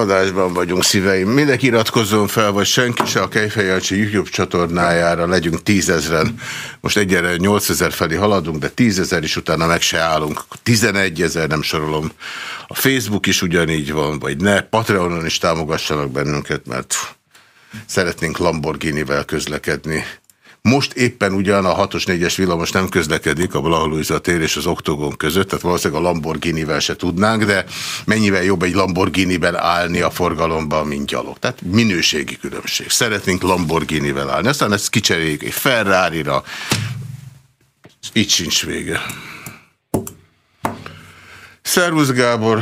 Adásban vagyunk szíveim. Mindenki iratkozzon fel, vagy senki se a Kejfejancsi YouTube csatornájára, legyünk tízezren. Most egyre 8000 felé haladunk, de tízezer is utána meg se állunk. 11 ezer nem sorolom. A Facebook is ugyanígy van, vagy ne. Patreonon is támogassanak bennünket, mert szeretnénk Lamborghini-vel közlekedni. Most éppen ugyan a 6-os 4-es villamos nem közlekedik a Blaha tér és az Oktogon között, tehát valószínűleg a Lamborghini-vel se tudnánk, de mennyivel jobb egy Lamborghini-ben állni a forgalomban, mint gyalog. Tehát minőségi különbség. Szeretnénk Lamborghini-vel állni, aztán ezt kicseréljük egy Ferrari-ra, így sincs vége. Szervusz Gábor!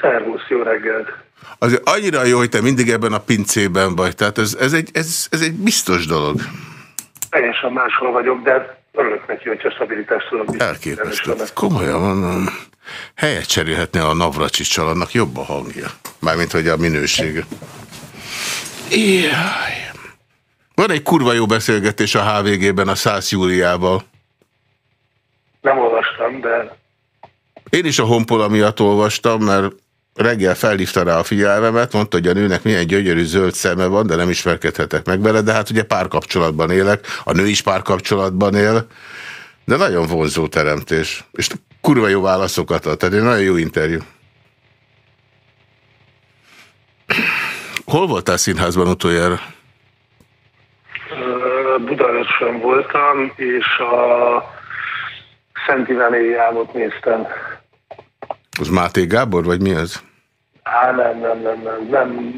Szervusz, jó reggelt! Azért annyira jó, hogy te mindig ebben a pincében vagy. Tehát ez, ez, egy, ez, ez egy biztos dolog. Teljesen máshol vagyok, de örülök neki, hogyha stabilitást tudok Elképesztő. Komolyan mondom. Helyet cserélhetne a Navracsicsal, annak jobb a hangja. Mármint, hogy a minősége. Jaj. Van egy kurva jó beszélgetés a HVG-ben a Szász Júliával. Nem olvastam, de... Én is a Honpola miatt olvastam, mert reggel felhívta rá a figyelmemet, mondta, hogy a nőnek milyen gyönyörű zöld szeme van, de nem ismerkedhetek meg vele, de hát ugye párkapcsolatban élek, a nő is párkapcsolatban él, de nagyon vonzó teremtés, és kurva jó válaszokat ad, tehát egy nagyon jó interjú. Hol voltál színházban utoljára? Budaörsön voltam, és a Szent Ivánéjámot néztem. Az Máté Gábor, vagy mi az? Á, nem, nem, nem, nem, nem,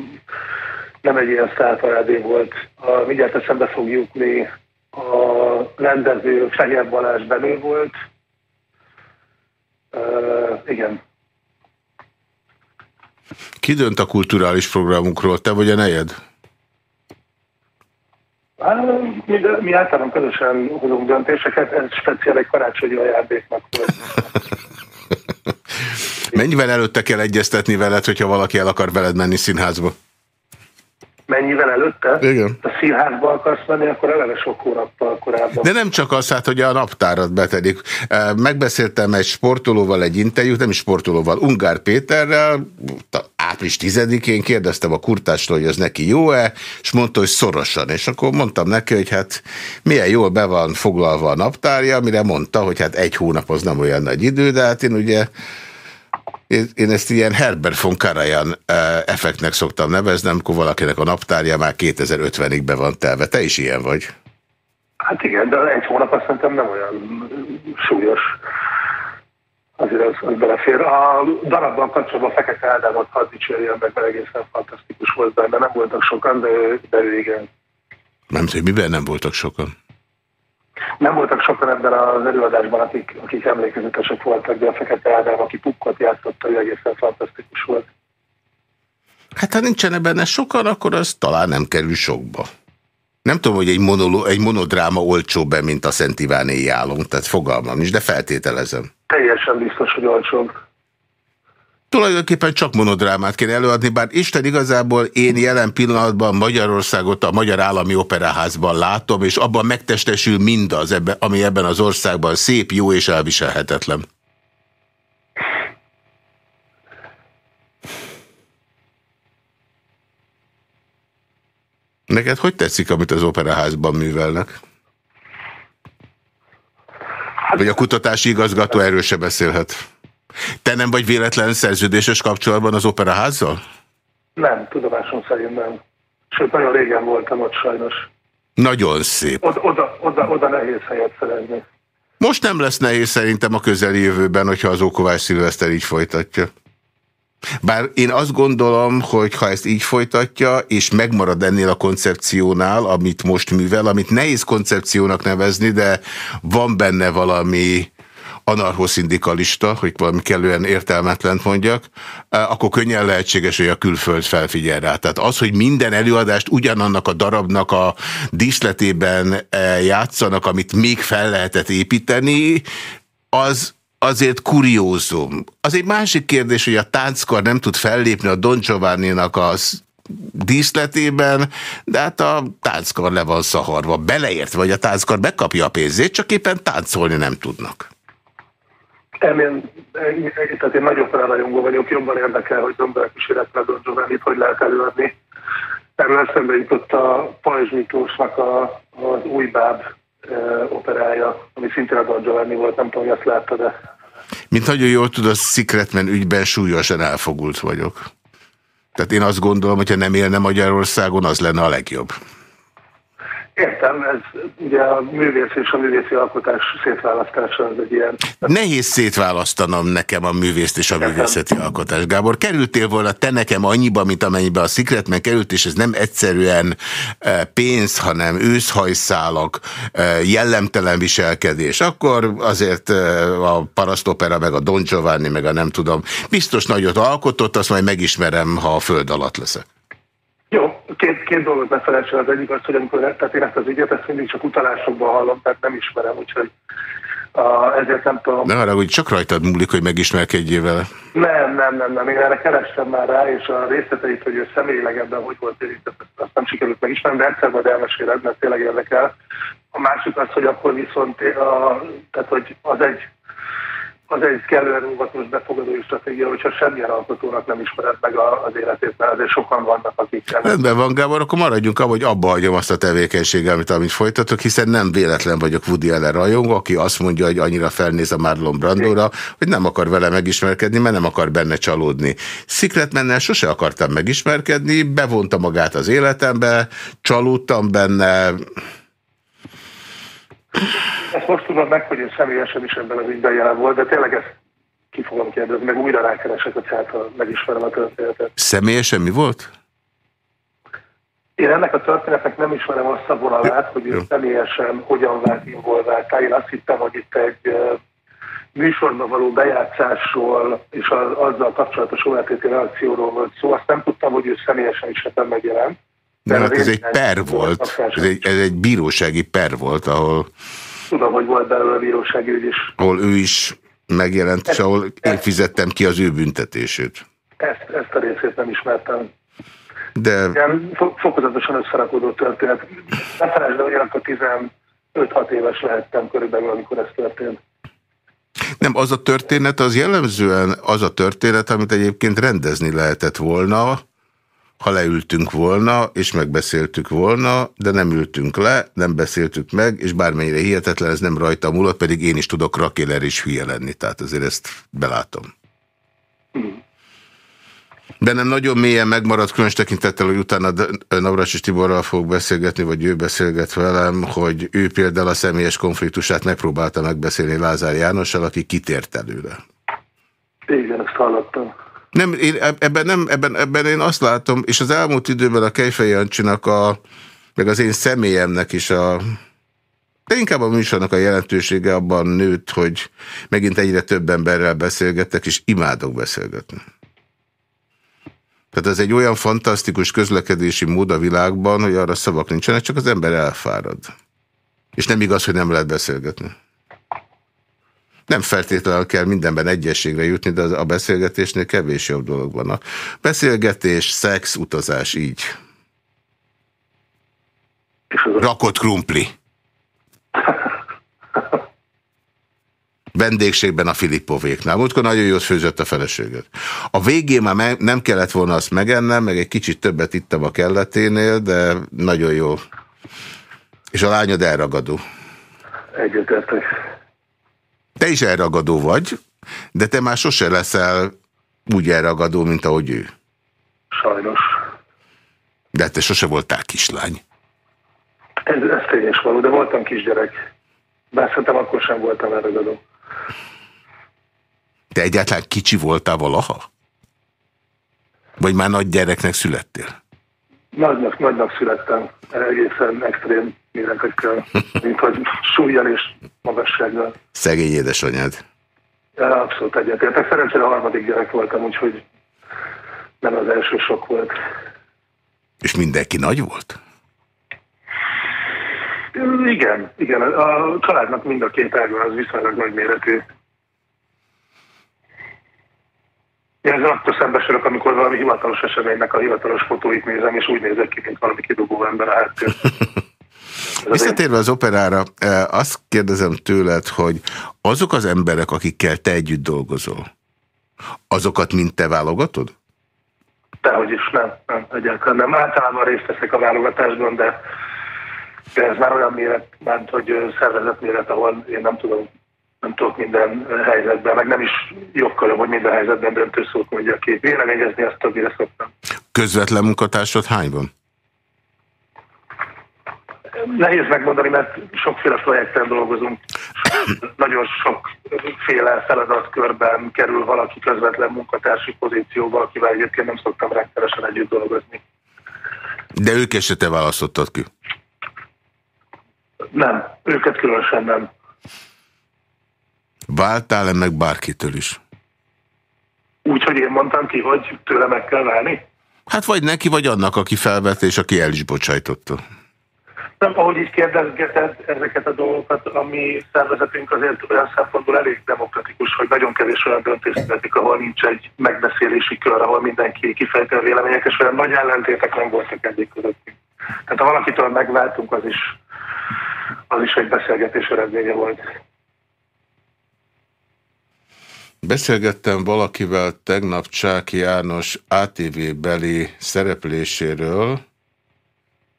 nem egy ilyen sztárparádé volt. A, mindjárt eszembe fog jutni, a rendező Fehér Balázs Benő volt. Uh, igen. Ki dönt a kulturális programunkról, te vagy a nejed? mi, mi általán közösen hozunk döntéseket, ez speciál egy karácsonyi ajándéknak volt. Mennyivel előtte kell egyeztetni veled, hogyha valaki el akar veled menni színházba? Mennyivel előtte? Igen. A színházba akarsz menni, akkor eleve sok hónappal korábban. De nem csak az, hát, hogy a naptárat betedik. Megbeszéltem egy sportolóval egy interjút, nem is sportolóval, Ungár Péterrel, április 10-én kérdeztem a kurtástól, hogy ez neki jó-e, és mondta, hogy szorosan. És akkor mondtam neki, hogy hát milyen jól be van foglalva a naptárja, mire mondta, hogy hát egy hónap az nem olyan nagy idő, de hát én ugye én ezt ilyen Herbert von Karajan effektnek szoktam nevezni, amikor valakinek a naptárja már 2050-ig be van telve. Te is ilyen vagy? Hát igen, de egy hónap azt szerintem nem olyan súlyos. Azért az, az belefér. A darabban kapcsolatban Fekete Ádámot hadd dicsérjen meg, mert egészen fantasztikus volt benne. Nem voltak sokan, de, de ő igen. Nem tudom, miben nem voltak sokan? Nem voltak sokan ebben az előadásban, akik, akik emlékezetesek voltak, de a Fekete Ádám, aki pukkot játszotta, ő egészen fantasztikus volt. Hát ha nincsen benne sokan, akkor az talán nem kerül sokba. Nem tudom, hogy egy, monoló, egy monodráma olcsóbb be, mint a Szent Ivánéi álom, tehát fogalmam is, de feltételezem. Teljesen biztos, hogy olcsóbb. Tulajdonképpen csak monodrámát kéne előadni, bár Isten igazából én jelen pillanatban Magyarországot a Magyar Állami Operaházban látom, és abban megtestesül mindaz, ebbe, ami ebben az országban szép, jó és elviselhetetlen. Neked hogy tetszik, amit az operaházban művelnek? Vagy a kutatási igazgató erről se beszélhet? Te nem vagy véletlen szerződéses kapcsolatban az operaházzal? Nem, tudomásom szerint nem. Sőt, nagyon régen voltam ott sajnos. Nagyon szép. Oda, oda, oda, oda nehéz helyet szerezni. Most nem lesz nehéz szerintem a közeljövőben, hogyha az Ókovás Szilveszter így folytatja. Bár én azt gondolom, hogy ha ezt így folytatja, és megmarad ennél a koncepciónál, amit most művel, amit nehéz koncepciónak nevezni, de van benne valami anarchoszindikalista, hogy valami kellően értelmetlent mondjak, eh, akkor könnyen lehetséges, hogy a külföld felfigyel rá. Tehát az, hogy minden előadást ugyanannak a darabnak a díszletében eh, játszanak, amit még fel lehetett építeni, az azért kuriózum. Az egy másik kérdés, hogy a tánckar nem tud fellépni a Don Giovanni-nak az díszletében, de hát a tánckar le van szaharva. Beleért, vagy a tánckar megkapja a pénzét, csak éppen táncolni nem tudnak. Én, tehát én nagyobb rajongó vagyok, jobban érdekel, hogy Zomberg is illetve Don Giovanni-t hogy lehet előadni. Erről eszembe jutott a Pajzs Miklósnak a, az új báb operája, ami szintén a Don volt, nem tudom, hogy azt látta, de... Mint nagyon jól tudod, Secretman ügyben súlyosan elfogult vagyok. Tehát én azt gondolom, hogyha nem élne Magyarországon, az lenne a legjobb. Értem, ez ugye a művész és a művészi alkotás szétválasztása az egy ilyen... Nehéz szétválasztanom nekem a művészt és a Értem. művészeti alkotás. Gábor, kerültél volna te nekem annyiba, mint amennyibe a Secretman került, és ez nem egyszerűen e, pénz, hanem őszhajszálak, e, jellemtelen viselkedés. Akkor azért e, a parasztopera, meg a Don Giovanni, meg a nem tudom, biztos nagyot alkotott, azt majd megismerem, ha a föld alatt leszek. Két dolgot ne felejtsen. Az egyik az, hogy amikor tehát én ezt az ügyet, ezt mindig csak utalásokban hallom, tehát nem ismerem, úgyhogy a, ezért nem tudom. Ne arra, hogy csak rajtad múlik, hogy megismerkedjél vele. Nem, nem, nem, nem. Én erre kerestem már rá, és a részleteit, hogy ő személyileg ebben hogy volt érintett, azt nem sikerült megismerni, de egyszer majd elmeséled, mert tényleg érdekel. A másik az, hogy akkor viszont, a, tehát hogy az egy az egy kellően óvatos befogadói stratégia, hogyha semmilyen alkotónak nem ismered meg az életét, mert azért sokan vannak, akik... Rendben van, Gábor, akkor maradjunk abban, hogy abba hagyom azt a tevékenységet, amit, amit folytatok, hiszen nem véletlen vagyok Woody Allen rajongó, aki azt mondja, hogy annyira felnéz a Marlon Brandóra, hogy nem akar vele megismerkedni, mert nem akar benne csalódni. Secretmennel sose akartam megismerkedni, bevonta magát az életembe, csalódtam benne, ezt most tudom meg, hogy én személyesen is ebben az ügyben jelen volt, de tényleg ezt ki fogom kérdezni, meg újra rákeresek, hogy hát megismerem a történetet. Személyesen mi volt? Én ennek a történetnek nem ismerem azt a vonalát, hogy ő személyesen hogyan vált involváltá. Én azt hittem, hogy itt egy műsorban való bejátszásról és az, azzal kapcsolatos órátéti reakcióról volt szó. Azt nem tudtam, hogy ő személyesen is ebben megjelent. Nem, hát ez egy per volt, ez egy, ez egy bírósági per volt, ahol... Tudom, hogy volt belőle a bírósági ügy is. Ahol ő is megjelent, és ahol én fizettem ki az ő büntetését. Ezt, ezt a részét nem ismertem. De... Igen, fokozatosan összerakódó történet. Ne felejtsd, hogy akkor 15-6 éves lehettem körülbelül, amikor ez történt. Nem, az a történet az jellemzően az a történet, amit egyébként rendezni lehetett volna, ha leültünk volna, és megbeszéltük volna, de nem ültünk le, nem beszéltük meg, és bármennyire hihetetlen, ez nem rajta múlott, pedig én is tudok rakéler és hülye lenni, tehát azért ezt belátom. Bennem nagyon mélyen megmaradt, különös tekintettel, hogy utána Navras és Tiborral fog beszélgetni, vagy ő beszélget velem, hogy ő például a személyes konfliktusát megpróbálta megbeszélni Lázár Jánossal, aki kitért előle. Igen, ezt hallottam. Nem, én ebben, nem, ebben, ebben én azt látom, és az elmúlt időben a Kejfej Jancsinak, a, meg az én személyemnek is a, de inkább a műsornak a jelentősége abban nőtt, hogy megint egyre több emberrel beszélgettek, és imádok beszélgetni. Tehát ez egy olyan fantasztikus közlekedési mód a világban, hogy arra szavak nincsenek, csak az ember elfárad. És nem igaz, hogy nem lehet beszélgetni. Nem feltétlenül kell mindenben egyességre jutni, de a beszélgetésnél kevés jobb dolog van. A beszélgetés, szex, utazás, így. Rakott krumpli. Vendégségben a Filippovéknál. Múltkor nagyon jót főzött a feleséget. A végén már nem kellett volna azt megennem, meg egy kicsit többet ittam a kelleténél, de nagyon jó. És a lányod elragadó. Egyetértek. Te is elragadó vagy, de te már sose leszel úgy elragadó, mint ahogy ő. Sajnos. De te sose voltál kislány. Ez, ez tényes való, de voltam kisgyerek. Bár szerintem akkor sem voltam elragadó. Te egyáltalán kicsi voltál valaha? Vagy már nagy gyereknek születtél? Nagynak, nagynak születtem. Egészen extrém méretekkel, mint hogy súlyjal és magassággal. Szegény édesanyád. Ja, abszolút egyetértek. Szerencsére a harmadik gyerek voltam, úgyhogy nem az első sok volt. És mindenki nagy volt? Igen, igen. A családnak mind a két ágon az viszonylag nagy méretű. Én ezzel akkor szembesülök, amikor valami hivatalos eseménynek a hivatalos fotóit nézem, és úgy nézek ki, mint valami kidobó ember a háttér. Visszatérve az operára, azt kérdezem tőled, hogy azok az emberek, akikkel te együtt dolgozol, azokat mind te válogatod? Dehogy is, nem, nem, egyáltalán nem. Általában részt veszek a válogatásban, de, de ez már olyan méret, ment, hogy szervezet méret, ahol én nem tudom, nem tudok minden helyzetben, meg nem is jogköröm, hogy minden helyzetben döntő szót mondja ki. Véleményezni azt többire szoktam. Közvetlen munkatársad hány van? Nehéz megmondani, mert sokféle projekten dolgozunk. Nagyon sokféle feladatkörben kerül valaki közvetlen munkatársi pozícióba, akivel egyébként nem szoktam rendszeresen együtt dolgozni. De ők se te választottad ki? Nem, őket különösen nem. Váltál-e meg bárkitől is? Úgy, hogy én mondtam ki, hogy tőle meg kell válni? Hát vagy neki, vagy annak, aki felvett, és aki el is bocsájtotta. Nem, ahogy így kérdezgeted ezeket a dolgokat, ami szervezetünk azért olyan szempontból elég demokratikus, hogy nagyon kevés olyan döntés születik, ahol nincs egy megbeszélési kör, ahol mindenki kifejti a vélemények, és olyan nagy ellentétek nem voltak eddig közöttünk. Tehát ha valakitől megváltunk, az is, az is egy beszélgetés eredménye volt. Beszélgettem valakivel tegnap Csáki János ATV-beli szerepléséről,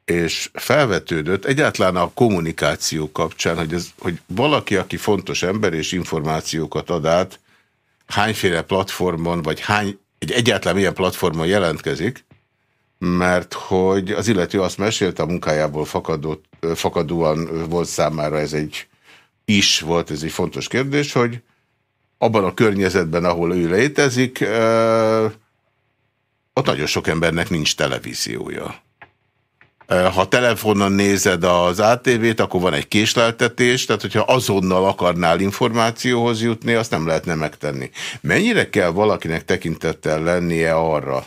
és felvetődött egyáltalán a kommunikáció kapcsán, hogy, ez, hogy valaki, aki fontos ember és információkat ad át, hányféle platformon, vagy hány, egy egyáltalán milyen platformon jelentkezik, mert hogy az illető azt mesélte, a munkájából fakadott, fakadóan volt számára ez egy is volt, ez egy fontos kérdés, hogy abban a környezetben, ahol ő létezik, ott nagyon sok embernek nincs televíziója. Ha telefonon nézed az ATV-t, akkor van egy késleltetés, tehát hogyha azonnal akarnál információhoz jutni, azt nem lehetne megtenni. Mennyire kell valakinek tekintettel lennie arra,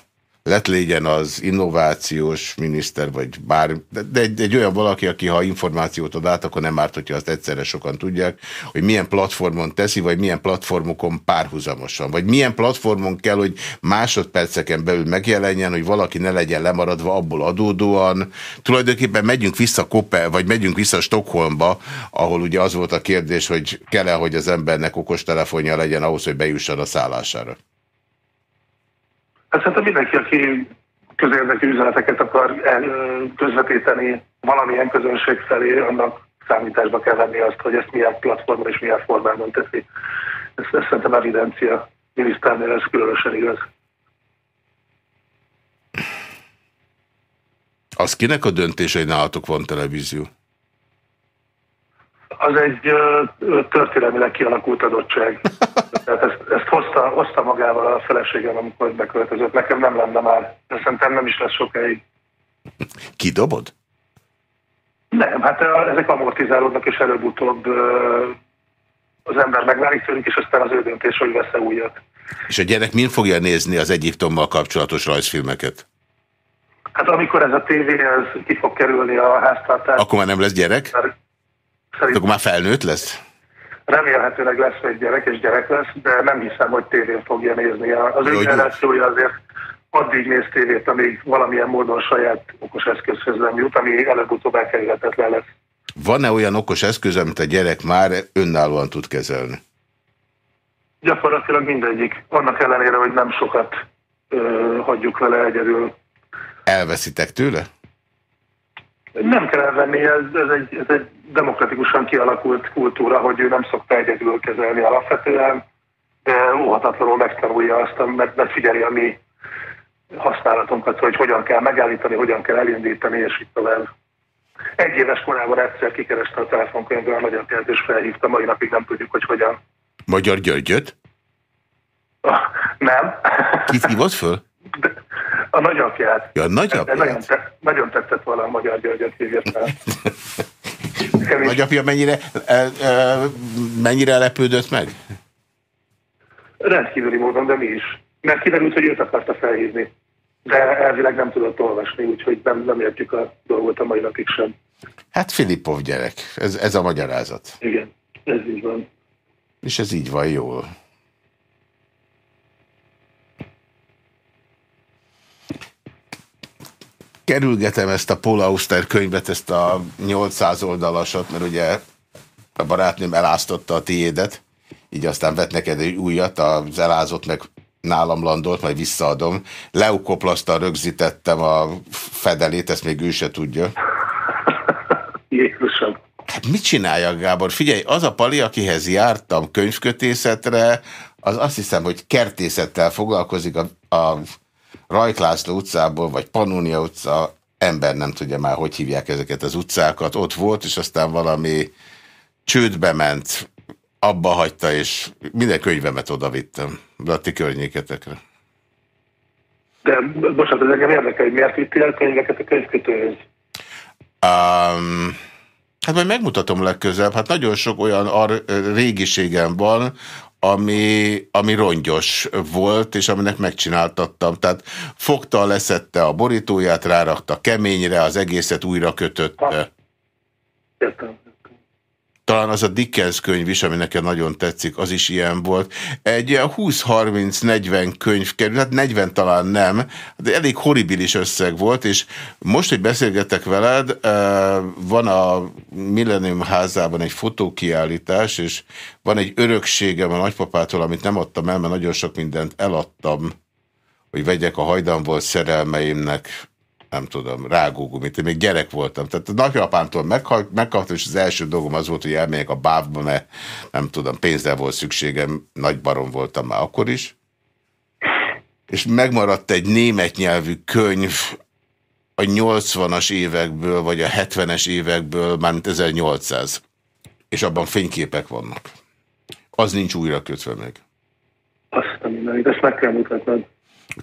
lett legyen az innovációs miniszter, vagy bár, de egy, egy olyan valaki, aki ha információt ad át, akkor nem árt, hogyha azt egyszerre sokan tudják, hogy milyen platformon teszi, vagy milyen platformokon párhuzamosan, vagy milyen platformon kell, hogy másodperceken belül megjelenjen, hogy valaki ne legyen lemaradva abból adódóan. Tulajdonképpen megyünk vissza Kope, vagy megyünk vissza Stockholmba, ahol ugye az volt a kérdés, hogy kell-e, hogy az embernek okostelefonja legyen ahhoz, hogy bejusson a szállására. Hát szerintem mindenki, aki közérdekű üzeneteket akar közvetíteni valamilyen közönség felé, annak számításba kell venni azt, hogy ezt milyen platformon és milyen formában teszi. Ez, ez szerintem evidencia. Miniszternél ez különösen igaz. Az kinek a döntés, hogy nálatok van televízió? Az egy történelmileg kialakult adottság. Tehát ezt, ezt hozta, hozta magával a feleségem, amikor beköltözött. Nekem nem lenne már. De szerintem nem is lesz sokáig. Kidobod? Nem, hát ezek amortizálódnak, és előbb-utóbb az ember megválik tőlük, és aztán az ő döntés, hogy vesz-e újat. És a gyerek mind fogja nézni az Egyiptommal kapcsolatos rajzfilmeket? Hát amikor ez a tévé, ez ki fog kerülni a háztartás. Akkor már nem lesz gyerek? Szerintem... Akkor már felnőtt lesz? remélhetőleg lesz egy gyerek, és gyerek lesz, de nem hiszem, hogy tévén fogja nézni. Az ő generációja azért addig néz tévét, amíg valamilyen módon saját okos eszközhöz nem jut, ami előbb-utóbb elkerülhetetlen lesz. Van-e olyan okos eszköz, amit a gyerek már önállóan tud kezelni? Gyakorlatilag mindegyik. Annak ellenére, hogy nem sokat ö, hagyjuk vele egyedül. Elveszitek tőle? Nem kell elvenni, ez, ez, egy, ez egy demokratikusan kialakult kultúra, hogy ő nem szokta egyedül kezelni alapvetően, de óhatatlanul megtanulja azt, mert, mert figyeli a mi használatunkat, hogy hogyan kell megállítani, hogyan kell elindítani, és így tovább. Egy éves korában egyszer kikereste a telefonkönyvből a nagyapját, és felhívta, mai napig nem tudjuk, hogy hogyan. Magyar Györgyöt? Ah, nem. Kit hívott föl? A nagyapját. Ja, a nagyapját? Nagyon, te, nagyon tetszett volna a Magyar Györgyöt hívja fel. Nagyapja mennyire, e, e, mennyire lepődött meg? Rendkívüli módon, de mi is. Mert kiderült, hogy őt akarta felhívni. De elvileg nem tudott olvasni, úgyhogy nem, nem értjük a dolgot a mai napig sem. Hát Filippov gyerek, ez, ez a magyarázat. Igen, ez így van. És ez így van jól. Kerülgetem ezt a Paul Auster könyvet, ezt a 800 oldalasat, mert ugye a barátnőm eláztotta a tiédet, így aztán vett neked egy újat, az elázott meg nálam landolt, majd visszaadom. Leukoplasztal rögzítettem a fedelét, ezt még ő se tudja. Jézusom. Hát mit csinálja Gábor? Figyelj, az a pali, akihez jártam könyvkötészetre, az azt hiszem, hogy kertészettel foglalkozik a, a Rajklászló utcából, vagy Panónia utca, ember nem tudja már, hogy hívják ezeket az utcákat, ott volt, és aztán valami csődbe ment, abba hagyta, és minden könyvemet oda vittem, a ti környéketekre. De bocsánat, ez engem érdekel, hogy miért vittél könyveket a könyvkötőhöz? Um, hát majd megmutatom legközelebb. Hát nagyon sok olyan régiségem van, ami, ami rongyos volt, és aminek megcsináltattam. Tehát fogta, leszette a borítóját, rárakta keményre, az egészet újra kötötte. Értem. Talán az a Dickens könyv is, ami nekem nagyon tetszik, az is ilyen volt. Egy 20-30-40 könyv kerül, hát 40 talán nem, de elég horribilis összeg volt, és most, hogy beszélgetek veled, van a Millennium házában egy fotókiállítás, és van egy örökségem a nagypapától, amit nem adtam el, mert nagyon sok mindent eladtam, hogy vegyek a hajdan volt szerelmeimnek nem tudom, rágógumit. Én még gyerek voltam. Tehát a nagyapámtól megkaptam, és az első dolgom az volt, hogy elmegyek a bávba, mert nem tudom, pénzre volt szükségem, nagy barom voltam már akkor is. És megmaradt egy német nyelvű könyv a 80-as évekből, vagy a 70-es évekből, mármint 1800. És abban fényképek vannak. Az nincs újra kötve meg. Azt nem, ezt meg kell mutatnod.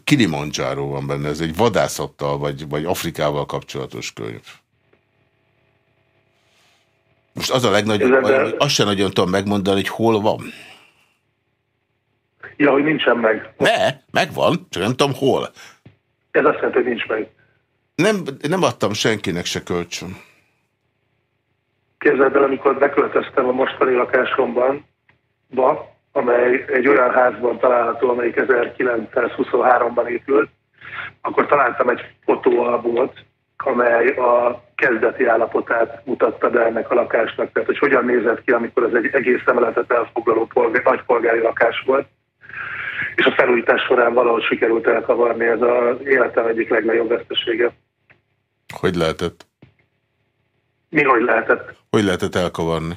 Kilimanjaro van benne, ez egy vadászattal vagy, vagy Afrikával kapcsolatos könyv. Most az a legnagyobb baj, hogy azt sem nagyon tudom megmondani, hogy hol van. Ja, hogy nincsen meg. Ne, megvan, csak nem tudom hol. Ez azt jelenti, hogy nincs meg. Nem, nem adtam senkinek se kölcsön. Képzeld el, amikor beköltöztem a mostani lakásomban, ba, amely egy olyan házban található, amelyik 1923-ban épült, akkor találtam egy fotóalbumot, amely a kezdeti állapotát mutatta be ennek a lakásnak, tehát hogy hogyan nézett ki, amikor ez egy egész emeletet elfoglaló polgár, nagypolgári lakás volt, és a felújítás során valahogy sikerült elkavarni, ez az életem egyik legnagyobb vesztesége. Hogy lehetett? Mi hogy lehetett? Hogy lehetett elkavarni?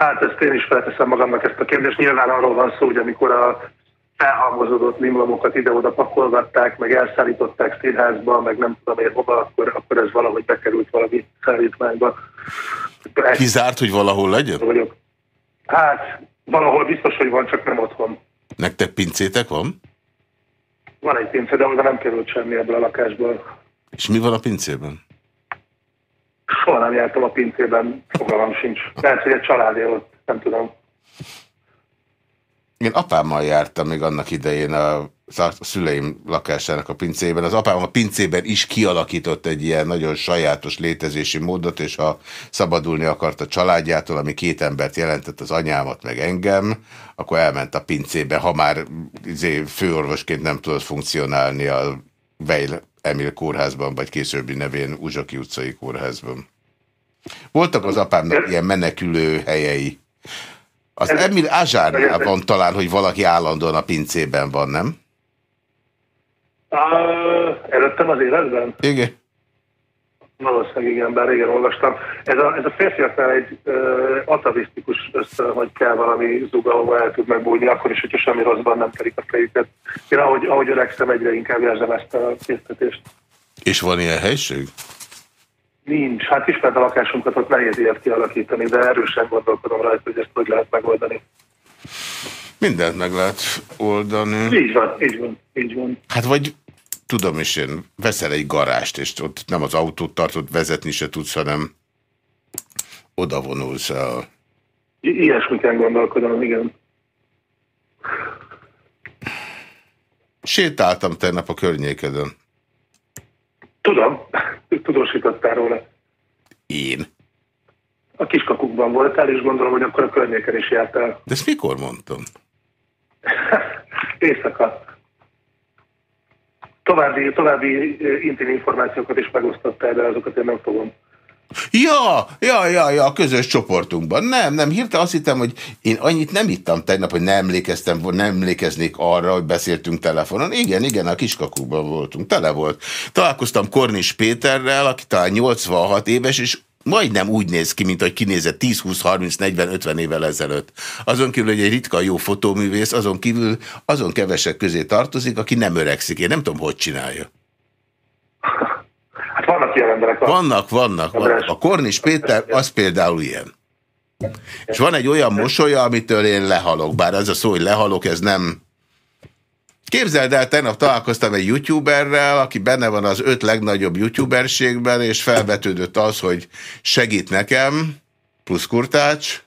Hát ezt én is felteszem magamnak ezt a kérdést. Nyilván arról van szó, hogy amikor a felhalmozódott limlamokat ide-oda pakolgatták, meg elszállították színházba, meg nem tudom én hova, akkor, akkor ez valahogy bekerült valami szállítmányba. Kizárt, hogy valahol legyen? Vagyok. Hát, valahol biztos, hogy van, csak nem otthon. Nektek pincétek van? Van egy pince, de oda nem került semmi ebből a lakásból. És mi van a pincében? Soha nem jártam a pincében, fogalmam sincs. Lehet, hogy egy családja ott, nem tudom. Én apámmal jártam még annak idején a, a szüleim lakásának a pincében. Az apám a pincében is kialakított egy ilyen nagyon sajátos létezési módot, és ha szabadulni akart a családjától, ami két embert jelentett, az anyámat meg engem, akkor elment a pincébe, ha már izé, főorvosként nem tudott funkcionálni a Weil Emil kórházban, vagy későbbi nevén Uzsoki utcai kórházban. Voltak az apámnak ilyen menekülő helyei. Az Emil Azsárnál van talán, hogy valaki állandóan a pincében van, nem? Uh, előttem az életben? Igen. Valószínűleg igen, bár régen olvastam. Ez a, ez a férfiaknál egy uh, atavisztikus össze, hogy kell valami zuga, ahova el tud megbújni, akkor is, hogyha semmi rosszban nem terik a fejüket. Én ahogy, ahogy öregszem, egyre inkább érzem ezt a késztetést. És van ilyen helység? Nincs. Hát ismert a lakásunkat, ott nehéz ilyet kialakítani, de erősen gondolkodom rajta, hogy ezt hogy lehet megoldani. Mindent meg lehet oldani. Így van, így van, így van. Hát vagy tudom is én, veszel egy garást, és ott nem az autót tartott vezetni se tudsz, hanem oda vonulsz el. I ilyesmiken gondolkodom, igen. Sétáltam tegnap a környékedön. Tudom, tudósítottál róla. Én? A kiskakukban voltál, és gondolom, hogy akkor a környéken is jártál. De ezt mikor mondtam? Éjszaka. További, további intim információkat is megosztottál, de azokat én nem fogom. Ja, ja, ja, ja, a közös csoportunkban. Nem, nem, hirtelen azt hittem, hogy én annyit nem ittam tegnap, hogy nem emlékeztem, nem emlékeznék arra, hogy beszéltünk telefonon. Igen, igen, a kiskakukban voltunk, tele volt. Találkoztam Kornis Péterrel, aki talán 86 éves, és majdnem úgy néz ki, mint hogy kinézett 10, 20, 30, 40, 50 évvel ezelőtt. Azon kívül, hogy egy ritka jó fotóművész, azon kívül azon kevesek közé tartozik, aki nem öregszik. Én nem tudom, hogy csinálja. Hát vannak ilyen emberek. Vannak, vannak. vannak. A Kornis Péter az például ilyen. És van egy olyan mosolya, amitől én lehalok. Bár ez a szó, hogy lehalok, ez nem Képzeld el, tegnap találkoztam egy youtuberrel, aki benne van az öt legnagyobb youtuberségben, és felvetődött az, hogy segít nekem, plusz kurtács.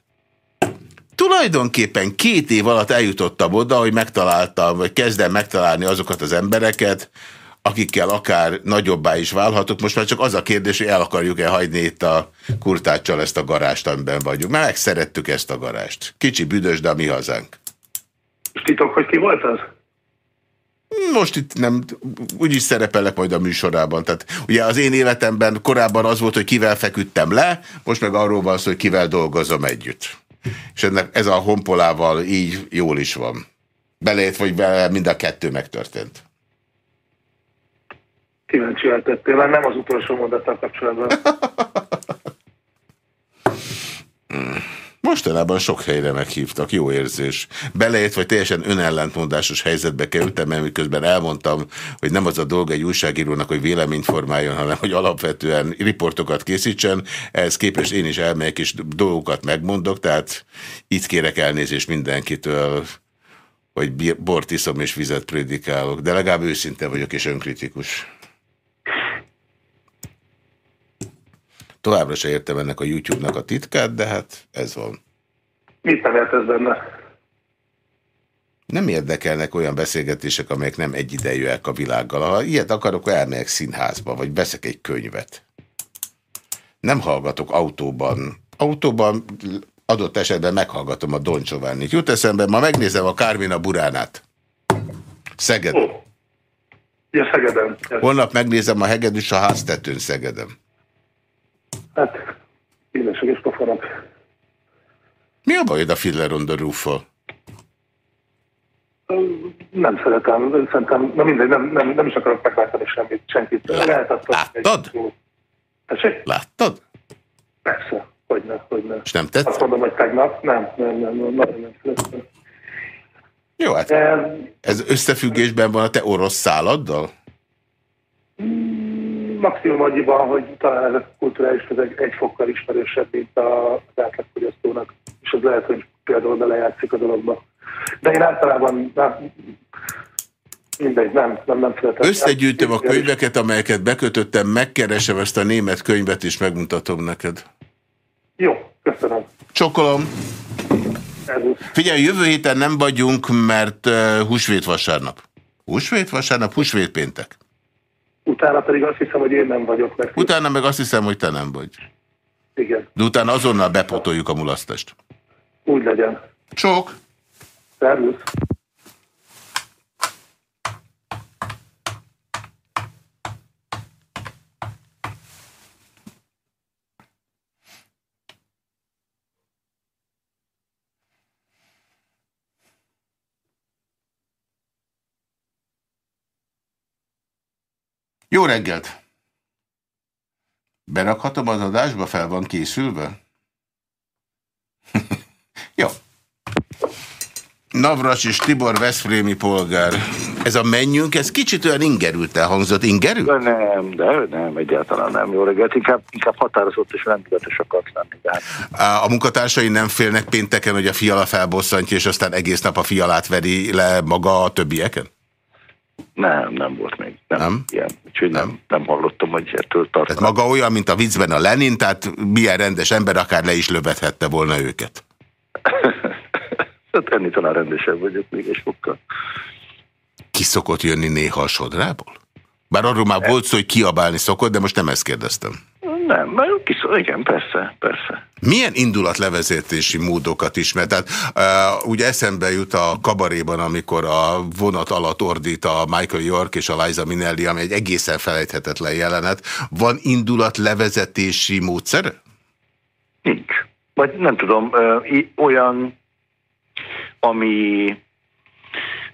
Tulajdonképpen két év alatt eljutottam oda, hogy megtaláltam, vagy kezdem megtalálni azokat az embereket, akikkel akár nagyobbá is válhatok. Most már csak az a kérdés, hogy el akarjuk-e hagyni itt a kurtáccsal ezt a garást, amiben vagyunk. Mert megszerettük ezt a garást. Kicsi büdös, de a mi hazánk. És titok, hogy ki volt az? Most itt nem, úgyis szerepelek majd a műsorában. Tehát ugye az én életemben korábban az volt, hogy kivel feküdtem le, most meg arról van szó, hogy kivel dolgozom együtt. És ennek ez a honpolával így jól is van. Belét, vagy bele mind a kettő megtörtént. Kíváncsi eltettél, mert nem az utolsó mondattal kapcsolatban. Mostanában sok helyre meghívtak, jó érzés. Belejött, vagy teljesen önellentmondásos helyzetbe kerültem, mert miközben elmondtam, hogy nem az a dolga egy újságírónak, hogy véleményt formáljon, hanem hogy alapvetően riportokat készítsen. Ehhez képest én is elmegyek és dolgokat megmondok, tehát itt kérek elnézést mindenkitől, hogy bort iszom és vizet prédikálok, de legalább őszinte vagyok és önkritikus. Továbbra se értem ennek a YouTube-nak a titkát, de hát ez van. Mit nem értesz benne? Nem érdekelnek olyan beszélgetések, amelyek nem egyidejűek a világgal. Ha ilyet akarok, elmegyek színházba, vagy veszek egy könyvet. Nem hallgatok autóban. Autóban adott esetben meghallgatom a Don Giovanni-t. Jut eszembe, ma megnézem a Kármina Buránát. Szeged. Oh. Ja, Szegeden. Holnap megnézem a Hegedűs a háztetőn Szegedem. Hát, illesek és pofonok. Mi a bajod a Fiddler on the roof -ol? Nem szeretem, szerintem, na mindegy, nem, nem, nem is akarok megváltani semmit, senkit. Lá Lehet Láttad? Egy... Láttad? Persze, hogy ne, hogy ne. És nem tetsz? Azt mondom, hogy tegnap, nem, nem, nem, nem, nagyon nem szeretem. Jó, hát De... ez összefüggésben van a te orosz szálladdal? maximum annyiban, hogy talán ez a kulturális közeg egy fokkal ismerősebb, mint az átlagfogyasztónak, és az lehet, hogy például belejátszik a dologba. De én általában nem, mindegy, nem, nem, nem szeretem. Összegyűjtöm a könyveket, amelyeket bekötöttem, megkeresem ezt a német könyvet, és megmutatom neked. Jó, köszönöm. Csokolom. Figyelj, jövő héten nem vagyunk, mert húsvét vasárnap. Húsvét vasárnap, húsvét péntek. Utána pedig azt hiszem, hogy én nem vagyok. Mert utána meg azt hiszem, hogy te nem vagy. Igen. De utána azonnal bepotoljuk a mulasztást. Úgy legyen. Sok. Szervusz. Jó reggelt! Berakhatom az adásba, fel van készülve? Jó. Navras és Tibor Veszprémi polgár. Ez a menjünk, ez kicsit olyan ingerült elhangzott. Ingerült? De nem, de nem, egyáltalán nem. Jó reggelt, inkább, inkább határozott és rendületes akart lenni. De hát. A munkatársai nem félnek pénteken, hogy a fiala felbosszantja, és aztán egész nap a fialát veri le maga a többieken? Nem, nem volt még. Nem? nem? Ilyen. Úgyhogy nem. nem, nem hallottam, hogy ettől tartanak. Tehát maga olyan, mint a viccben a Lenin, tehát milyen rendes ember akár le is lövethette volna őket. Hát enni talán rendesebb vagyok még egy fokkal. Ki szokott jönni néha a sodrából? Bár arról már nem. volt szó, hogy kiabálni szokott, de most nem ezt kérdeztem. Nem, mert kiszol, igen, persze, persze. Milyen indulatlevezetési módokat ismer? Tehát uh, ugye eszembe jut a kabaréban, amikor a vonat alatt ordít a Michael York és a Liza Minnelli, ami egy egészen felejthetetlen jelenet. Van indulatlevezetési módszer? Nincs. Vagy nem tudom, uh, olyan, ami...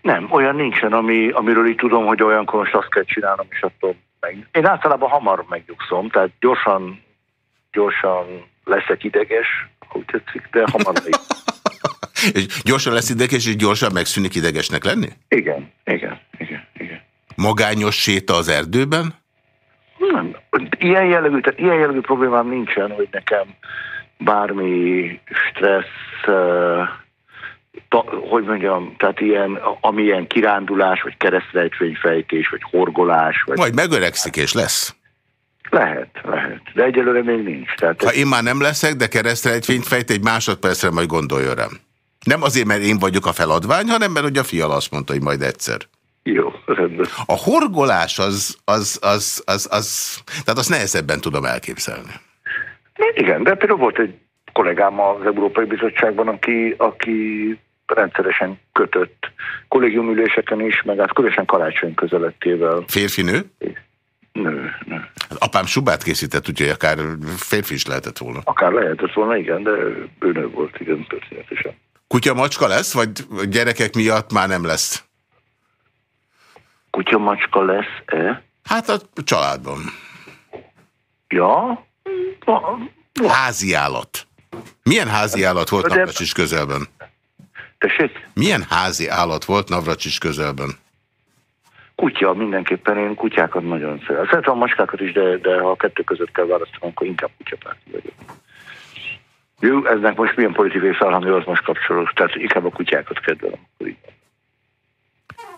Nem, olyan nincsen, ami, amiről így tudom, hogy olyankor most azt kell csinálnom, és attól meg. Én általában hamar megnyugszom, tehát gyorsan, gyorsan leszek ideges, hogy tetszik, de hamar meg. és gyorsan lesz ideges, és gyorsan megszűnik idegesnek lenni? Igen, igen, igen, igen. Magányos séta az erdőben? Nem. Ilyen jellegű, tehát ilyen jellegű problémám nincsen, hogy nekem bármi stressz, ta, hogy mondjam, tehát ilyen, amilyen kirándulás, vagy keresztrejtvényfejtés, vagy horgolás. Vagy... Majd megöregszik és lesz. Lehet, lehet. De egyelőre még nincs. Tehát ha én már nem leszek, de keresztrejtvényt fejt, egy másodpercre majd gondoljon rám. Nem azért, mert én vagyok a feladvány, hanem mert hogy a fiala azt mondta, hogy majd egyszer. Jó, rendben. A horgolás az, az, az, az, az, tehát azt nehezebben tudom elképzelni. Igen, de például volt egy kollégám az Európai Bizottságban, aki, aki rendszeresen kötött kollégiumüléseken is, meg hát különösen karácsony közelettével. Férfi nő? Nő, nő. Apám subát készített, úgyhogy akár férfi is lehetett volna. Akár lehetett volna, igen, de ő nő volt, igen, történetesen. Kutya macska lesz, vagy gyerekek miatt már nem lesz? Kutya macska lesz-e? Hát a családban. Ja? Házi állat. Milyen házi állat volt Navracsis közelben? Tessék? Milyen házi állat volt Navracsis közelben? Kutya, mindenképpen én kutyákat nagyon szeretem. Szeretem a maskákat is, de, de ha a kettő között kell választanom, akkor inkább kutyapárti vagyok. Jó, eznek most milyen politikai felhangja, az most kapcsolódó. Tehát inkább a kutyákat kedvelem.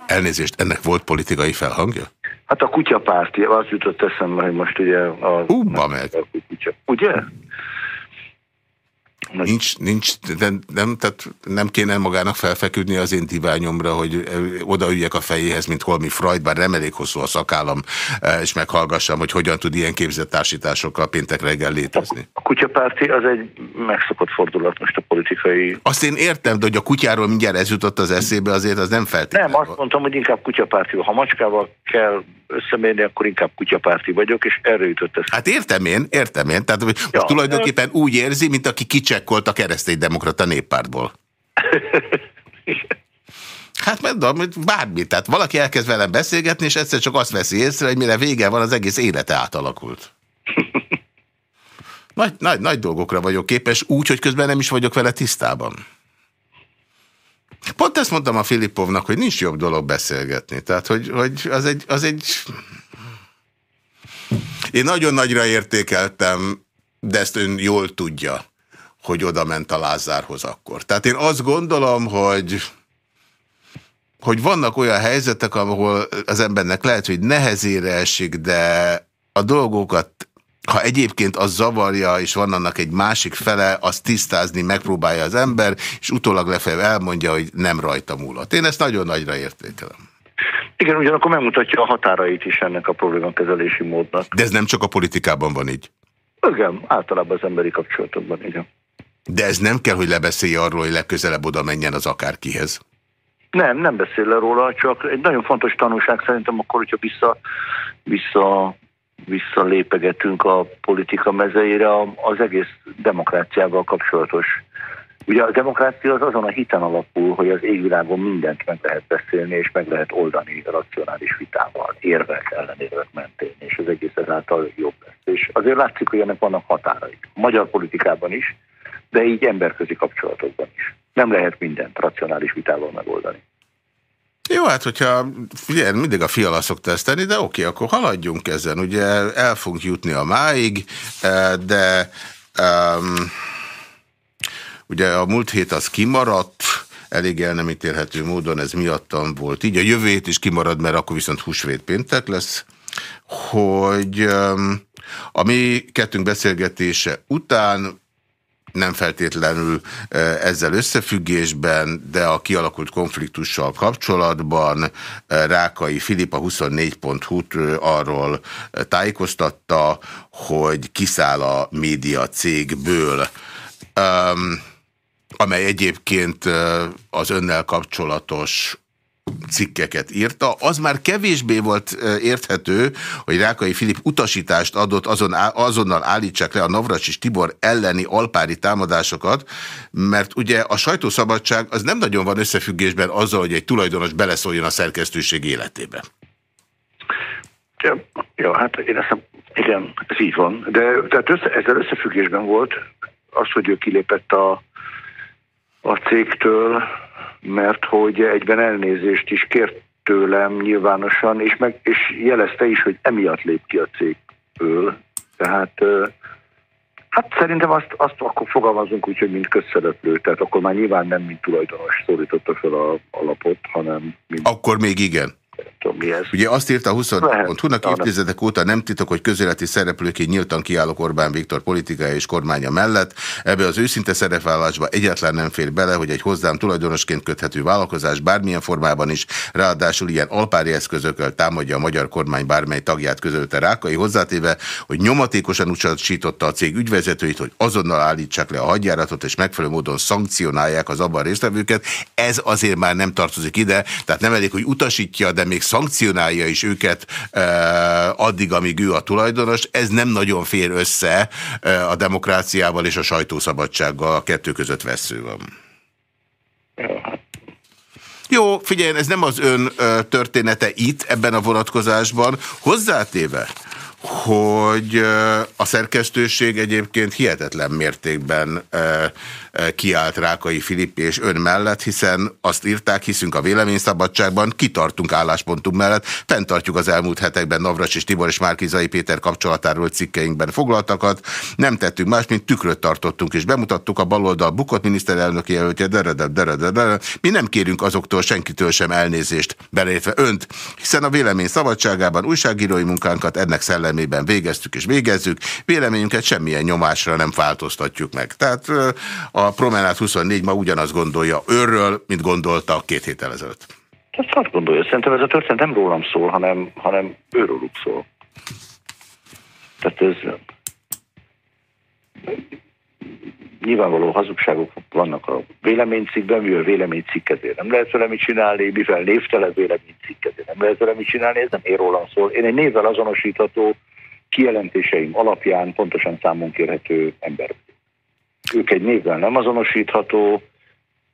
Elnézést, ennek volt politikai felhangja? Hát a kutyapárti, az jutott eszembe, hogy most ugye a... Hú, meg! A kutya. Ugye? Nincs, nincs nem, nem, tehát nem kéne magának felfeküdni az én diványomra, hogy odaüljek a fejéhez, mint holmi Freud, bár nem elég hosszú a szakállam, és meghallgassam, hogy hogyan tud ilyen képzett társításokkal péntek reggel létezni. A kutyapárti az egy megszokott fordulat most a politikai... Azt én értem, de hogy a kutyáról mindjárt ez jutott az eszébe, azért az nem feltétlenül. Nem, azt mondtam, hogy inkább kutyapárti. Ha macskával kell összemérni, akkor inkább kutyapárti vagyok, és erre jutott ez. Hát értem én, értem én. Tehát ja, tulajdonképpen de... úgy érzi, mint aki kicsekkolt a kereszténydemokrata néppártból. Hát mert bármi, tehát valaki elkezd velem beszélgetni, és egyszer csak azt veszi észre, hogy mire vége van, az egész élete átalakult. Nagy, nagy, nagy dolgokra vagyok képes, úgy, hogy közben nem is vagyok vele tisztában. Pont ezt mondtam a Filipovnak, hogy nincs jobb dolog beszélgetni. Tehát, hogy, hogy az, egy, az egy... Én nagyon nagyra értékeltem, de ezt ön jól tudja, hogy oda ment a Lázárhoz akkor. Tehát én azt gondolom, hogy hogy vannak olyan helyzetek, ahol az embernek lehet, hogy nehezére esik, de a dolgokat ha egyébként az zavarja, és van annak egy másik fele, azt tisztázni megpróbálja az ember, és utólag lefelé elmondja, hogy nem rajta múlott. Én ezt nagyon nagyra értékelem. Igen, ugyanakkor megmutatja a határait is ennek a problémakezelési módnak. De ez nem csak a politikában van így? Igen, általában az emberi kapcsolatokban, igen. De ez nem kell, hogy lebeszélje arról, hogy legközelebb oda menjen az akárkihez? Nem, nem beszél le róla, csak egy nagyon fontos tanulság szerintem akkor, hogyha vissza, vissza visszalépegetünk a politika mezeire az egész demokráciával kapcsolatos. Ugye a demokrácia az azon a hiten alapul, hogy az égvilágon mindent meg lehet beszélni, és meg lehet oldani racionális vitával, érvek, ellenérvek mentén, és az egész ezáltal jobb lesz. És azért látszik, hogy ennek vannak határai. Magyar politikában is, de így emberközi kapcsolatokban is. Nem lehet mindent racionális vitával megoldani. Jó, hát hogyha figyelj, mindig a fiala szokta ezt tenni, de oké, akkor haladjunk ezen. Ugye el fogunk jutni a máig, eh, de um, ugye a múlt hét az kimaradt, elég el nem ítélhető módon ez miattam volt így. A jövő is kimarad, mert akkor viszont húsvét péntek lesz, hogy um, a mi kettünk beszélgetése után nem feltétlenül ezzel összefüggésben, de a kialakult konfliktussal kapcsolatban Rákai Filip a 24.hu-t arról tájékoztatta, hogy kiszáll a média cégből. Amely egyébként az önnel kapcsolatos cikkeket írta, az már kevésbé volt érthető, hogy Rákai Filip utasítást adott, azon, azonnal állítsák le a Navracsis Tibor elleni alpári támadásokat, mert ugye a sajtószabadság az nem nagyon van összefüggésben azzal, hogy egy tulajdonos beleszóljon a szerkesztőség életébe. Ja, ja hát én ezt igen, ez így van, de tehát össze, ezzel összefüggésben volt az, hogy ő kilépett a, a cégtől, mert hogy egyben elnézést is kért tőlem nyilvánosan, és, meg, és jelezte is, hogy emiatt lép ki a cégből. Tehát Hát szerintem azt, azt akkor fogalmazunk úgy, hogy mint közszereplő, tehát akkor már nyilván nem mint tulajdonos szólította fel a alapot, hanem mint... Akkor még igen tudom mi ez. Ugye azt írta a 24.hu-nak évtizedek óta nem titok, hogy közéleti szereplőként nyíltan kiállok Orbán Viktor politikája és kormánya mellett. Ebbe az őszinte szerepvállásba egyetlen nem fér bele, hogy egy hozzám tulajdonosként köthető vállalkozás bármilyen formában is, ráadásul ilyen alpári eszközökkel támadja a magyar kormány bármely tagját közölte Rákai, hozzátéve, hogy nyomatékosan utasította a cég ügyvezetőit, hogy azonnal állítsák le a hadjáratot és megfelelő módon szankcionálják az abban résztvevőket. Ez azért már nem tartozik ide, tehát nem elég, hogy utasítja, de még szankcionálja is őket e, addig, amíg ő a tulajdonos, ez nem nagyon fér össze e, a demokráciával és a sajtószabadsággal, a kettő között vesző van. Jó, figyeljen, ez nem az ön e, története itt, ebben a vonatkozásban. Hozzátéve, hogy a szerkesztőség egyébként hihetetlen mértékben kiállt Rákai Filip és ön mellett, hiszen azt írták, hiszünk a véleményszabadságban, kitartunk álláspontunk mellett, fenntartjuk az elmúlt hetekben Navras és Tibor és Márkizai Péter kapcsolatáról cikkeinkben foglaltakat, nem tettünk más, mint tükröt tartottunk és bemutattuk a baloldal bukott miniszterelnök jelöltje, deredeb, deredeb, deredeb. Mi nem kérünk azoktól senkitől sem elnézést, beleértve önt, hiszen a vélemény szabadságában újságírói munkánkat ennek szellemében végeztük és végezzük, véleményünket semmilyen nyomásra nem változtatjuk meg. Tehát a a Promenát 24 ma ugyanazt gondolja őről, mint gondolta két héttel ezelőtt. Ezt azt gondolja. Szerintem ez a történet nem rólam szól, hanem, hanem őróluk szól. Tehát ez nyilvánvaló hazugságok vannak a véleménycikkben, mivel véleménycikkezért nem lehet vele mit csinálni, mivel névtelen véleménycikkezért nem lehet vele mit csinálni, ez nem én rólam szól. Én egy névvel azonosítható kijelentéseim alapján pontosan számon kérhető ember ők egy névvel nem azonosítható,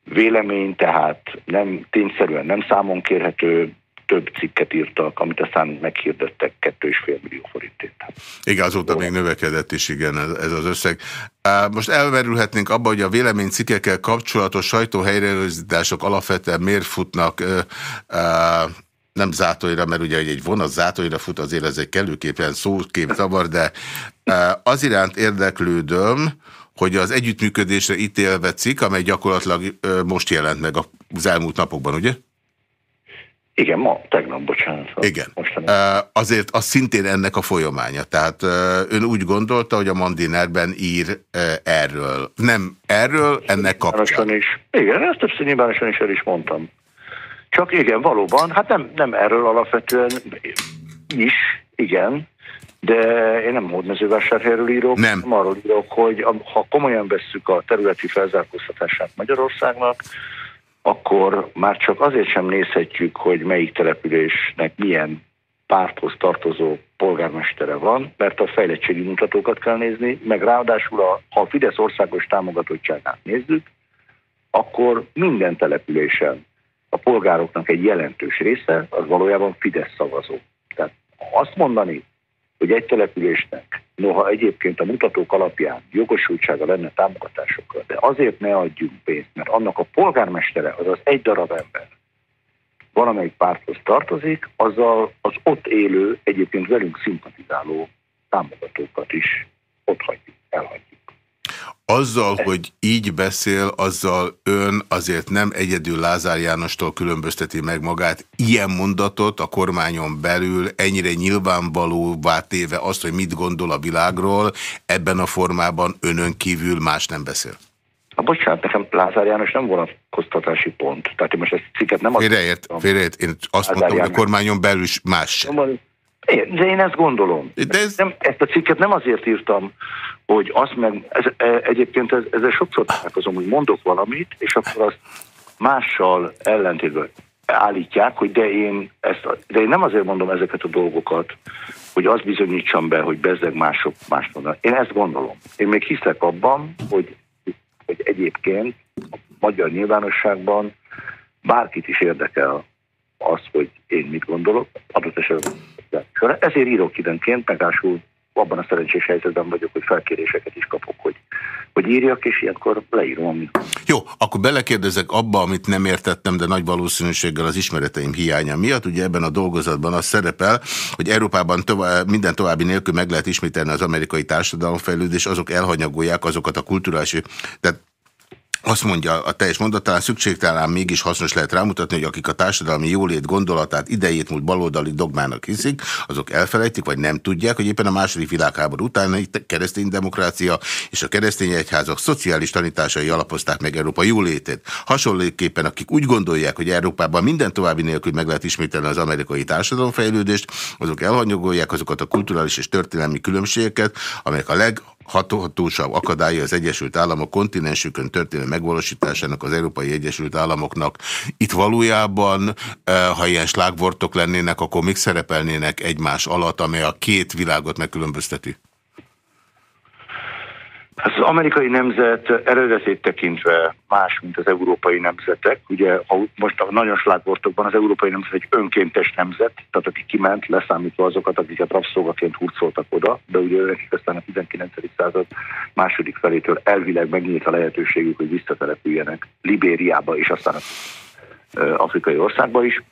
vélemény, tehát nem tényszerűen nem számon kérhető, több cikket írtak, amit aztán meghirdettek 2,5 millió forintért. Igen, azóta Jó. még növekedett is, igen, ez, ez az összeg. Most elmerülhetnénk abba, hogy a véleménycikkekkel kapcsolatos sajtóhelyreőzítások alapvetően miért futnak nem zátóira, mert ugye egy vonat zátóira fut, azért ez egy kellőképpen szókép zavar, de az iránt érdeklődöm, hogy az együttműködésre ítélve cikk, amely gyakorlatilag most jelent meg az elmúlt napokban, ugye? Igen, ma, tegnap, bocsánat. Igen. Uh, azért az szintén ennek a folyamánya. Tehát ön úgy gondolta, hogy a Mandinerben ír erről. Nem erről, ennek kapcsán. Is. Igen, ezt többször nyilvánosan is el is mondtam. Csak igen, valóban, hát nem, nem erről alapvetően is, igen, de én nem hódmezővásárhelyről írok, nem. nem arról írok, hogy ha komolyan vesszük a területi felzárkóztatását Magyarországnak, akkor már csak azért sem nézhetjük, hogy melyik településnek milyen párthoz tartozó polgármestere van, mert a fejlettségi mutatókat kell nézni, meg ráadásul, a, ha a Fidesz országos támogatottságát nézzük, akkor minden településen a polgároknak egy jelentős része az valójában Fidesz szavazó. Tehát azt mondani, hogy egy településnek, noha egyébként a mutatók alapján jogosultsága lenne támogatásokra, de azért ne adjunk pénzt, mert annak a polgármestere, azaz egy darab ember valamelyik párthoz tartozik, azzal az ott élő, egyébként velünk szimpatizáló támogatókat is ott hagyjuk, elhagyjuk. Azzal, hogy így beszél, azzal ön azért nem egyedül Lázár Jánostól különbözteti meg magát. Ilyen mondatot a kormányon belül ennyire nyilvánvalóvá téve azt, hogy mit gondol a világról, ebben a formában önön kívül más nem beszél. A bocsánat, nekem Lázár János nem vonatkoztatási pont. Tehát én most ezt cikket nem... Félreért, félreért. Én azt Lázár mondtam, hogy a kormányon belül is más sem. De én ezt gondolom. De ez... nem, ezt a cikket nem azért írtam, hogy azt meg, ez, e, egyébként ez, ezzel sokszor találkozom, hogy mondok valamit, és akkor azt mással ellentétben állítják, hogy de én, ezt, de én nem azért mondom ezeket a dolgokat, hogy azt bizonyítsam be, hogy bezzeg mások más mondanak. Én ezt gondolom. Én még hiszek abban, hogy, hogy egyébként a magyar nyilvánosságban bárkit is érdekel az, hogy én mit gondolok, adott esetben. Ezért írok időnként, megásul abban a szerencsés helyzetben vagyok, hogy felkéréseket is kapok, hogy, hogy írjak, és ilyenkor leírom. Amit. Jó, akkor belekérdezek abba, amit nem értettem, de nagy valószínűséggel az ismereteim hiánya miatt. Ugye ebben a dolgozatban az szerepel, hogy Európában tovább, minden további nélkül meg lehet ismételni az amerikai társadalomfejlődés, azok elhanyagolják azokat a kulturális, tehát azt mondja a teljes mondatán, szükségtelen mégis hasznos lehet rámutatni, hogy akik a társadalmi jólét gondolatát idejét múlt baloldali dogmának hiszik, azok elfelejtik, vagy nem tudják, hogy éppen a második világháború után a keresztény demokrácia és a keresztény egyházak szociális tanításai alapozták meg Európa jólétét. Hasonlóképpen, akik úgy gondolják, hogy Európában minden további nélkül meg lehet ismételni az amerikai társadalomfejlődést, azok elhanyagolják azokat a kulturális és történelmi különbségeket, amelyek a leg hatósabb akadálya az Egyesült Államok kontinensükön történő megvalósításának az Európai Egyesült Államoknak. Itt valójában, eh, ha ilyen slágvortok lennének, akkor még szerepelnének egymás alatt, amely a két világot megkülönbözteti? Az amerikai nemzet eredetét tekintve más, mint az európai nemzetek. Ugye most a nagyon slágvortokban az európai nemzet egy önkéntes nemzet, tehát aki kiment, leszámítva azokat, akiket rabszolgaként hurcoltak oda, de ugye nekik aztán a 19. század második felétől elvileg megnyílt a lehetőségük, hogy visszatelepüljenek Libériába és aztán afrikai országba is.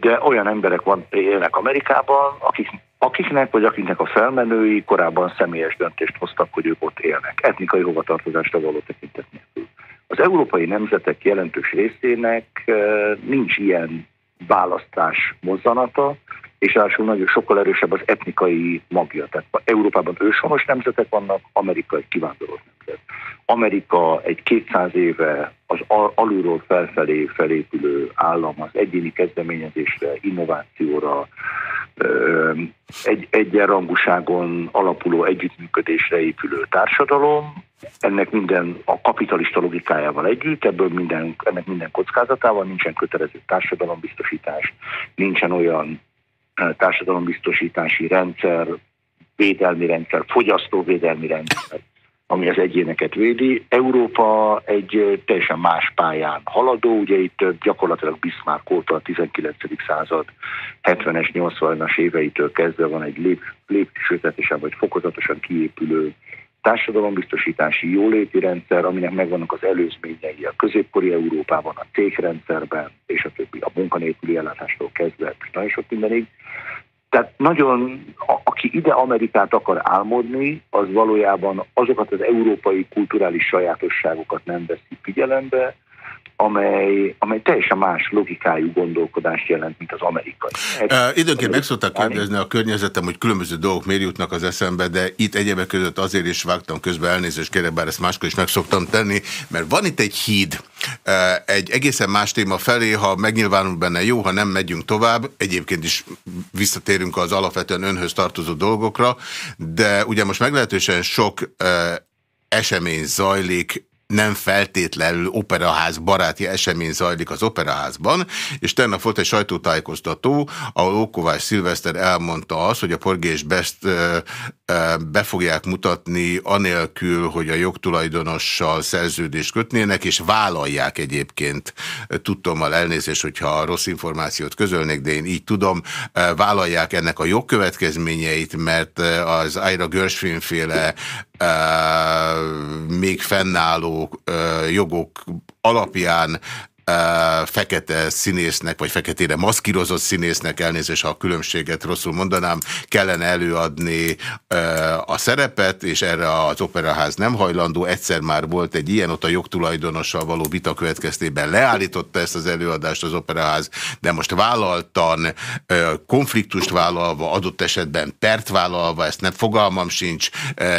De olyan emberek van, élnek Amerikában, akik akiknek vagy akiknek a felmenői korábban személyes döntést hoztak, hogy ők ott élnek, etnikai hovatartozásra való tekintet nélkül. Az európai nemzetek jelentős részének nincs ilyen választás mozzanata, és ráadásul nagyon sokkal erősebb az etnikai magja. Tehát Európában őshonos nemzetek vannak, Amerika egy kivándorolt nemzet. Amerika egy 200 éve az alulról felfelé felépülő állam az egyéni kezdeményezésre, innovációra, egy egyenrangúságon alapuló együttműködésre épülő társadalom, ennek minden a kapitalista logikájával együtt, ebből minden, ennek minden kockázatával nincsen kötelező társadalombiztosítás, nincsen olyan társadalombiztosítási rendszer, védelmi rendszer, fogyasztóvédelmi rendszer, ami az egyéneket védi. Európa egy teljesen más pályán haladó, ugye itt gyakorlatilag Bismarck óta a 19. század 70-es, 80-as éveitől kezdve van egy lép, lépcsőzetesen vagy fokozatosan kiépülő társadalombiztosítási jóléti rendszer, aminek megvannak az előzményei a középkori Európában, a cégrendszerben, és a többi, a munkanélküli ellátástól kezdve, nagyon sok mindenig. Tehát nagyon, a, aki ide Amerikát akar álmodni, az valójában azokat az európai kulturális sajátosságokat nem veszi figyelembe, amely, amely teljesen más logikájú gondolkodást jelent, mint az amerikai. Uh, időnként meg szokták kérdezni a környezetem, hogy különböző dolgok miért jutnak az eszembe, de itt egyebek között azért is vágtam közben elnézést kérek, bár ezt máskor is meg szoktam tenni, mert van itt egy híd, egy egészen más téma felé, ha megnyilvánul benne jó, ha nem megyünk tovább, egyébként is visszatérünk az alapvetően önhöz tartozó dolgokra, de ugye most meglehetősen sok esemény zajlik nem feltétlenül operaház baráti esemény zajlik az operaházban, és tegnap volt egy sajtótájékoztató, ahol Ókovás Szilveszter elmondta azt, hogy a Porgés Best be fogják mutatni anélkül, hogy a jogtulajdonossal szerződést kötnének, és vállalják egyébként, tudtommal elnézést, hogyha rossz információt közölnék, de én így tudom, vállalják ennek a jogkövetkezményeit, mert az Ira Gershwin még fennálló jogok alapján fekete színésznek, vagy feketére maszkírozott színésznek, elnézést, ha a különbséget rosszul mondanám, kellene előadni a szerepet, és erre az operaház nem hajlandó. Egyszer már volt egy ilyen, ott a jogtulajdonossal való vita következtében leállította ezt az előadást az operaház, de most vállaltan, konfliktust vállalva, adott esetben pert vállalva, ezt nem fogalmam sincs,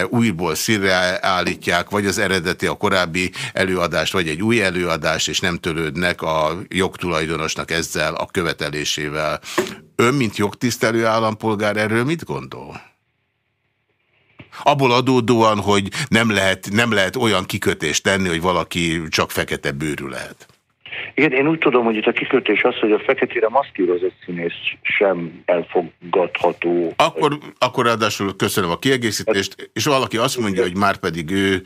újból színre állítják, vagy az eredeti, a korábbi előadást, vagy egy új előadás, és nem törődnek a jogtulajdonosnak ezzel a követelésével. Ön, mint jogtisztelő állampolgár, erről mit gondol? Abból adódóan, hogy nem lehet, nem lehet olyan kikötést tenni, hogy valaki csak fekete bőrű lehet. Igen, én úgy tudom, hogy itt a kikötés az, hogy a feketére maszkírozott színész sem elfogadható. Akkor, akkor ráadásul köszönöm a kiegészítést, és valaki azt mondja, hogy már pedig ő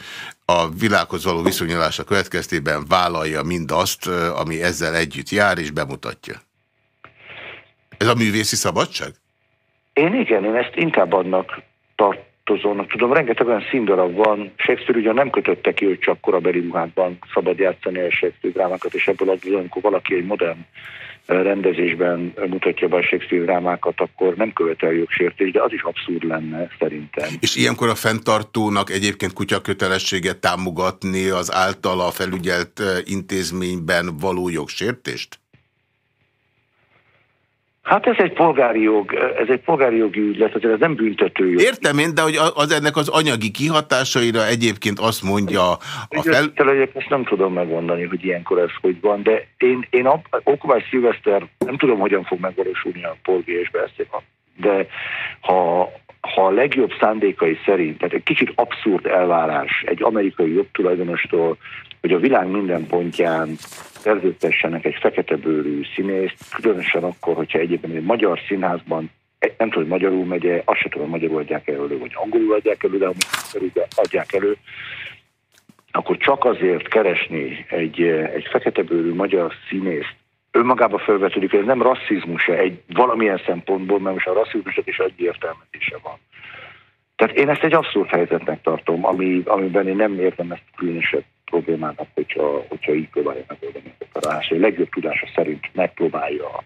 a világhoz való viszonyulása következtében vállalja mindazt, ami ezzel együtt jár, és bemutatja. Ez a művészi szabadság? Én igen, én ezt inkább annak tart, változónak. Tudom, rengeteg olyan színdarab van, Shakespeare ugyan nem kötötte ki, hogy csak korabeli ruhákban szabad játszani a Shakespeare drámákat, és ebből az, amikor valaki egy modern rendezésben mutatja be a Shakespeare drámákat, akkor nem követel jogsértés, de az is abszurd lenne szerintem. És ilyenkor a fenntartónak egyébként kutya kötelességet támogatni az általa felügyelt eh, intézményben való jogsértést? Hát ez egy polgári jog, ez egy polgári jogi ügylet, azért ez nem büntető jog. Értem én, de hogy az ennek az anyagi kihatásaira egyébként azt mondja a fel... Legyek, ezt nem tudom megmondani, hogy ilyenkor ez hogy van, de én, én Okovály Szilveszter nem tudom, hogyan fog megvalósulni a polgi és beszélni, de ha, ha a legjobb szándékai szerint, tehát egy kicsit abszurd elvárás egy amerikai jogtulajdonostól, hogy a világ minden pontján szerződtessenek egy fekete bőrű színészt, különösen akkor, hogyha egyébként egy magyar színházban nem tudom, hogy magyarul megy azt sem tudom, hogy magyarul adják elő, vagy angolul adják elő, de amikor adják elő, akkor csak azért keresni egy, egy fekete bőrű magyar színészt, önmagába felvetődik, hogy ez nem rasszizmus -e egy valamilyen szempontból, mert most a rasszizmusnak is egy van. Tehát én ezt egy abszurd helyzetnek tartom, ami, amiben én nem értem ezt különösebb problémának, hogyha, hogyha így próbálja megoldani a találás, hogy legjobb tudása szerint megpróbálja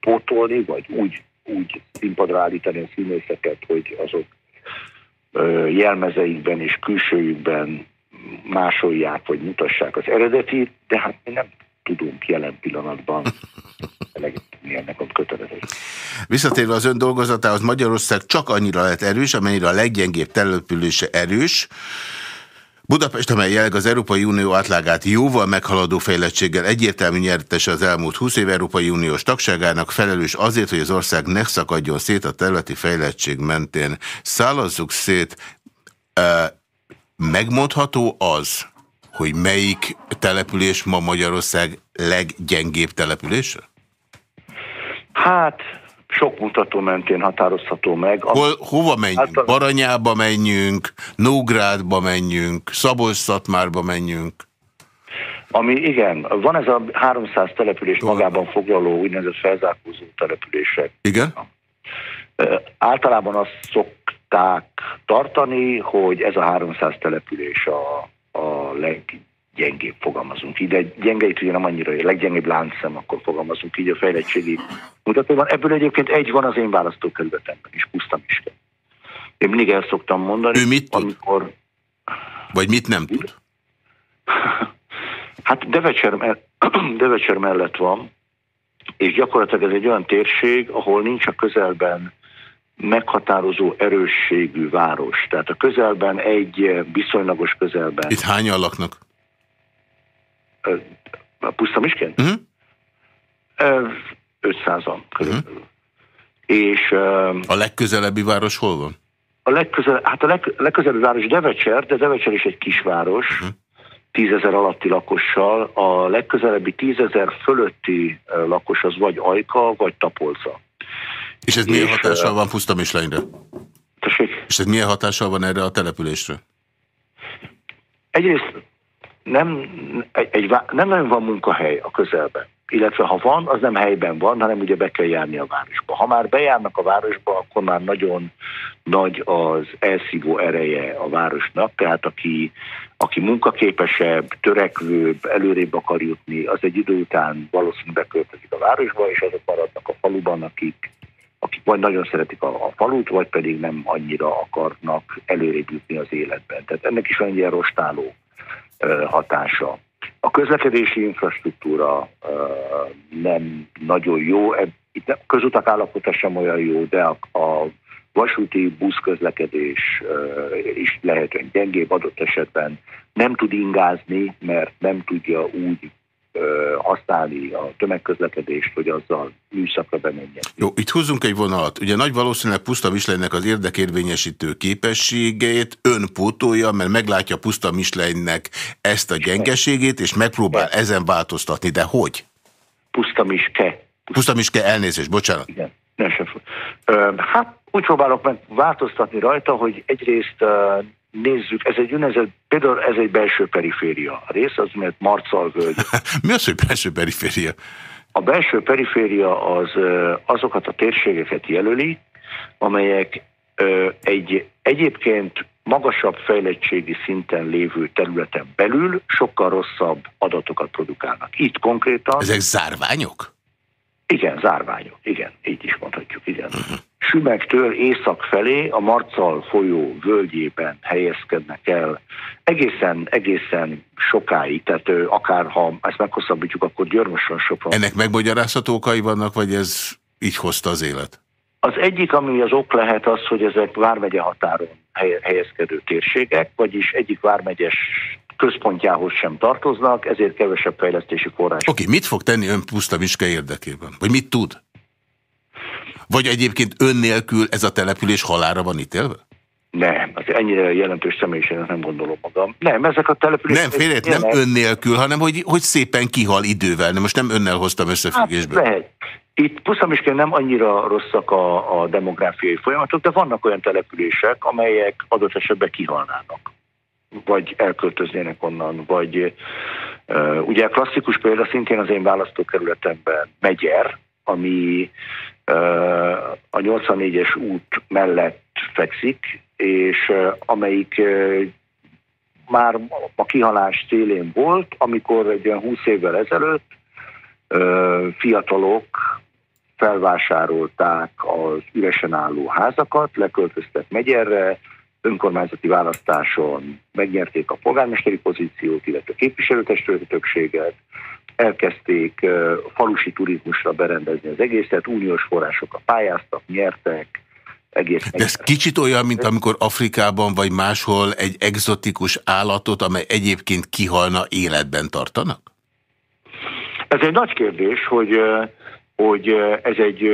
pótolni, vagy úgy, úgy színpadra állítani a színészeket, hogy azok jelmezeikben és külsőjükben másolják, vagy mutassák az eredetit, de hát mi nem tudunk jelen pillanatban ennek a kötelezés. Visszatérve az ön dolgozatához, Magyarország csak annyira lehet erős, amennyire a leggyengébb települése erős, Budapest, amely jelleg az Európai Unió átlágát jóval meghaladó fejlettséggel egyértelmű nyertes az elmúlt 20 év Európai Uniós tagságának, felelős azért, hogy az ország ne szakadjon szét a területi fejlettség mentén. Szállazzuk szét, megmondható az, hogy melyik település ma Magyarország leggyengébb települése? Hát sok mutató mentén határozható meg. Hol, hova menjünk? Által... Baranyába menjünk, Nógrádba menjünk, szabolcs menjünk? Ami igen, van ez a 300 település Tól. magában foglaló úgynevezett felzárkózó települések. Igen? Általában azt szokták tartani, hogy ez a 300 település a, a leg, gyengébb fogalmazunk így, de gyengeit ugye nem annyira, a leggyengébb láncszem, akkor fogalmazunk így a fejlettségi mutatóban. Ebből egyébként egy van az én választókerületemben is, puszta is. Én mindig el szoktam mondani. Ő mit tud? Amikor... Vagy mit nem tud? Hát Devecser, Devecser mellett van, és gyakorlatilag ez egy olyan térség, ahol nincs a közelben meghatározó erősségű város. Tehát a közelben egy viszonylagos közelben. Itt hányan laknak? a Pusztamisként? Uh-huh. 500-an körülbelül. Uh-huh. És, a legközelebbi város hol van? A legközel, hát a leg, legközelebbi város Devecser, de Devecser is egy kisváros, uh-huh. tízezer alatti lakossal. A legközelebbi tízezer fölötti lakos az vagy Ajka, vagy Tapolca. És ez milyen és, hatással van Pusztamislányra? Tessék? És ez milyen hatással van erre a településre? Egyrészt nem, egy, egy, nem nagyon van munkahely a közelben. illetve ha van, az nem helyben van, hanem ugye be kell járni a városba. Ha már bejárnak a városba, akkor már nagyon nagy az elszívó ereje a városnak, tehát aki, aki munkaképesebb, törekvőbb, előrébb akar jutni, az egy idő után valószínűleg beköltözik a városba, és azok maradnak a faluban, akik, akik vagy nagyon szeretik a, a falut, vagy pedig nem annyira akarnak előrébb jutni az életben. Tehát ennek is van ilyen rostáló hatása. A közlekedési infrastruktúra nem nagyon jó, itt a közutak állapota sem olyan jó, de a, a vasúti buszközlekedés is lehetően gyengébb adott esetben, nem tud ingázni, mert nem tudja úgy használni a tömegközlekedést, hogy azzal műszakra bemenjen. Jó, itt húzunk egy vonalat. Ugye nagy valószínűleg Puszta Mislejnek az érdekérvényesítő képességét ön pótolja, mert meglátja Puszta Mislejnek ezt a gyengeségét, és megpróbál Igen. ezen változtatni. De hogy? Puszta Miske. Puszta Miske, elnézést, bocsánat. Igen. Nem sem. Hát úgy próbálok meg változtatni rajta, hogy egyrészt nézzük, ez egy úgynevezett, például ez egy belső periféria a rész, az mert Marcal völgy. Mi az, hogy belső periféria? A belső periféria az azokat a térségeket jelöli, amelyek egy egyébként magasabb fejlettségi szinten lévő területen belül sokkal rosszabb adatokat produkálnak. Itt konkrétan... Ezek zárványok? Igen, zárványok, igen, így is mondhatjuk, igen. Uh-huh. Sümegtől észak felé a Marcal folyó völgyében helyezkednek el egészen, egészen sokáig, tehát akár ha ezt meghosszabbítjuk, akkor Györmösön sopron. Ennek megmagyarázható okai vannak, vagy ez így hozta az élet? Az egyik, ami az ok lehet az, hogy ezek vármegye határon helyezkedő térségek, vagyis egyik vármegyes központjához sem tartoznak, ezért kevesebb fejlesztési forrás. Oké, okay, mit fog tenni ön Puszta Miske érdekében? Vagy mit tud? Vagy egyébként ön nélkül ez a település halára van ítélve? Nem, az ennyire jelentős személyiségnek nem gondolom magam. Nem, ezek a települések... Nem, félét, nem ön nélkül, hanem hogy, hogy szépen kihal idővel. De most nem önnel hoztam összefüggésbe. Hát lehet. Itt pusztamisként nem annyira rosszak a, a demográfiai folyamatok, de vannak olyan települések, amelyek adott esetben kihalnának vagy elköltöznének onnan, vagy uh, ugye klasszikus példa szintén az én választókerületemben Megyer, ami uh, a 84-es út mellett fekszik, és uh, amelyik uh, már a kihalás szélén volt, amikor egy olyan 20 évvel ezelőtt uh, fiatalok felvásárolták az üresen álló házakat, leköltöztek Megyerre, önkormányzati választáson megnyerték a polgármesteri pozíciót, illetve képviselőtestületi többséget, elkezdték falusi turizmusra berendezni az egészet, uniós forrásokat pályáztak, nyertek, egész. De ez kicsit olyan, mint amikor Afrikában vagy máshol egy egzotikus állatot, amely egyébként kihalna, életben tartanak? Ez egy nagy kérdés, hogy hogy ez egy,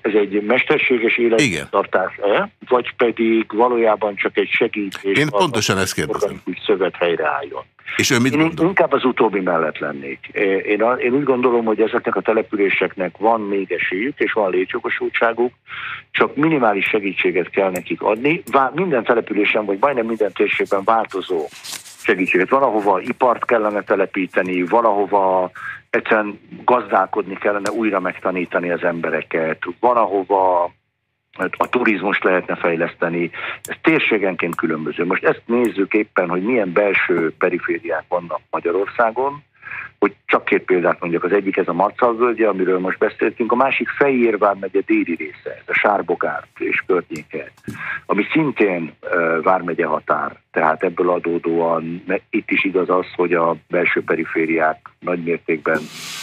ez egy mesterséges élettartás-e, vagy pedig valójában csak egy segítés. Én pontosan ezt kérdezem. Hogy szövet helyreálljon. És ön mit én inkább az utóbbi mellett lennék. Én, én úgy gondolom, hogy ezeknek a településeknek van még esélyük, és van létjogosultságuk, csak minimális segítséget kell nekik adni. Minden településen, vagy majdnem minden térségben változó segítséget. Van, ahova ipart kellene telepíteni, van, ahova egyszerűen gazdálkodni kellene, újra megtanítani az embereket, van, ahova a turizmus lehetne fejleszteni, ez térségenként különböző. Most ezt nézzük éppen, hogy milyen belső perifériák vannak Magyarországon, hogy csak két példát mondjak, az egyik ez a Marcal völgye, amiről most beszéltünk, a másik Fejérvár megye déli része, ez a Sárbogár és környéke, ami szintén Vármegye határ, tehát ebből adódóan itt is igaz az, hogy a belső perifériák nagymértékben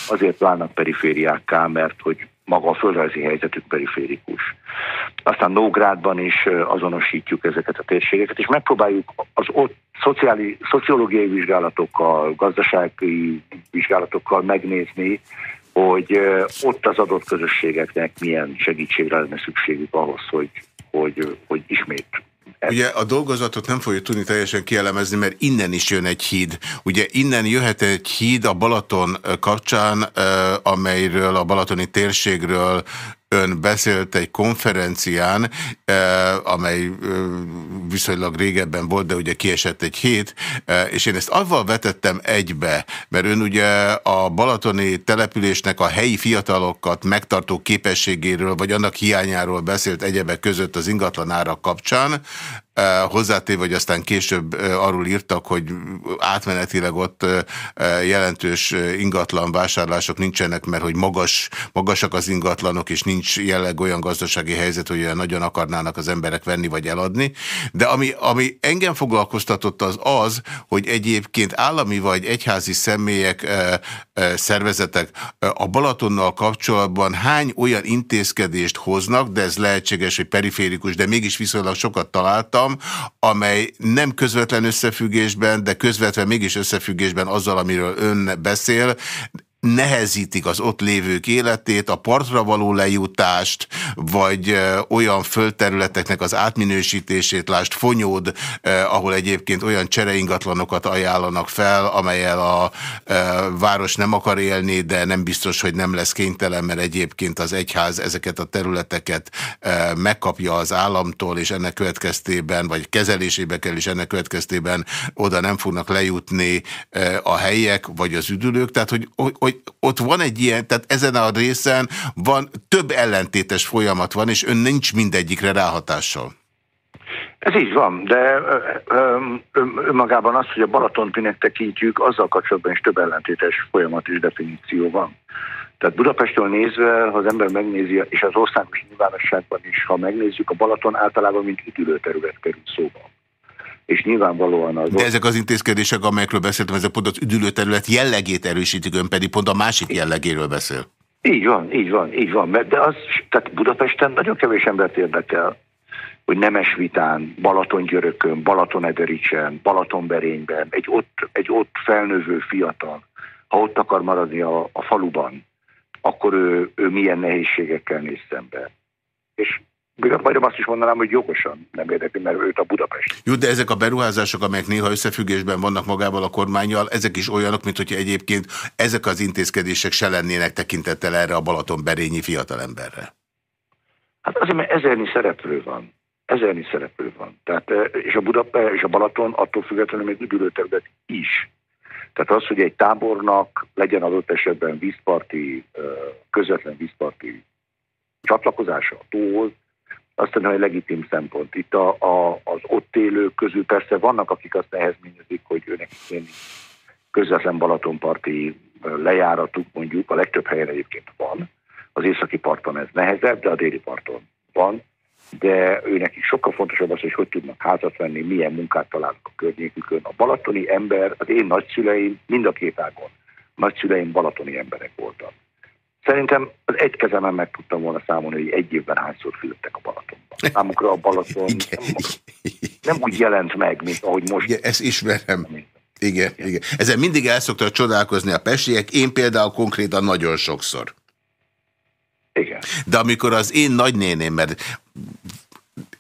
azért válnak perifériákká, mert hogy maga a földrajzi helyzetük periférikus. Aztán Nógrádban is azonosítjuk ezeket a térségeket, és megpróbáljuk az ott szociális, szociológiai vizsgálatokkal, gazdasági vizsgálatokkal megnézni, hogy ott az adott közösségeknek milyen segítségre lenne szükségük ahhoz, hogy, hogy, hogy ismét Ugye a dolgozatot nem fogjuk tudni teljesen kielemezni, mert innen is jön egy híd. Ugye innen jöhet egy híd a Balaton kapcsán, amelyről a balatoni térségről ön beszélt egy konferencián, amely viszonylag régebben volt, de ugye kiesett egy hét, és én ezt avval vetettem egybe, mert ön ugye a balatoni településnek a helyi fiatalokat megtartó képességéről, vagy annak hiányáról beszélt egyebek között az ingatlan árak kapcsán, hozzátéve, hogy aztán később arról írtak, hogy átmenetileg ott jelentős ingatlan vásárlások nincsenek, mert hogy magas, magasak az ingatlanok, és nincs jelleg olyan gazdasági helyzet, hogy olyan nagyon akarnának az emberek venni vagy eladni. De ami, ami engem foglalkoztatott az az, hogy egyébként állami vagy egyházi személyek, szervezetek a Balatonnal kapcsolatban hány olyan intézkedést hoznak, de ez lehetséges, hogy periférikus, de mégis viszonylag sokat találtam, amely nem közvetlen összefüggésben, de közvetve mégis összefüggésben azzal, amiről ön beszél, nehezítik az ott lévők életét, a partra való lejutást, vagy olyan földterületeknek az átminősítését, lást Fonyód, ahol egyébként olyan csereingatlanokat ajánlanak fel, amelyel a város nem akar élni, de nem biztos, hogy nem lesz kénytelen, mert egyébként az egyház ezeket a területeket megkapja az államtól, és ennek következtében, vagy kezelésébe kell, és ennek következtében oda nem fognak lejutni a helyek, vagy az üdülők. Tehát, hogy, hogy ott van egy ilyen, tehát ezen a részen van több ellentétes folyamat van, és ön nincs mindegyikre ráhatással. Ez így van, de önmagában az, hogy a Balaton minek tekintjük, azzal kapcsolatban is több ellentétes folyamat és definíció van. Tehát Budapestről nézve, ha az ember megnézi, és az országos nyilvánosságban is, ha megnézzük, a Balaton általában mint üdülőterület kerül szóba és nyilvánvalóan az... De ezek az intézkedések, amelyekről beszéltem, ezek pont az üdülőterület jellegét erősítik, ön pedig pont a másik jellegéről beszél. Így van, így van, így van. De az, tehát Budapesten nagyon kevés embert érdekel, hogy Nemesvitán, Balatongyörökön, Balatonedericsen, Balatonberényben, egy ott, egy ott felnövő fiatal, ha ott akar maradni a, a faluban, akkor ő, ő milyen nehézségekkel néz szembe. És majdnem azt is mondanám, hogy jogosan nem érdekli, mert őt a Budapest. Jó, de ezek a beruházások, amelyek néha összefüggésben vannak magával a kormányjal, ezek is olyanok, mint hogyha egyébként ezek az intézkedések se lennének tekintettel erre a Balaton-berényi fiatalemberre. Hát azért, mert ezernyi szereplő van. Ezernyi szereplő van. Tehát, eh, és a Budapest és a Balaton attól függetlenül még üdülőterület is. Tehát az, hogy egy tábornak legyen adott esetben vízparti, eh, közvetlen vízparti csatlakozása a tóhoz, azt mondom, hogy legitim szempont. Itt a, a, az ott élők közül persze vannak, akik azt nehezményezik, hogy őnek közvetlen Balatonparti lejáratuk mondjuk, a legtöbb helyen egyébként van. Az északi parton ez nehezebb, de a déli parton van. De őnek is sokkal fontosabb az, hogy hogy tudnak házat venni, milyen munkát találnak a környékükön. A balatoni ember, az én nagyszüleim mind a két ágon, nagyszüleim balatoni emberek voltak. Szerintem az egy kezemen meg tudtam volna számolni, hogy egy évben hányszor fülöttek a Balatonban. Számukra a Balaton nem, nem úgy jelent meg, mint ahogy most. Igen, ezt ismerem. Igen, igen. igen. Ezen mindig el szoktak csodálkozni a pestiek, én például konkrétan nagyon sokszor. Igen. De amikor az én nagynéném, mert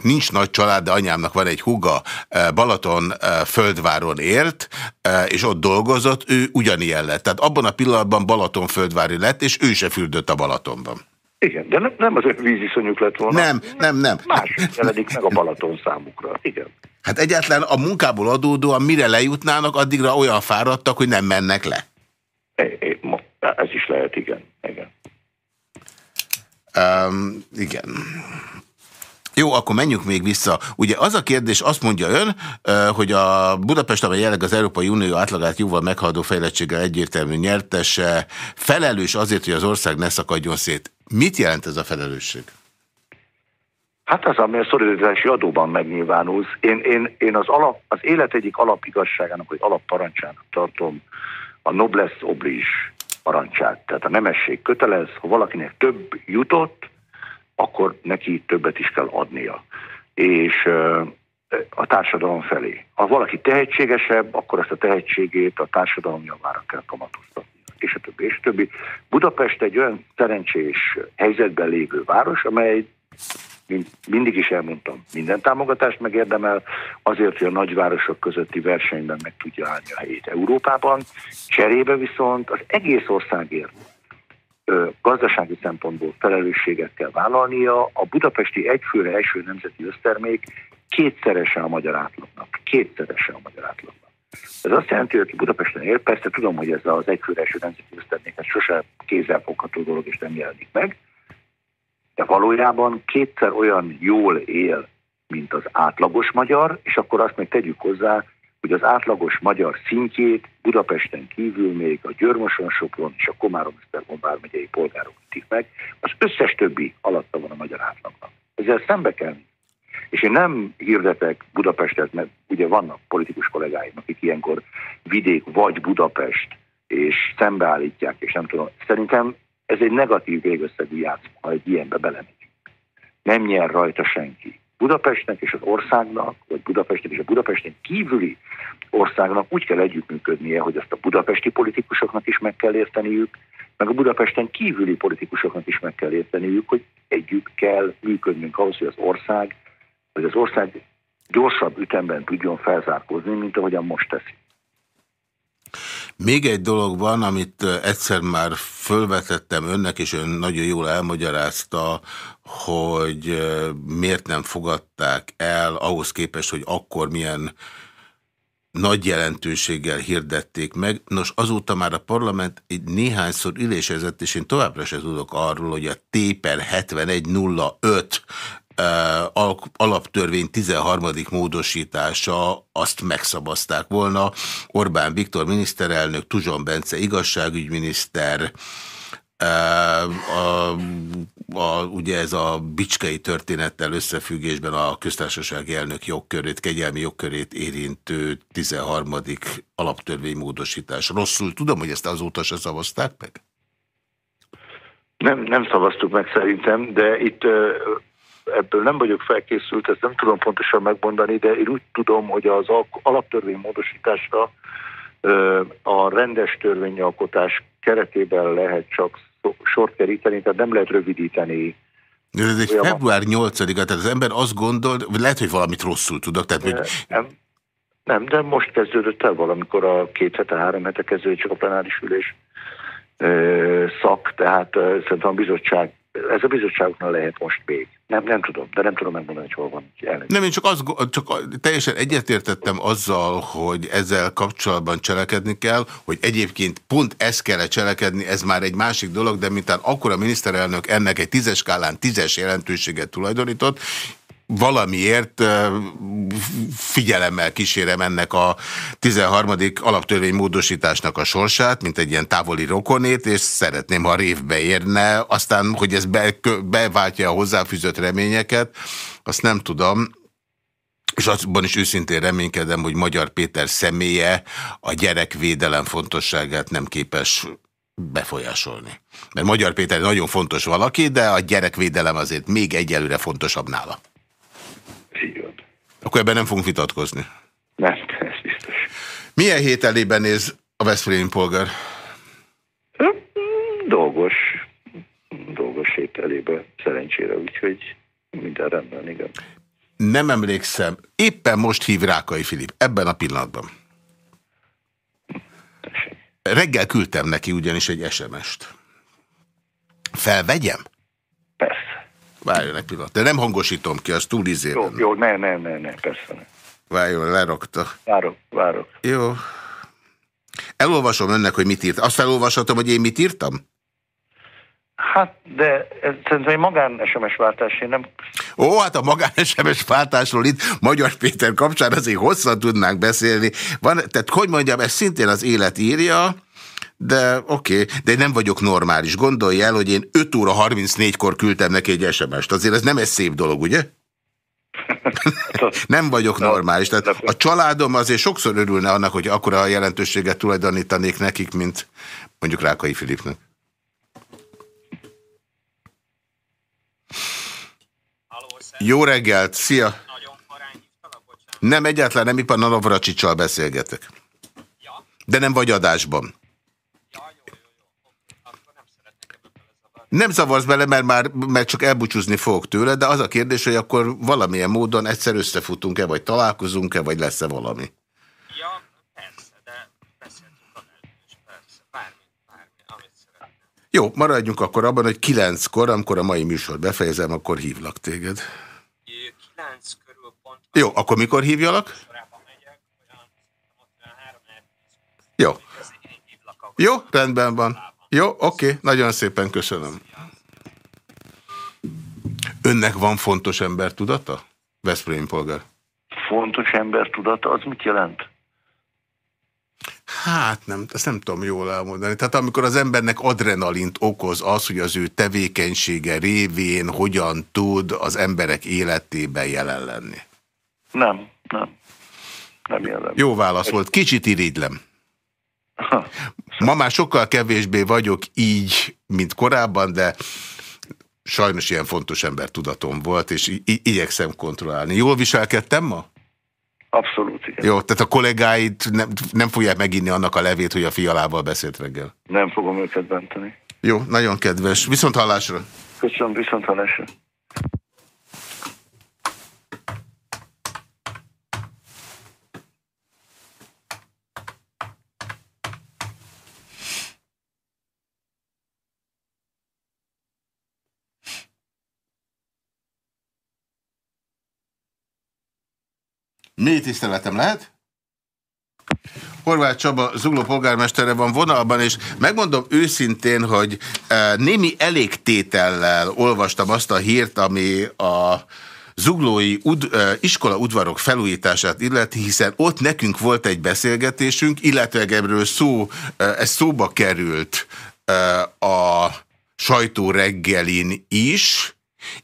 nincs nagy család, de anyámnak van egy huga, eh, Balaton eh, földváron ért, eh, és ott dolgozott, ő ugyanilyen lett. Tehát abban a pillanatban Balaton földvári lett, és ő se fürdött a Balatonban. Igen, de nem, nem az ő víziszonyuk lett volna. Nem, nem, nem. Más jelenik meg a Balaton számukra. Igen. Hát egyáltalán a munkából adódóan mire lejutnának, addigra olyan fáradtak, hogy nem mennek le. Ez is lehet, igen. Igen. Um, igen. Jó, akkor menjünk még vissza. Ugye az a kérdés, azt mondja ön, hogy a Budapest, amely jelenleg az Európai Unió átlagát jóval meghaladó fejlettséggel egyértelmű nyertese, felelős azért, hogy az ország ne szakadjon szét. Mit jelent ez a felelősség? Hát az, ami a szolidaritási adóban megnyilvánul. Én, én, én az, alap, az élet egyik alapigazságának, vagy alapparancsának tartom a noblesse oblige parancsát. Tehát a nemesség kötelez, ha valakinek több jutott, akkor neki többet is kell adnia. És a társadalom felé. Ha valaki tehetségesebb, akkor ezt a tehetségét a társadalom javára kell kamatoztatni. És a többi, és a többi. Budapest egy olyan szerencsés helyzetben lévő város, amely mindig is elmondtam, minden támogatást megérdemel, azért, hogy a nagyvárosok közötti versenyben meg tudja állni a helyét Európában. Cserébe viszont az egész országért gazdasági szempontból felelősséget kell vállalnia. A budapesti egyfőre első nemzeti össztermék kétszerese a magyar átlagnak. Kétszerese a magyar átlagnak. Ez azt jelenti, hogy aki Budapesten él, persze tudom, hogy ez az egyfőre első nemzeti össztermék, ez sose kézzelfogható dolog, és nem jelenik meg, de valójában kétszer olyan jól él, mint az átlagos magyar, és akkor azt még tegyük hozzá, hogy az átlagos magyar szintjét Budapesten kívül még a Györmoson, Sopron és a Komárom-Esztergom vármegyei polgárok ütik meg, az összes többi alatta van a magyar átlagnak. Ezzel szembe kell és én nem hirdetek Budapestet, mert ugye vannak politikus kollégáim, akik ilyenkor vidék vagy Budapest, és szembeállítják, és nem tudom. Szerintem ez egy negatív végösszegű játszma, ha egy ilyenbe belemegyünk. Nem nyer rajta senki. Budapestnek és az országnak, vagy Budapestnek és a Budapesten kívüli országnak úgy kell együttműködnie, hogy azt a budapesti politikusoknak is meg kell érteniük, meg a Budapesten kívüli politikusoknak is meg kell érteniük, hogy együtt kell működnünk ahhoz, hogy az ország, hogy az ország gyorsabb ütemben tudjon felzárkózni, mint ahogyan most teszi. Még egy dolog van, amit egyszer már fölvetettem önnek, és ön nagyon jól elmagyarázta, hogy miért nem fogadták el ahhoz képest, hogy akkor milyen nagy jelentőséggel hirdették meg. Nos, azóta már a parlament egy néhányszor ülésezett, és én továbbra se tudok arról, hogy a Téper 7105 alaptörvény 13. módosítása azt megszabazták volna. Orbán Viktor miniszterelnök, Tuzson Bence igazságügyminiszter, a, a, ugye ez a bicskei történettel összefüggésben a köztársasági elnök jogkörét, kegyelmi jogkörét érintő 13. alaptörvénymódosítás. Rosszul tudom, hogy ezt azóta se szavazták meg? Nem, nem szavaztuk meg szerintem, de itt ebből nem vagyok felkészült, ezt nem tudom pontosan megmondani, de én úgy tudom, hogy az alaptörvény módosításra a rendes törvényalkotás keretében lehet csak sort keríteni, tehát nem lehet rövidíteni. De ez egy február 8-a, tehát az ember azt gondol, lehet, hogy valamit rosszul tudok. Tehát, hogy... nem, nem, de most kezdődött el valamikor a két hete, három hete kezdődött csak a plenáris ülés szak, tehát szerintem a bizottság ez a bizottságoknál lehet most még. Nem, nem tudom, de nem tudom megmondani, hogy hol van. Elég. Nem, én csak, az, csak teljesen egyetértettem azzal, hogy ezzel kapcsolatban cselekedni kell, hogy egyébként pont ezt kell -e cselekedni, ez már egy másik dolog, de mintán akkor a miniszterelnök ennek egy tízes skálán tízes jelentőséget tulajdonított, valamiért figyelemmel kísérem ennek a 13. alaptörvény módosításnak a sorsát, mint egy ilyen távoli rokonét, és szeretném, ha révbe érne, aztán, hogy ez be, beváltja a hozzáfűzött reményeket, azt nem tudom, és azban is őszintén reménykedem, hogy Magyar Péter személye a gyerekvédelem fontosságát nem képes befolyásolni. Mert Magyar Péter nagyon fontos valaki, de a gyerekvédelem azért még egyelőre fontosabb nála. Így van. Akkor ebben nem fogunk vitatkozni. Nem, ez biztos. Milyen hét elében néz a Veszprém polgár? Dolgos. Dolgos hét elébe, szerencsére, úgyhogy minden rendben, igen. Nem emlékszem. Éppen most hív Rákai Filip, ebben a pillanatban. Reggel küldtem neki ugyanis egy SMS-t. Felvegyem? Persze. Várjon egy pillanat. De nem hangosítom ki, az túl izé. Jó, jó, ne, ne, ne, ne, persze ne. Várjon, lerakta. Várok, várok. Jó. Elolvasom önnek, hogy mit írt. Azt felolvashatom, hogy én mit írtam? Hát, de ez szerintem egy magán SMS váltás, én nem... Ó, hát a magán SMS váltásról itt Magyar Péter kapcsán azért hosszan tudnánk beszélni. Van, tehát hogy mondjam, ez szintén az élet írja, de oké, okay, de nem vagyok normális. Gondolj el, hogy én 5 óra 34-kor küldtem neki egy SMS-t. Azért ez nem egy szép dolog, ugye? nem vagyok normális. Tehát a családom azért sokszor örülne annak, hogy akkora a jelentőséget tulajdonítanék nekik, mint mondjuk Rákai Filipnek. Jó reggelt, szia! Nem, egyáltalán nem, Ipa Navracsicsal beszélgetek. De nem vagy adásban. Nem zavarsz bele, mert már mert csak elbúcsúzni fogok tőle, de az a kérdés, hogy akkor valamilyen módon egyszer összefutunk-e, vagy találkozunk-e, vagy lesz-e valami? Ja, persze, de beszéltünk a is, persze, bármi, bármi, amit szeretnél. Jó, maradjunk akkor abban, hogy kilenckor, amikor a mai műsor befejezem, akkor hívlak téged. Kilenc körül pont. Jó, akkor mikor hívjalak? Jó. Jó, rendben van. Jó, oké, nagyon szépen köszönöm. Önnek van fontos ember tudata? Veszprém polgár. Fontos ember tudata, az mit jelent? Hát nem, ezt nem tudom jól elmondani. Tehát amikor az embernek adrenalint okoz az, hogy az ő tevékenysége révén hogyan tud az emberek életében jelen lenni. Nem, nem. Nem jelen. Jó válasz volt. Kicsit irigylem. Ma már sokkal kevésbé vagyok így, mint korábban, de sajnos ilyen fontos ember tudatom volt, és igyekszem kontrollálni. Jól viselkedtem ma? Abszolút, igen. Jó, tehát a kollégáid nem, nem fogják meginni annak a levét, hogy a fialával beszélt reggel? Nem fogom őket benteni. Jó, nagyon kedves. Viszont hallásra. Köszönöm, viszont hallásra. Mély tiszteletem lehet? Horváth Csaba Zugló polgármestere van vonalban, és megmondom őszintén, hogy e, némi elégtétellel olvastam azt a hírt, ami a zuglói ud, e, iskola udvarok felújítását illeti, hiszen ott nekünk volt egy beszélgetésünk, illetve ebből szó, e, ez szóba került a sajtó reggelin is,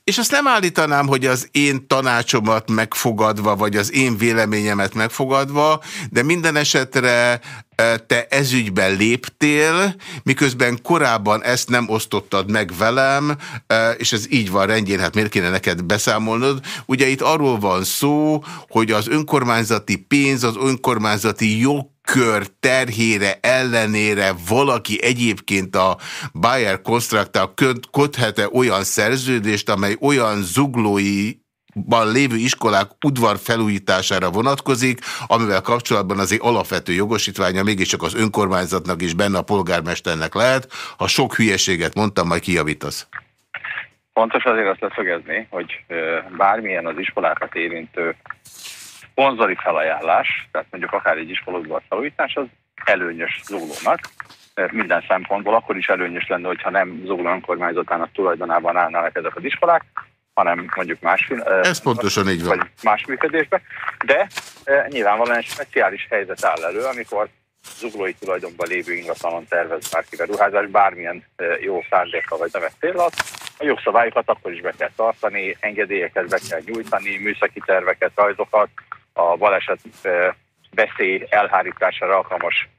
és azt nem állítanám, hogy az én tanácsomat megfogadva, vagy az én véleményemet megfogadva, de minden esetre e, te ezügyben léptél, miközben korábban ezt nem osztottad meg velem, e, és ez így van rendjén, hát miért kéne neked beszámolnod? Ugye itt arról van szó, hogy az önkormányzati pénz, az önkormányzati jog kör terhére ellenére valaki egyébként a Bayer Constructal köthete olyan szerződést, amely olyan zuglói ban lévő iskolák udvar felújítására vonatkozik, amivel kapcsolatban azért alapvető jogosítványa mégiscsak az önkormányzatnak is benne a polgármesternek lehet. Ha sok hülyeséget mondtam, majd kijavítasz. Fontos azért azt leszögezni, hogy bármilyen az iskolákat érintő szponzori felajánlás, tehát mondjuk akár egy iskolaudvar felújítás, az előnyös zuglónak. Minden szempontból akkor is előnyös lenne, hogyha nem zugló önkormányzatának tulajdonában állnának ezek az iskolák, hanem mondjuk más, Ez pontosan így van. Vagy más működésbe. De e, nyilvánvalóan egy speciális helyzet áll elő, amikor zuglói tulajdonban lévő ingatlanon tervez bárki beruházás, bármilyen jó szándékkal vagy nevet céllat, a jogszabályokat akkor is be kell tartani, engedélyeket be kell nyújtani, műszaki terveket, rajzokat, a baleset veszély elhárítására alkalmas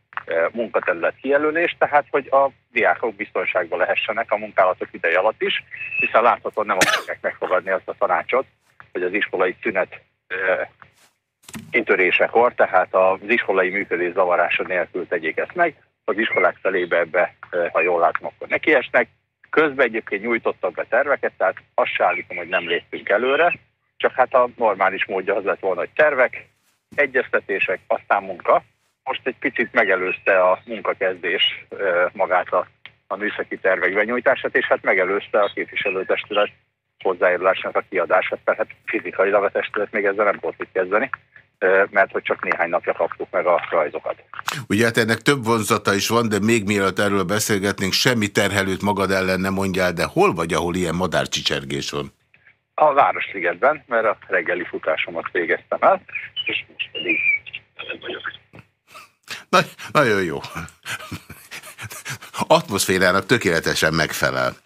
munkaterület kijelölés, tehát hogy a diákok biztonságban lehessenek a munkálatok ideje alatt is, hiszen láthatóan nem akarják megfogadni azt a tanácsot, hogy az iskolai szünet kitörésekor, tehát az iskolai működés zavarása nélkül tegyék ezt meg, az iskolák felébe ebbe, ha jól látom, akkor nekiesnek. Közben egyébként nyújtottak be terveket, tehát azt se állítom, hogy nem léptünk előre, csak hát a normális módja az lett volna, hogy tervek, egyeztetések, aztán munka. Most egy picit megelőzte a munkakezdés magát a, a műszaki tervek benyújtását, és hát megelőzte a képviselőtestület hozzájárulásnak a kiadását, mert hát fizikailag a testület még ezzel nem volt mit kezdeni mert hogy csak néhány napja kaptuk meg a rajzokat. Ugye hát ennek több vonzata is van, de még mielőtt erről beszélgetnénk, semmi terhelőt magad ellen nem mondjál, de hol vagy, ahol ilyen madárcsicsergés van? A Városligetben, mert a reggeli futásomat végeztem el, és most pedig Na, nagyon jó. Atmoszférának tökéletesen megfelel.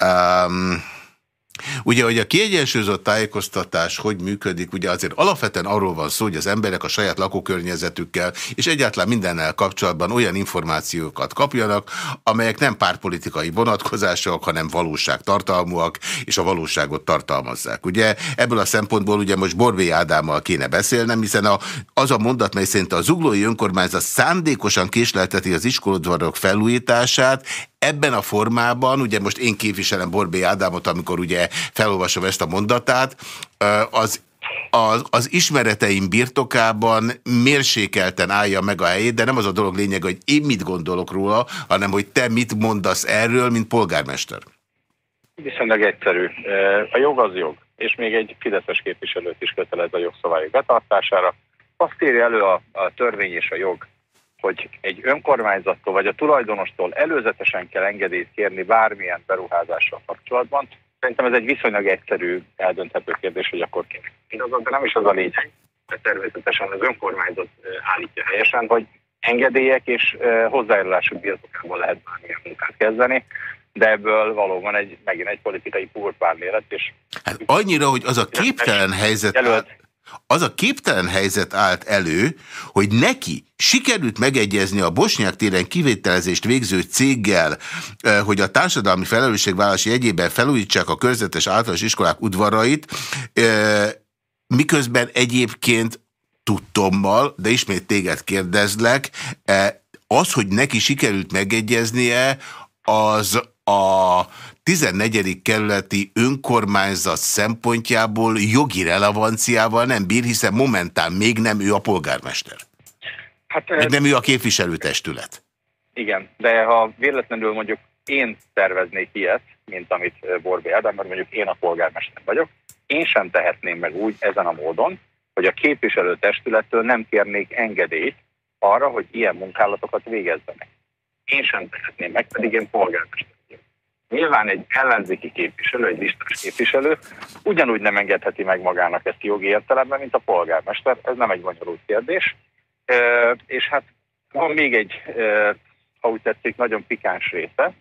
Um, Ugye, hogy a kiegyensúlyozott tájékoztatás hogy működik, ugye azért alapvetően arról van szó, hogy az emberek a saját lakókörnyezetükkel és egyáltalán mindennel kapcsolatban olyan információkat kapjanak, amelyek nem pártpolitikai vonatkozások, hanem valóságtartalmúak, és a valóságot tartalmazzák. Ugye ebből a szempontból ugye most Borbé Ádámmal kéne beszélnem, hiszen a, az a mondat, mely szerint a zuglói önkormányzat szándékosan késlelteti az iskolodvarok felújítását, ebben a formában, ugye most én képviselem Borbé Ádámot, amikor ugye felolvasom ezt a mondatát, az az, az ismereteim birtokában mérsékelten állja meg a helyét, de nem az a dolog lényeg, hogy én mit gondolok róla, hanem hogy te mit mondasz erről, mint polgármester. Viszonylag egyszerű. A jog az jog, és még egy fideszes képviselőt is kötelez a jogszabályok betartására. Azt írja elő a, a törvény és a jog, hogy egy önkormányzattól vagy a tulajdonostól előzetesen kell engedélyt kérni bármilyen beruházással kapcsolatban. Szerintem ez egy viszonylag egyszerű, eldönthető kérdés, hogy akkor ki igazad, de nem is az a lényeg, mert természetesen az önkormányzat állítja helyesen, hogy engedélyek és hozzájárulások birtokában lehet bármilyen munkát kezdeni, de ebből valóban egy, megint egy politikai púrpármélet. És hát annyira, hogy az a képtelen helyzet... Jelölt, az a képtelen helyzet állt elő, hogy neki sikerült megegyezni a Bosnyák téren kivételezést végző céggel, hogy a társadalmi felelősségvállalási egyében felújítsák a körzetes általános iskolák udvarait, miközben egyébként tudtommal, de ismét téged kérdezlek, az, hogy neki sikerült megegyeznie, az a 14. kerületi önkormányzat szempontjából jogi relevanciával nem bír, hiszen momentán még nem ő a polgármester. Hát, Meg nem ő a képviselőtestület. Igen, de ha véletlenül mondjuk én terveznék ilyet, mint amit Borbé Ádám, mert mondjuk én a polgármester vagyok, én sem tehetném meg úgy ezen a módon, hogy a képviselőtestülettől nem kérnék engedélyt arra, hogy ilyen munkálatokat végezzenek. Én sem tehetném meg, pedig én polgármester Nyilván egy ellenzéki képviselő, egy listás képviselő ugyanúgy nem engedheti meg magának ezt jogi értelemben, mint a polgármester. Ez nem egy bonyolult kérdés. E, és hát van még egy, e, ha úgy tetszik, nagyon pikáns része,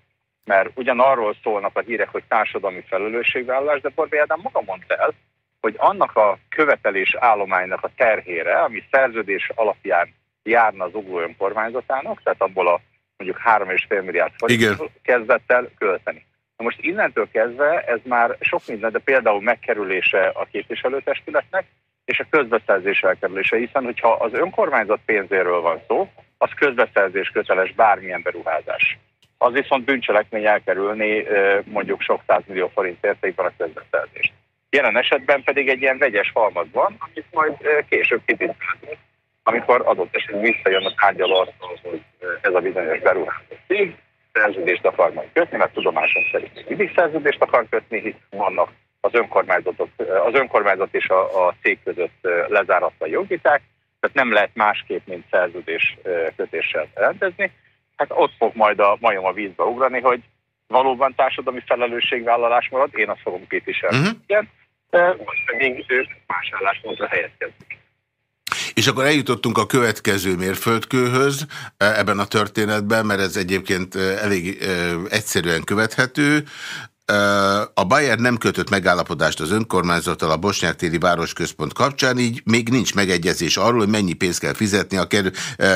mert ugyan arról szólnak a hírek, hogy társadalmi felelősségvállalás, de Borbé Ádám maga mondta el, hogy annak a követelés állománynak a terhére, ami szerződés alapján járna az ugló önkormányzatának, tehát abból a mondjuk 3,5 milliárd forint kezdett el költeni. Na most innentől kezdve ez már sok minden, de például megkerülése a képviselőtestületnek, és a közbeszerzés elkerülése, hiszen hogyha az önkormányzat pénzéről van szó, az közbeszerzés köteles bármilyen beruházás. Az viszont bűncselekmény elkerülni mondjuk sok millió forint értékben a közbeszerzést. Jelen esetben pedig egy ilyen vegyes halmaz van, amit majd később kitisztázunk, amikor adott esetben visszajön a tárgyalóasztalhoz ez a bizonyos beruházó cég, szerződést akar majd kötni, mert tudomásom szerint mindig szerződést akar kötni, hisz vannak az, önkormányzatok, az önkormányzat és a, a cég között lezáratva jogviták, tehát nem lehet másképp, mint szerződés kötéssel rendezni. Hát ott fog majd a majom a vízbe ugrani, hogy valóban társadalmi felelősségvállalás marad, én azt fogom képviselni, uh-huh. igen, vagy pedig ők más álláspontra helyezkednek. És akkor eljutottunk a következő mérföldkőhöz e, ebben a történetben, mert ez egyébként e, elég e, egyszerűen követhető. A Bayer nem kötött megállapodást az önkormányzattal a Bosnyák téri városközpont kapcsán, így még nincs megegyezés arról, hogy mennyi pénzt kell fizetni a, kerül,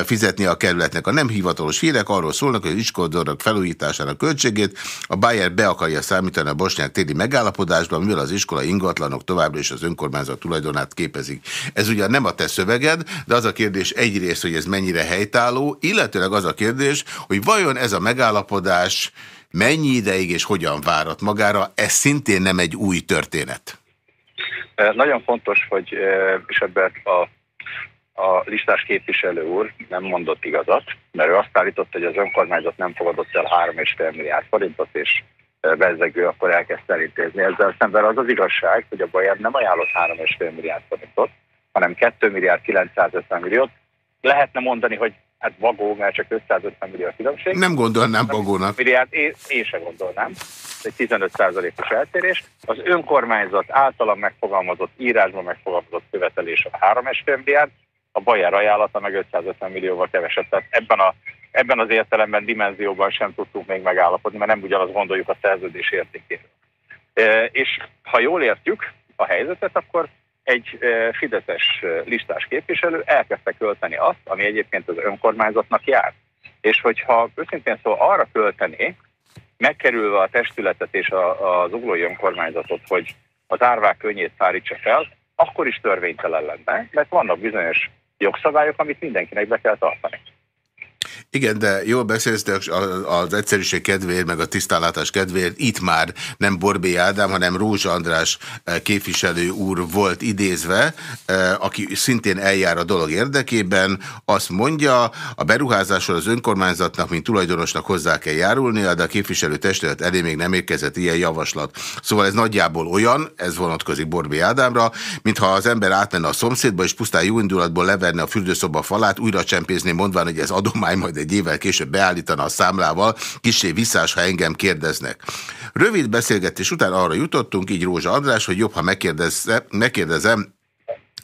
fizetni a kerületnek. A nem hivatalos hírek arról szólnak, hogy iskoldorok felújításának költségét a Bayer be akarja számítani a Bosnyák téri megállapodásban, mivel az iskola ingatlanok továbbra is az önkormányzat tulajdonát képezik. Ez ugye nem a te szöveged, de az a kérdés egyrészt, hogy ez mennyire helytálló, illetőleg az a kérdés, hogy vajon ez a megállapodás Mennyi ideig és hogyan várat magára? Ez szintén nem egy új történet. Nagyon fontos, hogy és ebben a, a listás képviselő úr nem mondott igazat, mert ő azt állította, hogy az önkormányzat nem fogadott el 3,5 milliárd forintot, és bezzegő akkor elkezdte elintézni. Ezzel szemben az az igazság, hogy a Bayer nem ajánlott 3,5 milliárd forintot, hanem 2 milliárd 950 milliót. Lehetne mondani, hogy hát vagó, mert csak 550 millió különbség. Nem gondolnám vagónak. Milliárd, én, én sem gondolnám. Egy 15%-os eltérés. Az önkormányzat általam megfogalmazott, írásban megfogalmazott követelés a 3,5 milliárd, a Bayer ajánlata meg 550 millióval kevesebb. Tehát ebben, a, ebben az értelemben, dimenzióban sem tudtunk még megállapodni, mert nem ugyanaz gondoljuk a szerződés értékéről. E, és ha jól értjük a helyzetet, akkor egy fideszes listás képviselő elkezdte költeni azt, ami egyébként az önkormányzatnak jár. És hogyha őszintén szó arra költené, megkerülve a testületet és a, az uglói önkormányzatot, hogy az árvák könnyét szárítsa fel, akkor is törvénytelen lenne, mert vannak bizonyos jogszabályok, amit mindenkinek be kell tartani. Igen, de jól beszélsz, de az egyszerűség kedvéért, meg a tisztánlátás kedvéért itt már nem Borbé Ádám, hanem Rózsa András eh, képviselő úr volt idézve, eh, aki szintén eljár a dolog érdekében, azt mondja, a beruházásról az önkormányzatnak, mint tulajdonosnak hozzá kell járulnia, de a képviselő testület elé még nem érkezett ilyen javaslat. Szóval ez nagyjából olyan, ez vonatkozik Borbé Ádámra, mintha az ember átmenne a szomszédba, és pusztán jó indulatból leverne a fürdőszoba falát, újra csempézni, mondván, hogy ez adomány, majd egy évvel később beállítana a számlával, kisé visszás, ha engem kérdeznek. Rövid beszélgetés után arra jutottunk, így Rózsa András, hogy jobb, ha megkérdezem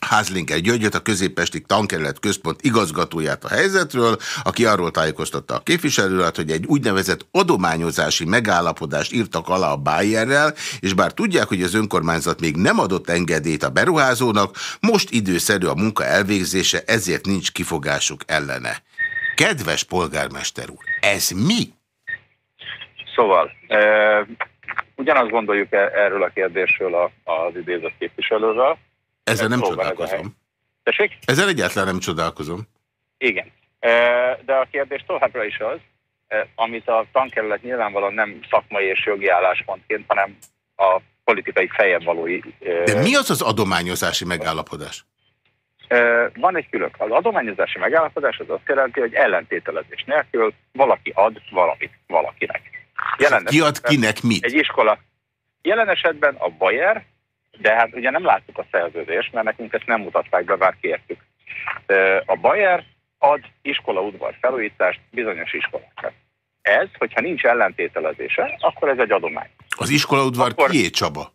Házlinker Györgyöt, a középesti tankerület központ igazgatóját a helyzetről, aki arról tájékoztatta a képviselőt, hogy egy úgynevezett adományozási megállapodást írtak alá a Bayerrel, és bár tudják, hogy az önkormányzat még nem adott engedélyt a beruházónak, most időszerű a munka elvégzése, ezért nincs kifogásuk ellene. Kedves polgármester úr, ez mi? Szóval, e, ugyanazt gondoljuk e, erről a kérdésről az idézett képviselővel, ezzel nem csodálkozom. Tessék? Ezzel egyáltalán nem csodálkozom. Igen. De a kérdés továbbra is az, amit a tankerület nyilvánvalóan nem szakmai és jogi álláspontként, hanem a politikai valói. De mi az az adományozási megállapodás? Van egy külön. Az adományozási megállapodás az azt jelenti, hogy ellentételezés nélkül valaki ad valamit valakinek. Jelen Ki ad kinek mit? Egy iskola. Jelen esetben a Bayer de hát ugye nem láttuk a szerződést, mert nekünk ezt nem mutatták be, bár kértük. A Bayer ad iskolaudvar felújítást bizonyos iskolákra. Ez, hogyha nincs ellentételezése, akkor ez egy adomány. Az iskolaudvar akkor... kié, Csaba?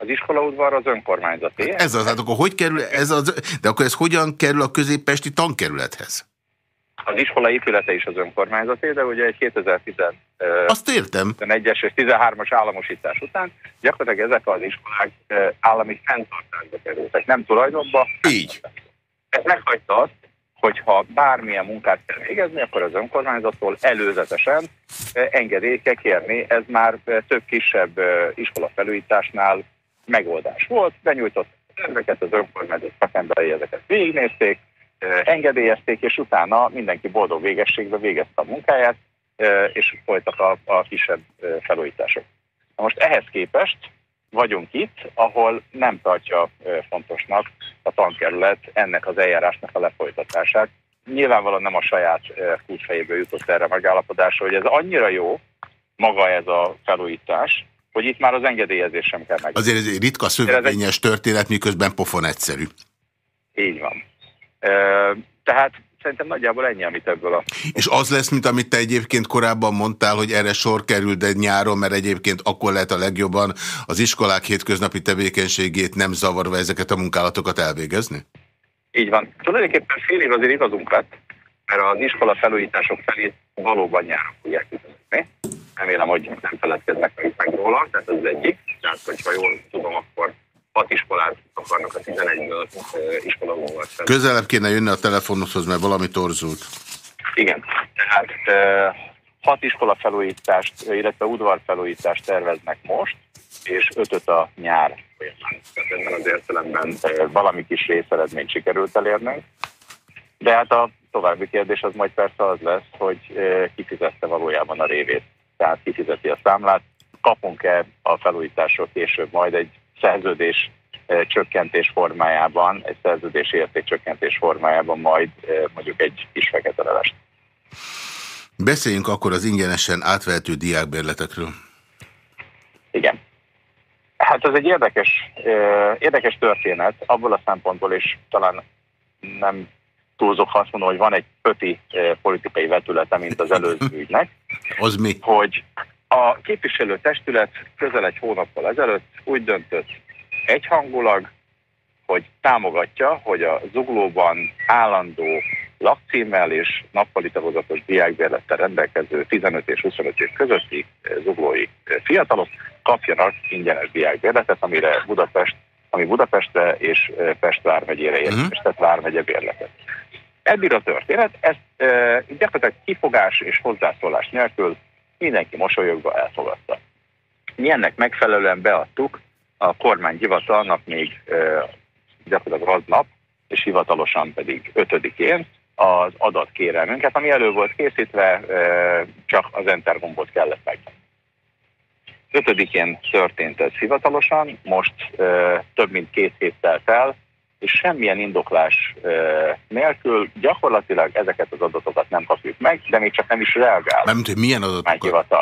Az iskolaudvar az önkormányzati. Hát ez az, hát akkor hogy kerül, ez az, de akkor ez hogyan kerül a középpesti tankerülethez? Az iskola épülete is az önkormányzaté, de ugye egy 2011 Azt értem. es és 13-as államosítás után gyakorlatilag ezek az iskolák állami fenntartásba kerültek, nem tulajdonba. Így. Ez meghagyta azt, hogyha bármilyen munkát kell végezni, akkor az önkormányzattól előzetesen engedélyt kell kérni. Ez már több kisebb iskola felújításnál megoldás volt. Benyújtott ezeket az önkormányzat szakemberei ezeket végignézték, engedélyezték, és utána mindenki boldog végességbe végezte a munkáját, és folytak a, a kisebb felújítások. Na most ehhez képest vagyunk itt, ahol nem tartja fontosnak a tankerület ennek az eljárásnak a lefolytatását. Nyilvánvalóan nem a saját kulcsfejéből jutott erre a megállapodásra, hogy ez annyira jó, maga ez a felújítás, hogy itt már az engedélyezés sem kell meg. Azért ez egy ritka szövevényes történet, miközben pofon egyszerű. Így van. Tehát szerintem nagyjából ennyi, amit ebből a... És az lesz, mint amit te egyébként korábban mondtál, hogy erre sor kerül, de nyáron, mert egyébként akkor lehet a legjobban az iskolák hétköznapi tevékenységét nem zavarva ezeket a munkálatokat elvégezni? Így van. Tulajdonképpen fél év azért igazunk lett, mert az iskola felújítások felé valóban nyáron fogják üzemelni. Remélem, hogy nem feledkeznek meg róla, tehát ez az egyik. Tehát, hogyha jól tudom, akkor hat iskolát akarnak a 11-ből iskolamóval Közelebb kéne jönni a telefonodhoz, mert valami torzult. Igen, tehát hat iskola felújítást, illetve udvar felújítást terveznek most, és ötöt a nyár folyamán. Tehát ebben az értelemben valami kis részeredményt sikerült elérnünk. De hát a további kérdés az majd persze az lesz, hogy kifizette valójában a révét. Tehát kifizeti a számlát, kapunk-e a felújításról később majd egy szerződés csökkentés formájában, egy szerződés érték csökkentés formájában majd mondjuk egy kis fekete levest. Beszéljünk akkor az ingyenesen átvehető diákbérletekről. Igen. Hát ez egy érdekes, érdekes történet, abból a szempontból is talán nem túlzok, ha azt mondom, hogy van egy pöti politikai vetülete, mint az előző ügynek. Az mi? Hogy a képviselőtestület közel egy hónappal ezelőtt úgy döntött egyhangulag, hogy támogatja, hogy a zuglóban állandó lakcímmel és nappali tagozatos diákbérlettel rendelkező 15 és 25 év közötti zuglói fiatalok kapjanak ingyenes diákbérletet, amire Budapest, ami Budapestre és Pest vármegyére érkezett, uh-huh. tehát vármegye bérletet. Ebből a történet, ezt e, gyakorlatilag kifogás és hozzászólás nélkül mindenki mosolyogva elfogadta. Mi ennek megfelelően beadtuk a kormányhivatalnak még e, gyakorlatilag aznap, és hivatalosan pedig 5-én az adatkérelmünket, ami elő volt készítve, csak az Enter gombot kellett meg. 5-én történt ez hivatalosan, most több mint két hét telt el, és semmilyen indoklás nélkül gyakorlatilag ezeket az adatokat nem kapjuk meg, de még csak nem is reagál. Nem, hogy milyen adatokat?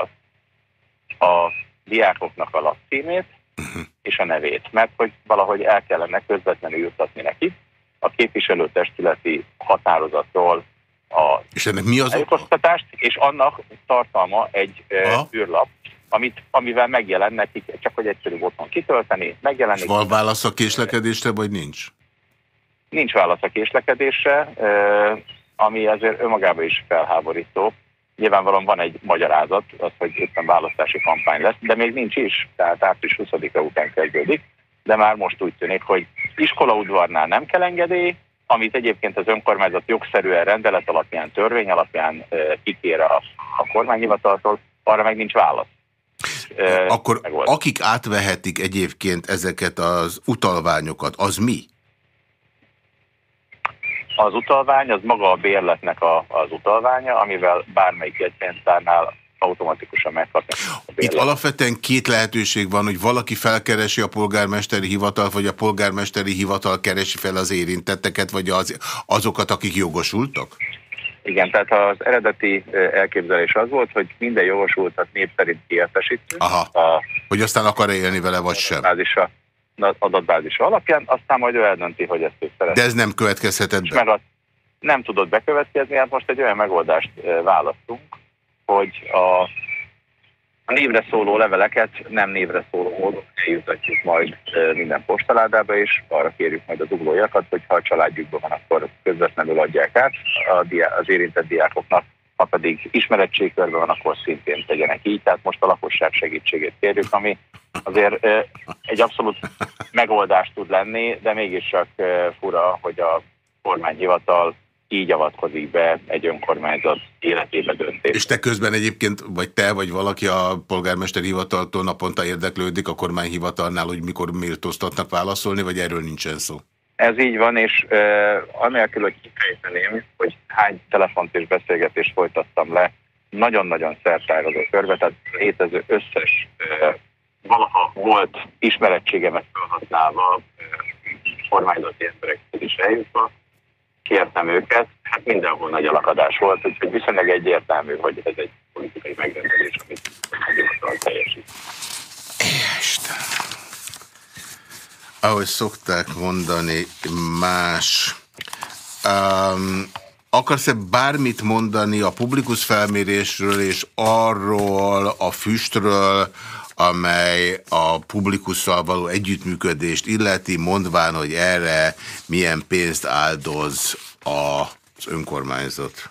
A diákoknak a lakcímét uh mhm. -huh. és a nevét, mert hogy valahogy el kellene közvetlenül juttatni neki a képviselőtestületi határozatról a és ennek mi az eljutottatást, és annak tartalma egy Aha. űrlap, amit, amivel megjelen nekik, csak hogy egyszerű otthon kitölteni, megjelenik. És van válasz a késlekedésre, vagy nincs? Nincs válasz a késlekedésre, ami azért önmagában is felháborító. Nyilvánvalóan van egy magyarázat, az, hogy éppen választási kampány lesz, de még nincs is, tehát április 20-a után kezdődik, de már most úgy tűnik, hogy iskolaudvarnál nem kell engedély, amit egyébként az önkormányzat jogszerűen rendelet alapján, törvény alapján kikér a, a kormányhivataltól, arra meg nincs válasz. Akkor akik átvehetik egyébként ezeket az utalványokat, az mi? Az utalvány az maga a bérletnek a, az utalványa, amivel bármelyik jegypénztárnál automatikusan megkapja. Itt alapvetően két lehetőség van, hogy valaki felkeresi a polgármesteri hivatal, vagy a polgármesteri hivatal keresi fel az érintetteket, vagy az, azokat, akik jogosultak? Igen, tehát az eredeti elképzelés az volt, hogy minden jogosultat nép szerint kiértesítünk. Aha, a, hogy aztán akar -e élni vele, vagy sem. Bázisa, adatbázisa alapján, aztán majd ő eldönti, hogy ezt ő szeretne. De ez nem következhetett be? Mert nem tudott bekövetkezni, hát most egy olyan megoldást választunk, hogy a a névre szóló leveleket nem névre szóló módon eljutatjuk majd minden postaládába, és arra kérjük majd a duglójakat, hogy ha a családjukban van, akkor közvetlenül adják át az érintett diákoknak, ha pedig ismerettségkörben van, akkor szintén tegyenek így. Tehát most a lakosság segítségét kérjük, ami azért egy abszolút megoldást tud lenni, de mégiscsak fura, hogy a kormányhivatal így avatkozik be egy önkormányzat életébe döntés. És te közben egyébként, vagy te, vagy valaki a polgármester hivataltól naponta érdeklődik a kormányhivatalnál, hogy mikor méltóztatnak válaszolni, vagy erről nincsen szó? Ez így van, és uh, anélkül, hogy kifejteném, hogy hány telefont és beszélgetést folytattam le, nagyon-nagyon szertágazó körbe, tehát létező összes uh, valaha volt ismerettségemet felhasználva kormányzati emberekhez is eljutva, kértem őket, hát mindenhol nagy alakadás volt, úgyhogy viszonylag egyértelmű, hogy ez egy politikai megrendelés, amit hivatal teljesít. Isten. Ahogy szokták mondani, más. Um, akarsz-e bármit mondani a publikus felmérésről és arról a füstről, amely a publikussal való együttműködést illeti, mondván, hogy erre milyen pénzt áldoz az önkormányzat?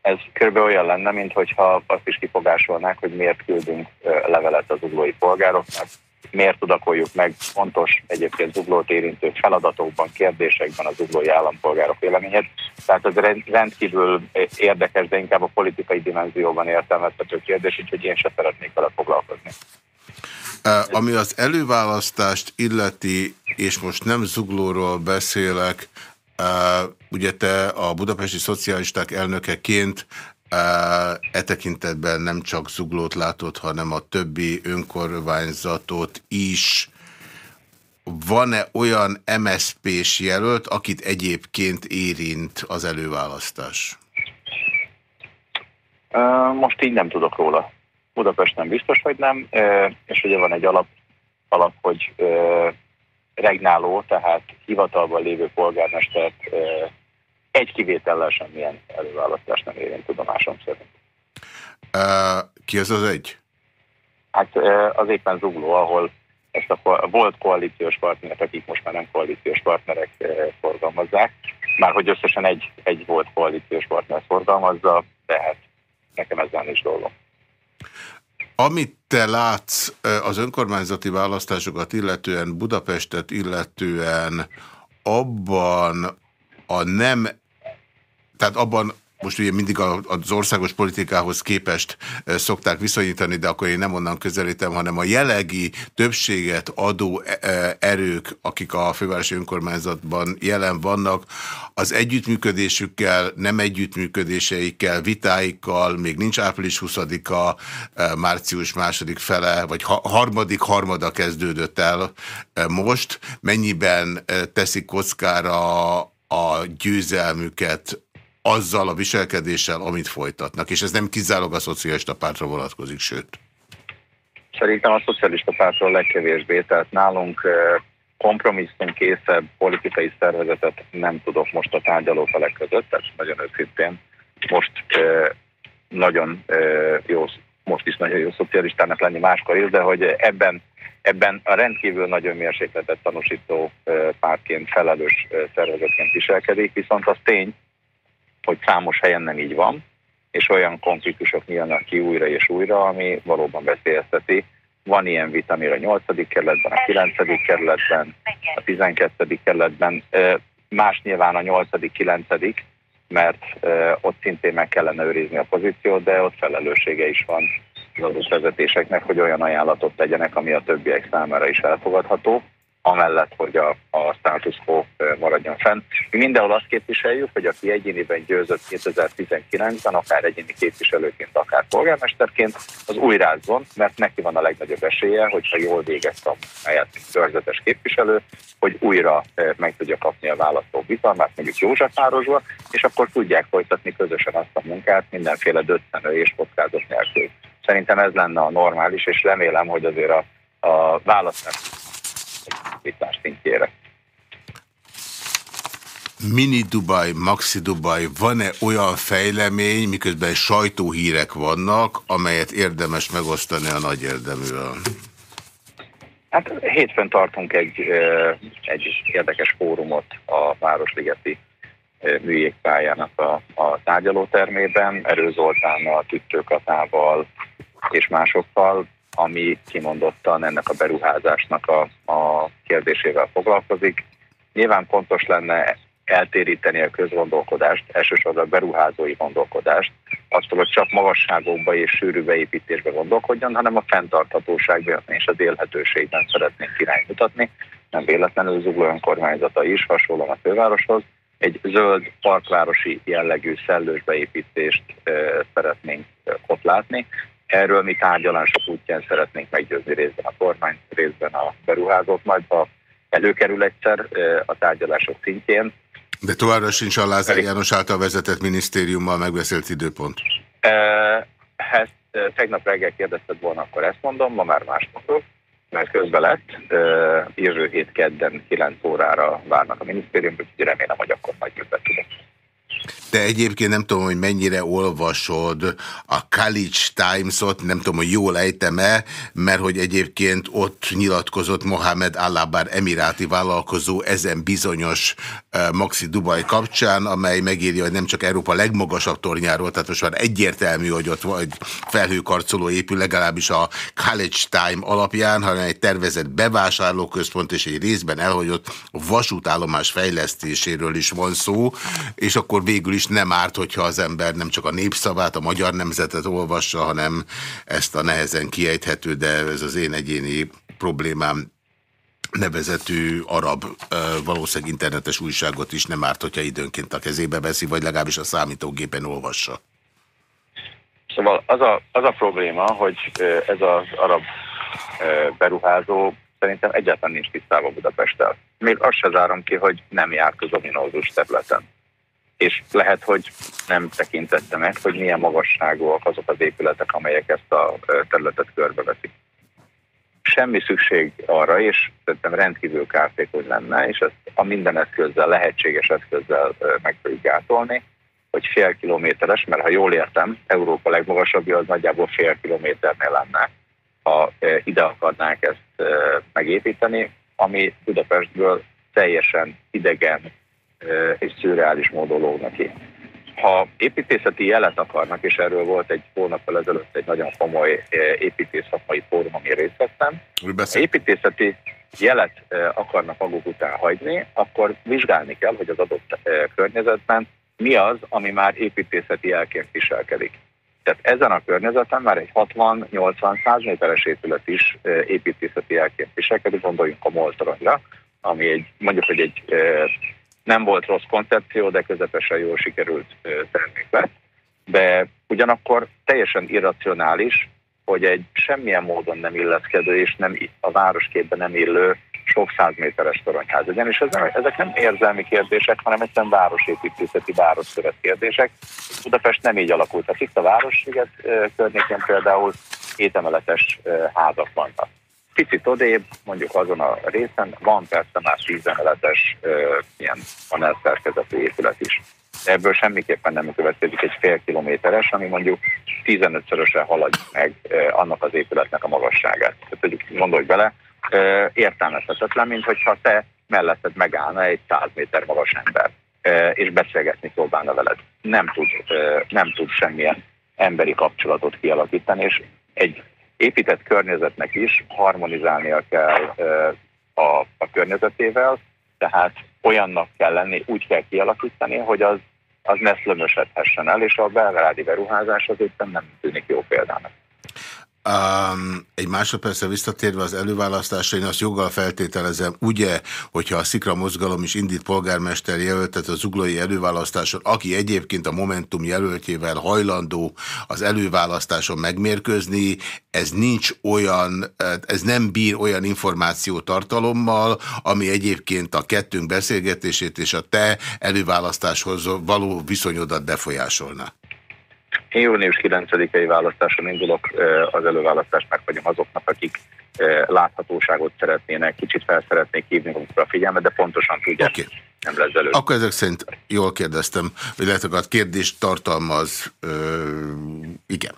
Ez kb. olyan lenne, mintha azt is kifogásolnák, hogy miért küldünk levelet az uglói polgároknak, miért tudakoljuk meg fontos egyébként zuglót érintő feladatokban, kérdésekben az zuglói állampolgárok véleményét. Tehát ez rendkívül érdekes, de inkább a politikai dimenzióban értelmezhető kérdés, úgyhogy én sem szeretnék vele foglalkozni. Ami az előválasztást illeti, és most nem zuglóról beszélek, ugye te a budapesti szocialisták elnökeként E tekintetben nem csak Zuglót látott, hanem a többi önkormányzatot is. Van-e olyan MSZP-s jelölt, akit egyébként érint az előválasztás? Most így nem tudok róla. Budapest nem biztos, hogy nem, és ugye van egy alap, alap hogy regnáló, tehát hivatalban lévő polgármestert egy kivétellel semmilyen előválasztás nem érint tudomásom szerint. Uh, ki az az egy? Hát az éppen zugló, ahol ezt a volt koalíciós partnerek, akik most már nem koalíciós partnerek forgalmazzák, már hogy összesen egy, egy volt koalíciós partner forgalmazza, tehát nekem ezzel is dolgom. Amit te látsz az önkormányzati választásokat illetően, Budapestet illetően, abban a nem tehát abban most ugye mindig az országos politikához képest szokták viszonyítani, de akkor én nem onnan közelítem, hanem a jellegi többséget adó erők, akik a fővárosi önkormányzatban jelen vannak, az együttműködésükkel, nem együttműködéseikkel, vitáikkal, még nincs április 20-a, március második fele, vagy harmadik harmada kezdődött el most, mennyiben teszik kockára a győzelmüket azzal a viselkedéssel, amit folytatnak. És ez nem kizárólag a szocialista pártra vonatkozik, sőt. Szerintem a szocialista pártról legkevésbé, tehát nálunk kompromisszum készebb politikai szervezetet nem tudok most a tárgyalófelek között, tehát nagyon őszintén most nagyon jó, most is nagyon jó szocialistának lenni máskor is, de hogy ebben, ebben a rendkívül nagyon mérsékletet tanúsító pártként, felelős szervezetként viselkedik, viszont az tény, hogy számos helyen nem így van, és olyan konfliktusok nyílnak ki újra és újra, ami valóban veszélyezteti. Van ilyen vita, amire a 8. kerületben, a 9. kerületben, a 12. kerületben, más nyilván a 8. 9 mert ott szintén meg kellene őrizni a pozíciót, de ott felelőssége is van az adott vezetéseknek, hogy olyan ajánlatot tegyenek, ami a többiek számára is elfogadható amellett, hogy a, a status quo maradjon fenn. Mi mindenhol azt képviseljük, hogy aki egyéniben győzött 2019-ben, akár egyéni képviselőként, akár polgármesterként, az újrázzon, mert neki van a legnagyobb esélye, hogyha jól végezte a munkáját, mint körzetes képviselő, hogy újra meg tudja kapni a választó bizalmát, mondjuk Józsefvárosba, és akkor tudják folytatni közösen azt a munkát mindenféle döccenő és kockázat nélkül. Szerintem ez lenne a normális, és remélem, hogy azért a, a választás vitás szintjére. Mini Dubai, Maxi Dubai, van-e olyan fejlemény, miközben sajtóhírek vannak, amelyet érdemes megosztani a nagy érdeművel? Hát hétfőn tartunk egy, egy érdekes fórumot a Városligeti műjégpályának a, a tárgyalótermében, Erő Zoltánnal, Tüttőkatával és másokkal ami kimondottan ennek a beruházásnak a, a kérdésével foglalkozik. Nyilván fontos lenne eltéríteni a közgondolkodást, elsősorban a beruházói gondolkodást, attól, hogy csak magasságokba és sűrű beépítésbe gondolkodjon, hanem a fenntarthatóságban és az élhetőségben szeretnénk iránymutatni. Nem véletlenül Zugló önkormányzata is hasonlóan a fővároshoz. Egy zöld, parkvárosi jellegű szellős beépítést e, szeretnénk ott látni, Erről mi tárgyalások útján szeretnénk meggyőzni részben a kormány, részben a beruházót, majd ha előkerül egyszer a tárgyalások szintjén. De továbbra sincs a Lázár János által vezetett minisztériummal megbeszélt időpont? Ezt tegnap reggel kérdezted volna, akkor ezt mondom, ma már más mondok, mert közben lett. Jövő hét kedden 9 órára várnak a minisztérium, úgyhogy remélem, hogy akkor majd többet tudok. Te egyébként nem tudom, hogy mennyire olvasod a College Times-ot, nem tudom, hogy jól ejtem-e, mert hogy egyébként ott nyilatkozott Mohamed Alabár emiráti vállalkozó ezen bizonyos Maxi Dubai kapcsán, amely megírja, hogy nem csak Európa legmagasabb tornyáról, tehát most már egyértelmű, hogy ott vagy felhőkarcoló épül, legalábbis a College Time alapján, hanem egy tervezett bevásárlóközpont és egy részben elhagyott vasútállomás fejlesztéséről is van szó, és akkor végül is nem árt, hogyha az ember nem csak a népszavát, a magyar nemzetet olvassa, hanem ezt a nehezen kiejthető, de ez az én egyéni problémám nevezetű arab, valószínűleg internetes újságot is nem árt, hogyha időnként a kezébe veszi, vagy legalábbis a számítógépen olvassa. Szóval az a, az a probléma, hogy ez az arab beruházó szerintem egyáltalán nincs tisztában Budapesttel. Még azt se zárom ki, hogy nem járt az ominózus területen és lehet, hogy nem tekintette meg, hogy milyen magasságúak azok az épületek, amelyek ezt a területet körbeveszik. Semmi szükség arra, és szerintem rendkívül kártékony lenne, és ezt a minden eszközzel, lehetséges eszközzel meg tudjuk gátolni, hogy fél kilométeres, mert ha jól értem, Európa legmagasabbja az nagyjából fél kilométernél lenne, ha ide akarnák ezt megépíteni, ami Budapestből teljesen idegen és szürreális módon lógnak ki. Ha építészeti jelet akarnak, és erről volt egy hónappal ezelőtt egy nagyon komoly építészakmai fórum, ami részt vettem, építészeti jelet akarnak maguk után hagyni, akkor vizsgálni kell, hogy az adott környezetben mi az, ami már építészeti elként viselkedik. Tehát ezen a környezeten már egy 60-80-100 méteres épület is építészeti elként viselkedik, gondoljunk a Moltoronyra, ami egy, mondjuk, hogy egy nem volt rossz koncepció, de közepesen jól sikerült termék lett. De ugyanakkor teljesen irracionális, hogy egy semmilyen módon nem illeszkedő és nem a városképben nem illő sok százméteres toronyház legyen, és ezek nem érzelmi kérdések, hanem egyszerűen városépítészeti, városszövet kérdések. Budapest nem így alakult. Tehát itt a Várossziget környékén például hétemeletes házak vannak. Picit odébb, mondjuk azon a részen van persze már tízemeletes ilyen panelszerkezetű épület is. Ebből semmiképpen nem következik egy fél kilométeres, ami mondjuk 15-szörösen haladja meg annak az épületnek a magasságát. Tehát gondolj bele, értelmezhetetlen, mint hogyha te melletted megállna egy 100 méter magas ember, és beszélgetni próbálna veled. Nem tud, nem tud semmilyen emberi kapcsolatot kialakítani, és egy épített környezetnek is harmonizálnia kell a, a környezetével, tehát olyannak kell lenni, úgy kell kialakítani, hogy az, az ne szlömösedhessen el, és a belgrádi beruházás az éppen nem tűnik jó példának. Um, egy másodpercre visszatérve az előválasztásra, én azt joggal feltételezem, ugye, hogyha a Szikra mozgalom is indít polgármester jelöltet az uglói előválasztáson, aki egyébként a Momentum jelöltjével hajlandó az előválasztáson megmérkőzni, ez nincs olyan, ez nem bír olyan információ tartalommal, ami egyébként a kettőnk beszélgetését és a te előválasztáshoz való viszonyodat befolyásolna. Én június 9-i választáson indulok, az előválasztást meghagyom azoknak, akik láthatóságot szeretnének, kicsit fel szeretnék hívni a figyelmet, de pontosan tudják, okay nem lesz elő. Akkor ezek szerint jól kérdeztem, hogy lehet, a kérdést tartalmaz, ö, igen.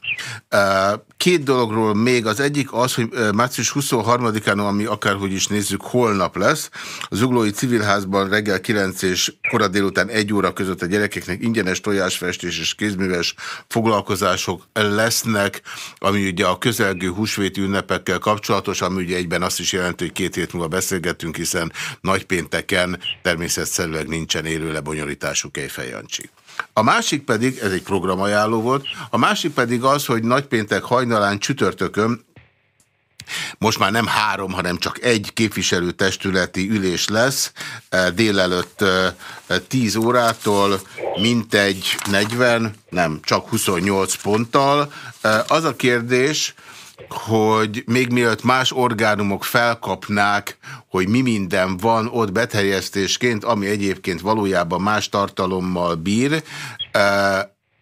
Két dologról még, az egyik az, hogy március 23-án, ami akárhogy is nézzük, holnap lesz, az Uglói Civilházban reggel 9 és korai délután 1 óra között a gyerekeknek ingyenes tojásfestés és kézműves foglalkozások lesznek, ami ugye a közelgő húsvéti ünnepekkel kapcsolatos, ami ugye egyben azt is jelenti, hogy két hét múlva beszélgetünk, hiszen nagypénteken természetesen egyszerűleg nincsen élő lebonyolítású Kejfejancsi. A másik pedig, ez egy programajánló volt, a másik pedig az, hogy nagypéntek hajnalán csütörtökön most már nem három, hanem csak egy képviselőtestületi ülés lesz eh, délelőtt 10 eh, órától, mintegy 40, nem, csak 28 ponttal. Eh, az a kérdés, hogy még mielőtt más orgánumok felkapnák, hogy mi minden van ott beterjesztésként, ami egyébként valójában más tartalommal bír,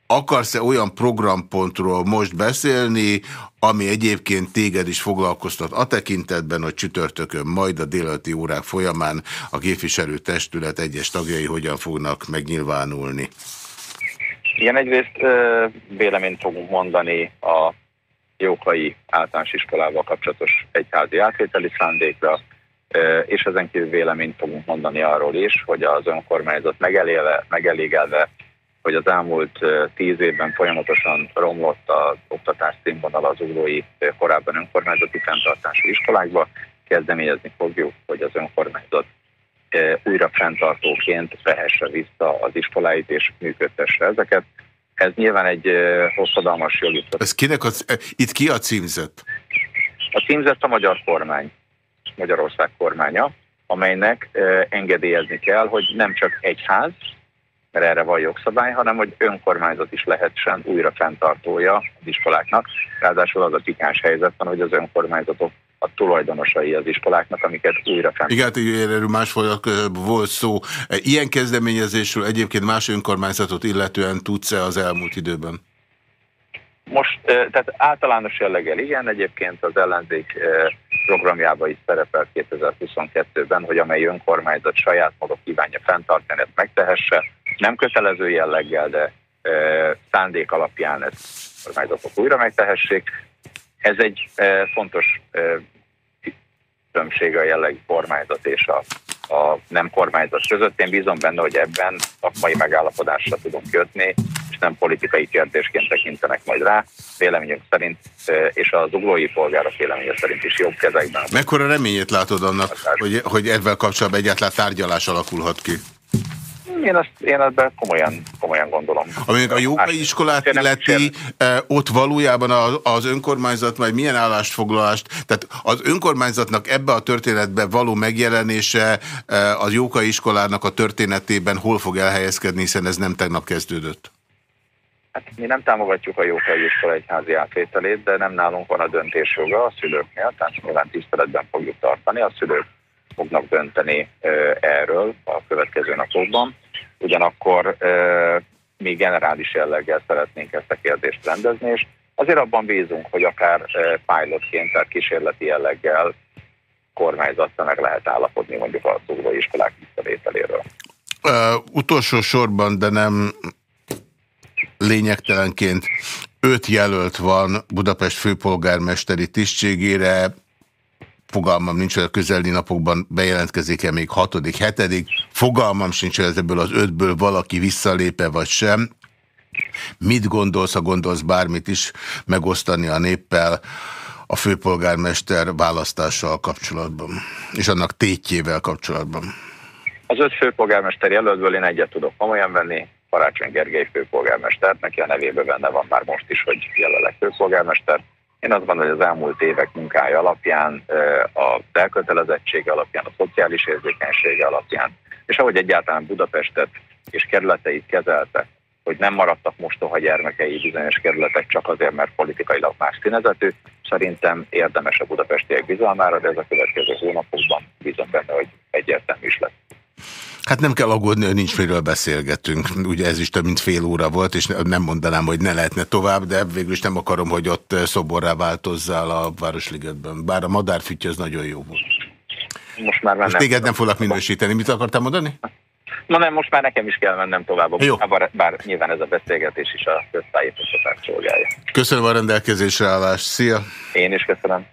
akarsz-e olyan programpontról most beszélni, ami egyébként téged is foglalkoztat a tekintetben, hogy csütörtökön majd a délelőtti órák folyamán a képviselő testület egyes tagjai hogyan fognak megnyilvánulni? Igen, egyrészt véleményt fogunk mondani a Jókai általános iskolával kapcsolatos egyházi átvételi szándékra, és ezen kívül véleményt fogunk mondani arról is, hogy az önkormányzat megelélve, megelégelve, hogy az elmúlt tíz évben folyamatosan romlott az oktatás színvonal az uglói korábban önkormányzati fenntartású iskolákba, kezdeményezni fogjuk, hogy az önkormányzat újra fenntartóként vehesse vissza az iskoláit és működtesse ezeket. Ez nyilván egy hosszadalmas jogi. Ez kinek az, itt ki a címzet? A címzet a magyar kormány, Magyarország kormánya, amelynek engedélyezni kell, hogy nem csak egy ház, mert erre van jogszabály, hanem hogy önkormányzat is lehessen újra fenntartója az iskoláknak. Ráadásul az a pikáns helyzet van, hogy az önkormányzatok a tulajdonosai az iskoláknak, amiket újra fenn. Igen, hát erről más volt szó. Ilyen kezdeményezésről egyébként más önkormányzatot illetően tudsz-e az elmúlt időben? Most, tehát általános jelleggel igen, egyébként az ellenzék programjában is szerepel 2022-ben, hogy amely önkormányzat saját maga kívánja fenntartani, ezt megtehesse. Nem kötelező jelleggel, de szándék alapján ezt kormányzatok újra megtehessék. Ez egy fontos különbség a jellegi kormányzat és a, a nem kormányzat között. Én bízom benne, hogy ebben szakmai megállapodásra tudunk kötni, és nem politikai kérdésként tekintenek majd rá. Véleményünk szerint, és az uglói polgárok véleménye szerint is jobb kezekben. Mekkora reményét látod annak, hogy, hogy ebben kapcsolatban egyáltalán tárgyalás alakulhat ki? Én ezt, én ebben komolyan, komolyan gondolom. Amíg a jókai iskolát illeti, ott valójában az önkormányzat majd milyen állást foglalást, tehát az önkormányzatnak ebbe a történetbe való megjelenése az jókai iskolának a történetében hol fog elhelyezkedni, hiszen ez nem tegnap kezdődött? Hát mi nem támogatjuk a jókai iskola egyházi átvételét, de nem nálunk van a döntésjoga a szülőknél, tehát nyilván tiszteletben fogjuk tartani. A szülők fognak dönteni erről a következő napokban. Ugyanakkor mi generális jelleggel szeretnénk ezt a kérdést rendezni, és azért abban bízunk, hogy akár pilotként, tehát kísérleti jelleggel kormányzattal meg lehet állapodni mondjuk a szóvai iskolák visszavételéről. Uh, utolsó sorban, de nem lényegtelenként öt jelölt van Budapest főpolgármesteri tisztségére, fogalmam nincs, hogy a közeli napokban bejelentkezik-e még hatodik, hetedik, fogalmam sincs, hogy ebből az ötből valaki visszalépe vagy sem. Mit gondolsz, ha gondolsz bármit is megosztani a néppel a főpolgármester választással kapcsolatban, és annak tétjével kapcsolatban? Az öt főpolgármester jelöltből én egyet tudok komolyan venni, Karácsony Gergely főpolgármester, neki a nevében benne van már most is, hogy jelenleg főpolgármester. Én azt gondolom, hogy az elmúlt évek munkája alapján, a elkötelezettsége alapján, a szociális érzékenysége alapján, és ahogy egyáltalán Budapestet és kerületeit kezelte, hogy nem maradtak mostoha gyermekei bizonyos kerületek csak azért, mert politikailag más színezetű. Szerintem érdemes a budapestiek bizalmára, de ez a következő hónapokban bízom benne, hogy egyértelmű is lesz. Hát nem kell aggódni, hogy nincs miről beszélgetünk. Ugye ez is több mint fél óra volt, és nem mondanám, hogy ne lehetne tovább, de végül is nem akarom, hogy ott szoborrá változzál a Városligetben. Bár a madárfütty az nagyon jó volt. Most már Most téged nem foglak minősíteni. Mit akartál mondani? Na nem, most már nekem is kell mennem tovább. Jó. Bár, bár nyilván ez a beszélgetés is a köztájékoztatást szolgálja. Köszönöm a rendelkezésre állást. Szia! Én is köszönöm.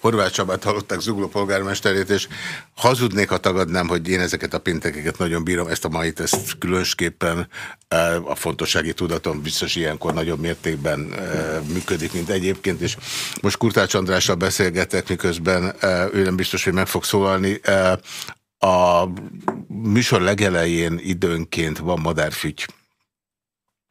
Horváth Csabát hallották Zugló polgármesterét, és hazudnék, ha tagadnám, hogy én ezeket a pintekeket nagyon bírom, ezt a mait, ezt különösképpen e, a fontossági tudatom biztos ilyenkor nagyobb mértékben e, működik, mint egyébként, és most Kurtács Andrással beszélgetek, miközben e, ő nem biztos, hogy meg fog szólalni. A műsor legelején időnként van madárfügy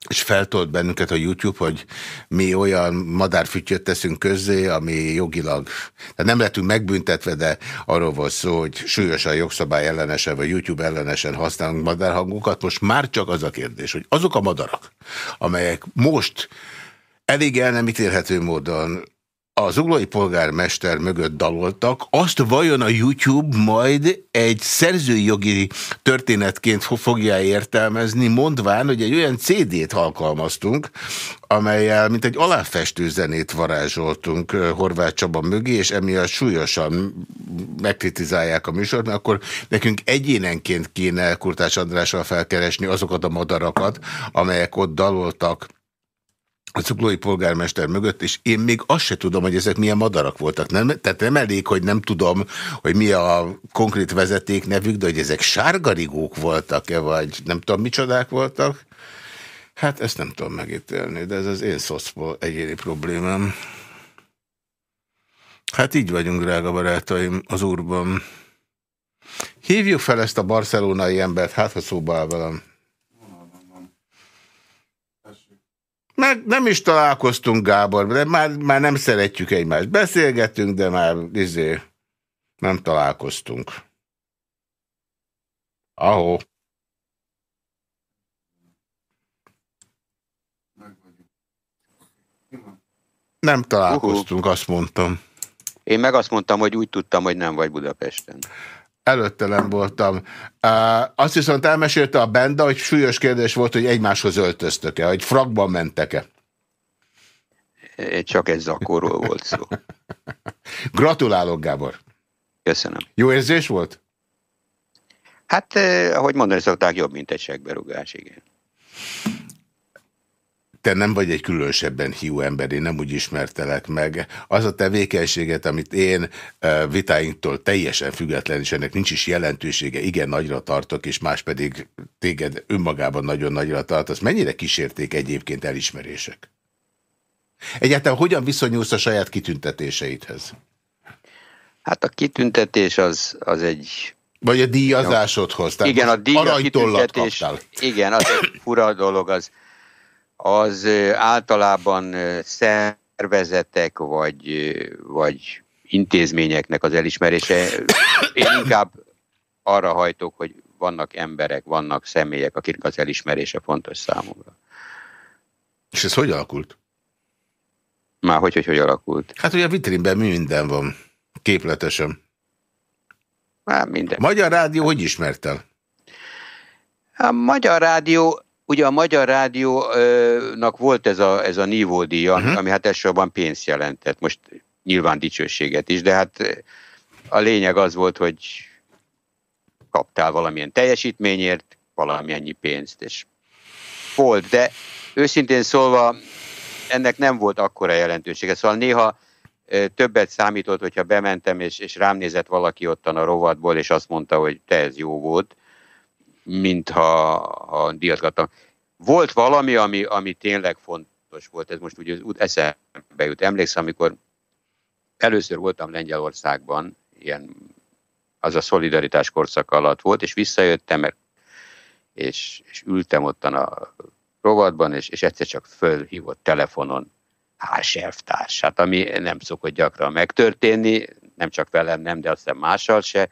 és feltolt bennünket a YouTube, hogy mi olyan madárfütyöt teszünk közzé, ami jogilag, tehát nem lettünk megbüntetve, de arról volt szó, hogy súlyosan jogszabály ellenesen, vagy YouTube ellenesen használunk madárhangokat. Most már csak az a kérdés, hogy azok a madarak, amelyek most elég el nem ítélhető módon az uglói polgármester mögött daloltak, azt vajon a YouTube majd egy szerzői jogi történetként fogja értelmezni, mondván, hogy egy olyan CD-t alkalmaztunk, amelyel, mint egy aláfestő zenét varázsoltunk Horváth Csaba mögé, és emiatt súlyosan megkritizálják a műsort, mert akkor nekünk egyénenként kéne Kurtás Andrással felkeresni azokat a madarakat, amelyek ott daloltak a cuklói polgármester mögött, és én még azt se tudom, hogy ezek milyen madarak voltak. Nem, tehát nem elég, hogy nem tudom, hogy mi a konkrét vezeték nevük, de hogy ezek sárgarigók voltak-e, vagy nem tudom, micsodák voltak. Hát ezt nem tudom megítélni, de ez az én szocból egyéni problémám. Hát így vagyunk, drága barátaim, az úrban. Hívjuk fel ezt a barcelonai embert, hát ha szóba áll velem. Meg nem is találkoztunk Gábor, de már, már nem szeretjük egymást. Beszélgetünk, de már izé, nem találkoztunk. Ahó. Nem találkoztunk, azt mondtam. Én meg azt mondtam, hogy úgy tudtam, hogy nem vagy Budapesten. Előtte nem voltam. Azt viszont elmesélte a Benda, hogy súlyos kérdés volt, hogy egymáshoz öltöztök-e, hogy frakban mentek-e. Csak egy zakóról volt szó. Gratulálok, Gábor. Köszönöm. Jó érzés volt? Hát, eh, ahogy mondani szokták, jobb, mint egy segberugás, igen te nem vagy egy különösebben hiú ember, én nem úgy ismertelek meg. Az a tevékenységet, amit én vitáinktól teljesen független, és ennek nincs is jelentősége, igen nagyra tartok, és más pedig téged önmagában nagyon nagyra tartasz. Mennyire kísérték egyébként elismerések? Egyáltalán hogyan viszonyulsz a saját kitüntetéseidhez? Hát a kitüntetés az, az egy Vagy a díjazásodhoz. Tehát igen, a díjakitüntetés. Igen, az egy fura dolog, az, az általában szervezetek vagy, vagy intézményeknek az elismerése. Én inkább arra hajtok, hogy vannak emberek, vannak személyek, akik az elismerése fontos számomra. És ez hogy alakult? Már hogy, hogy, hogy alakult? Hát ugye a vitrínben minden van, képletesen. Már minden. Magyar Rádió hogy ismert el? A Magyar Rádió, ugye a Magyar Rádiónak volt ez a, ez a nívódíja, uh -huh. ami hát elsősorban pénzt jelentett. Most nyilván dicsőséget is, de hát a lényeg az volt, hogy kaptál valamilyen teljesítményért, valamennyi pénzt, és volt, de őszintén szólva ennek nem volt akkora jelentősége, szóval néha többet számított, hogyha bementem, és, és rám nézett valaki ottan a rovatból, és azt mondta, hogy te ez jó volt, mint ha, diazgattam. Volt valami, ami, ami tényleg fontos volt, ez most ugye eszembe jut. Emlékszem, amikor először voltam Lengyelországban, ilyen, az a szolidaritás korszak alatt volt, és visszajöttem, mert, és, és ültem ottan a rovatban, és, és egyszer csak fölhívott telefonon hárselvtárs, hát ami nem szokott gyakran megtörténni, nem csak velem, nem, de aztán mással se,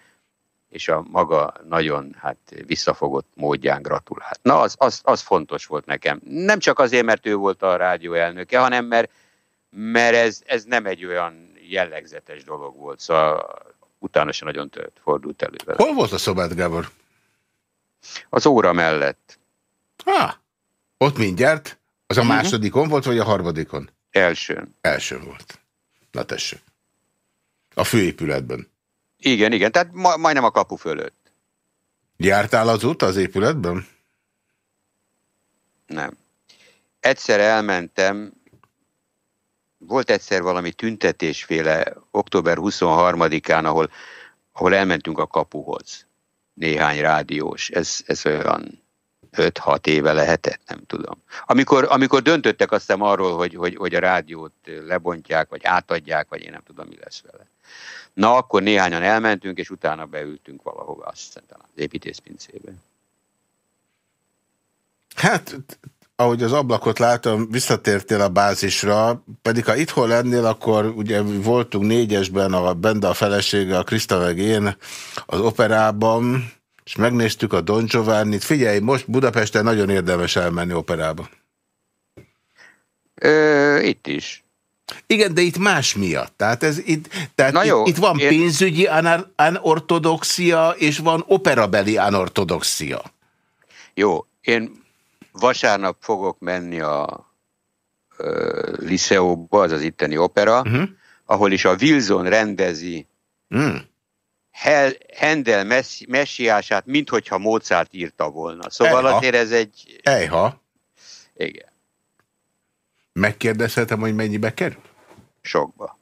és a maga nagyon hát visszafogott módján gratulált. Na, az, az, az fontos volt nekem. Nem csak azért, mert ő volt a rádió elnöke, hanem mert, mert ez, ez nem egy olyan jellegzetes dolog volt, szóval utána se nagyon tört, fordult elő vele. Hol volt a szobád, Gábor? Az óra mellett. Ah, ott mindjárt? Az a mhm. másodikon volt, vagy a harmadikon? Elsőn. Elsőn volt. Na tessék. A főépületben. Igen, igen, tehát ma majdnem a kapu fölött. Jártál az út az épületben? Nem. Egyszer elmentem, volt egyszer valami tüntetésféle október 23-án, ahol, ahol elmentünk a kapuhoz. Néhány rádiós. Ez, ez olyan 5-6 éve lehetett, nem tudom. Amikor, amikor döntöttek aztán arról, hogy, hogy, hogy a rádiót lebontják, vagy átadják, vagy én nem tudom, mi lesz vele. Na, akkor néhányan elmentünk, és utána beültünk valahova, azt hiszem talán az építészpincébe. Hát, ahogy az ablakot látom, visszatértél a bázisra, pedig ha itthon lennél, akkor ugye voltunk négyesben, a Benda a felesége, a Krista meg én az operában, és megnéztük a Don Giovanni-t. Figyelj, most Budapesten nagyon érdemes elmenni operába. Ö, itt is. Igen, de itt más miatt. Tehát, ez itt, tehát Na jó, itt, itt van én... pénzügyi anortodoxia, és van operabeli anortodoxia. Jó, én vasárnap fogok menni a uh, Liceóba, az az itteni opera, uh mhm. -huh. ahol is a Wilson rendezi mm. Handel messi, messiását, minthogyha Mozart írta volna. Szóval Ejha. azért ez egy... Ejha. Igen. Megkérdezhetem, hogy mennyibe kerül? Sokba.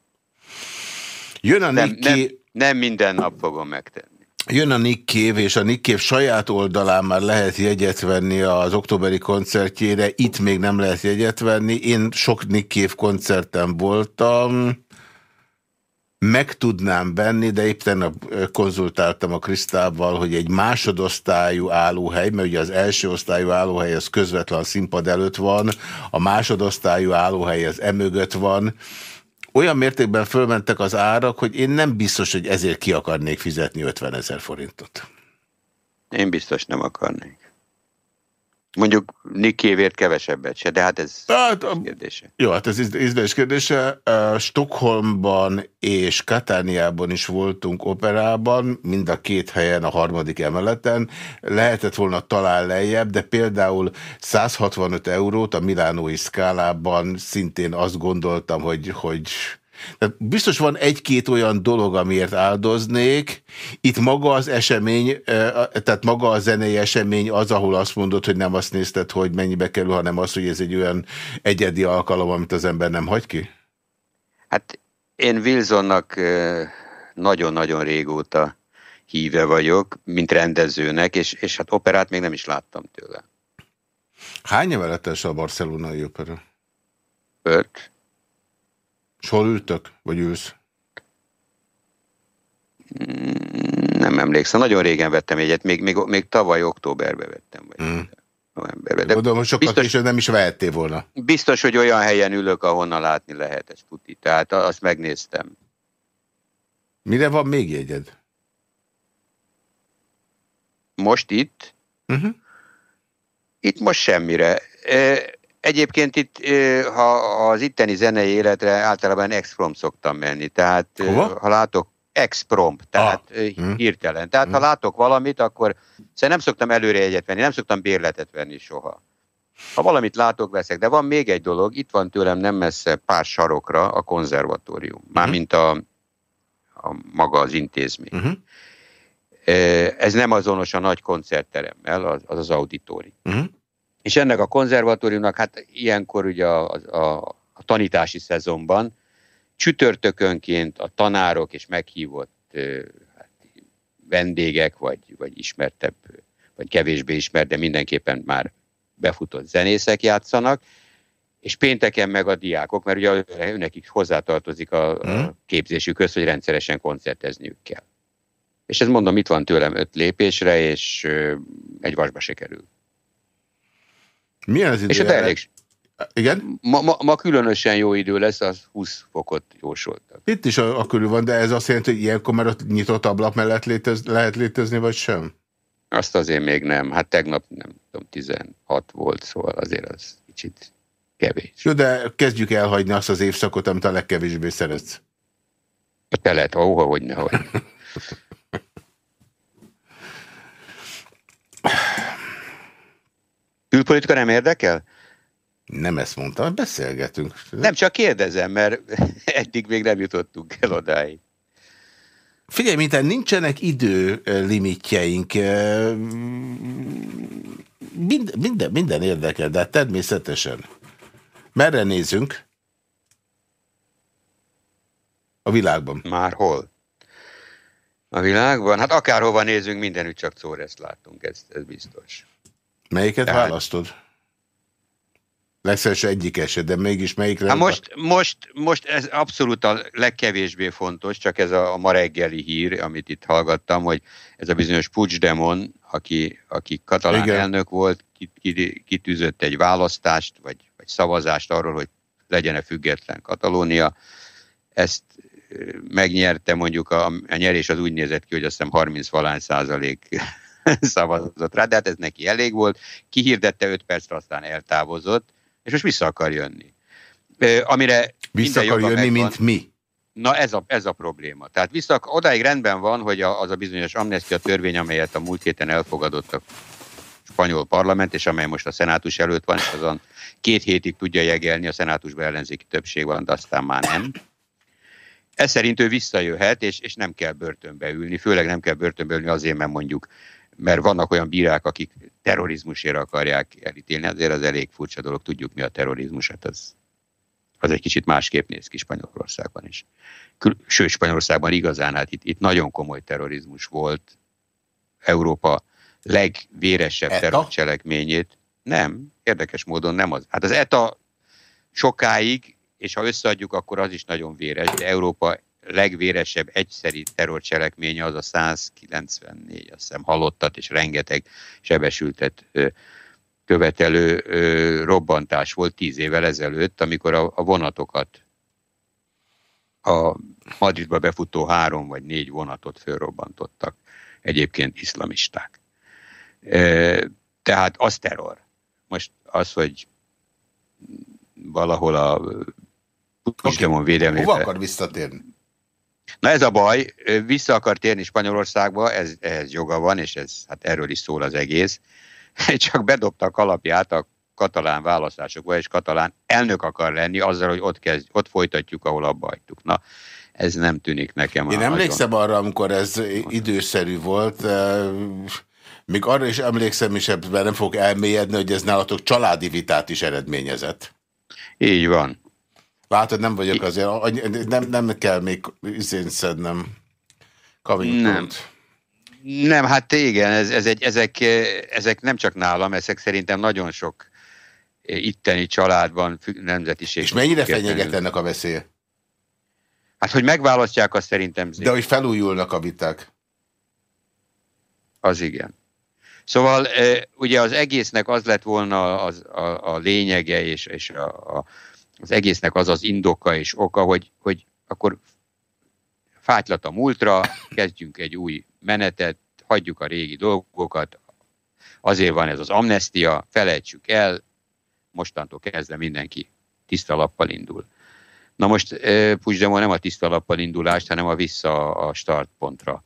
Jön a nem, nem, nem minden nap fogom megtenni. Jön a Nick Cave, és a Nick Cave saját oldalán már lehet jegyet venni az októberi koncertjére, itt még nem lehet jegyet venni. Én sok Nick Cave koncerten voltam, meg tudnám venni, de éppen konzultáltam a Krisztával, hogy egy másodosztályú állóhely, mert ugye az első osztályú állóhely az közvetlen a színpad előtt van, a másodosztályú állóhely az emögött van, olyan mértékben fölmentek az árak, hogy én nem biztos, hogy ezért ki akarnék fizetni 50 ezer forintot. Én biztos nem akarnék. Mondjuk Nikévért kevesebbet se, de hát ez hát, kérdése. Jó, hát ez ízlés kérdése. Stockholmban és Katániában is voltunk operában, mind a két helyen, a harmadik emeleten. Lehetett volna talán lejjebb, de például 165 eurót a milánói szkálában szintén azt gondoltam, hogy, hogy tehát biztos van egy-két olyan dolog, amiért áldoznék. Itt maga az esemény, tehát maga a zenei esemény az, ahol azt mondod, hogy nem azt nézted, hogy mennyibe kerül, hanem az, hogy ez egy olyan egyedi alkalom, amit az ember nem hagy ki? Hát én Wilsonnak nagyon-nagyon régóta híve vagyok, mint rendezőnek, és, és hát operát még nem is láttam tőle. Hány emeletes a barcelonai opera? Öt. És hol ültök? Vagy ülsz? Mm, nem emlékszem. Nagyon régen vettem egyet, még, még, még tavaly októberben vettem. Vagy mm. novemberben. De Gondolom, hogy sokkal biztos, később nem is vehettél volna. Biztos, hogy olyan helyen ülök, ahonnan látni lehet ezt tuti. Tehát azt megnéztem. Mire van még jegyed? Most itt? Uh mhm. -huh. Itt most semmire. Egyébként itt, ha az itteni zenei életre általában exprom szoktam menni, tehát Hova? ha látok exprom, tehát ah. hirtelen. Tehát hmm. ha látok valamit, akkor szóval nem szoktam előre egyet venni, nem szoktam bérletet venni soha. Ha valamit látok, veszek. De van még egy dolog, itt van tőlem nem messze pár sarokra a konzervatórium, uh-huh. mármint a, a maga az intézmény. Uh-huh. Ez nem azonos a nagy koncertteremmel, az az, az auditórium. Uh-huh. És ennek a konzervatóriumnak, hát ilyenkor ugye a, a, a tanítási szezonban csütörtökönként a tanárok és meghívott hát, vendégek, vagy, vagy ismertebb, vagy kevésbé ismert, de mindenképpen már befutott zenészek játszanak, és pénteken meg a diákok, mert ugye nekik hozzátartozik a, a hmm. képzésükhöz, hogy rendszeresen koncertezniük kell. És ez mondom, itt van tőlem öt lépésre, és egy vasba se kerül. Milyen az idő? És hát elég, igen? Ma, ma, ma különösen jó idő lesz, az 20 fokot jósoltak. Itt is a, a körül van, de ez azt jelenti, hogy ilyenkor már ott nyitott ablak mellett létez, lehet létezni, vagy sem? Azt azért még nem. Hát tegnap nem tudom, 16 volt, szóval azért az kicsit kevés. Jó, de kezdjük elhagyni azt az évszakot, amit a legkevésbé szeretsz. A telet, ó, hogy ne hogy. Külpolitika nem érdekel? Nem ezt mondtam, beszélgetünk. Nem, csak kérdezem, mert eddig még nem jutottunk el odáig. Figyelj, mint nincsenek idő limitjeink, minden, minden, minden érdekel, de természetesen. Merre nézünk? A világban. Már hol? A világban? Hát akárhova nézünk, mindenütt csak Czórezt látunk, ez, ez biztos. Melyiket Tehát... választod? Legszeres egyik eset, de mégis melyikre? Hát most, most, most ez abszolút a legkevésbé fontos, csak ez a, a ma reggeli hír, amit itt hallgattam, hogy ez a bizonyos Puigdemont, aki, aki katalán Igen. elnök volt, kitűzött egy választást, vagy, vagy szavazást arról, hogy legyen-e független Katalónia. Ezt megnyerte mondjuk, a, a nyerés az úgy nézett ki, hogy azt hiszem 30 valány százalék szavazott rá, de hát ez neki elég volt. Kihirdette 5 percre, aztán eltávozott és most vissza akar jönni. Amire vissza akar jönni, megvan. mint mi? Na ez a, ez a probléma. Tehát vissza, odáig rendben van, hogy a, az a bizonyos amnestia törvény, amelyet a múlt héten elfogadott a spanyol parlament, és amely most a szenátus előtt van, és azon két hétig tudja jegelni, a szenátusban ellenzéki többség van, de aztán már nem. Ez szerint ő visszajöhet, és, és nem kell börtönbe ülni, főleg nem kell börtönbe ülni azért, mert mondjuk mert vannak olyan bírák, akik terrorizmusért akarják elítélni, azért az elég furcsa dolog, tudjuk mi a terrorizmus, hát az, az egy kicsit másképp néz ki Spanyolországban is. Sőt, Spanyolországban igazán, hát itt, itt nagyon komoly terrorizmus volt, Európa legvéresebb terrorcselekményét. Nem, érdekes módon nem az. Hát az ETA sokáig, és ha összeadjuk, akkor az is nagyon véres, de Európa legvéresebb egyszeri terrorcselekménye az a 194, azt hiszem, halottat és rengeteg sebesültet követelő robbantás volt tíz évvel ezelőtt, amikor a, vonatokat, a Madridba befutó három vagy négy vonatot fölrobbantottak egyébként iszlamisták. Tehát az terror. Most az, hogy valahol a Puigdemont védelmében... Hova akar visszatérni? Na ez a baj, vissza akar térni Spanyolországba, ez, ehhez joga van, és ez, hát erről is szól az egész. Csak bedobta a kalapját a katalán választásokba, és katalán elnök akar lenni azzal, hogy ott, kezd, ott folytatjuk, ahol abba hagytuk. Na, ez nem tűnik nekem. Én emlékszem nagyon... arra, amikor ez időszerű volt, még arra is emlékszem, és ebben nem fog elmélyedni, hogy ez nálatok családi vitát is eredményezett. Így van. Látod, nem vagyok azért, nem, nem kell még üzén szednem Nem. Nem, hát igen, ez, ez egy, ezek, ezek nem csak nálam, ezek szerintem nagyon sok itteni családban nemzetiség. És mennyire fenyeget ennek a veszélye? Hát, hogy megválasztják, azt szerintem... De hogy felújulnak a viták? Az igen. Szóval ugye az egésznek az lett volna az, a, a lényege, és, és a, a, az egésznek az az indoka és oka, hogy, hogy akkor fátylat a múltra, kezdjünk egy új menetet, hagyjuk a régi dolgokat, azért van ez az amnestia, felejtsük el, mostantól kezdve mindenki tiszta lappal indul. Na most Puigdemont nem a tiszta lappal indulást, hanem a vissza a startpontra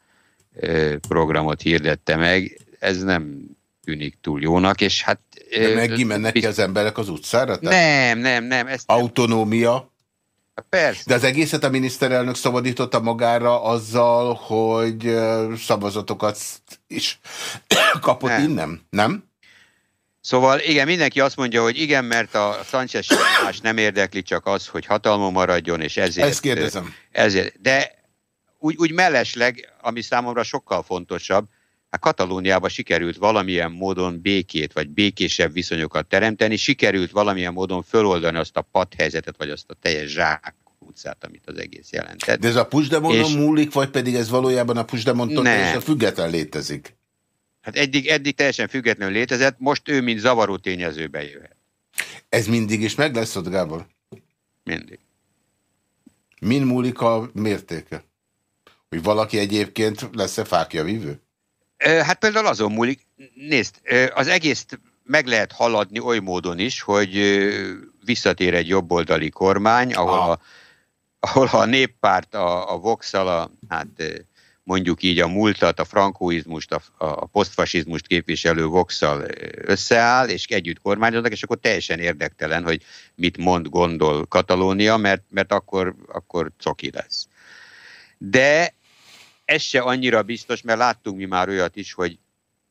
programot hirdette meg. Ez nem tűnik túl jónak, és hát... De megint ki az emberek az utcára? Nem, nem, nem. Ezt Autonómia? Persze. De az egészet a miniszterelnök szabadította magára azzal, hogy szavazatokat is kapott nem. innen, nem? Szóval igen, mindenki azt mondja, hogy igen, mert a Sanchez más nem érdekli, csak az, hogy hatalma maradjon, és ezért... Ezt kérdezem. Ezért. De úgy, úgy mellesleg, ami számomra sokkal fontosabb, hát Katalóniába sikerült valamilyen módon békét, vagy békésebb viszonyokat teremteni, sikerült valamilyen módon föloldani azt a padhelyzetet, vagy azt a teljes zsák utcát, amit az egész jelentett. De ez a Pusdemonon és... múlik, vagy pedig ez valójában a Pusdemontól teljesen független létezik? Hát eddig, eddig teljesen függetlenül létezett, most ő, mint zavaró tényező bejöhet. Ez mindig is meg lesz ott, Gábor? Mindig. Min múlik a mértéke? Hogy valaki egyébként lesz-e fákja vívő? Hát például azon múlik, nézd, az egészt meg lehet haladni oly módon is, hogy visszatér egy jobboldali kormány, ahol, a, ahol a néppárt, a, a voxal, a, hát mondjuk így a múltat, a frankóizmust, a, a posztfasizmust képviselő voxal összeáll, és együtt kormányoznak, és akkor teljesen érdektelen, hogy mit mond, gondol Katalónia, mert, mert akkor, akkor coki lesz. De ez se annyira biztos, mert láttunk mi már olyat is, hogy,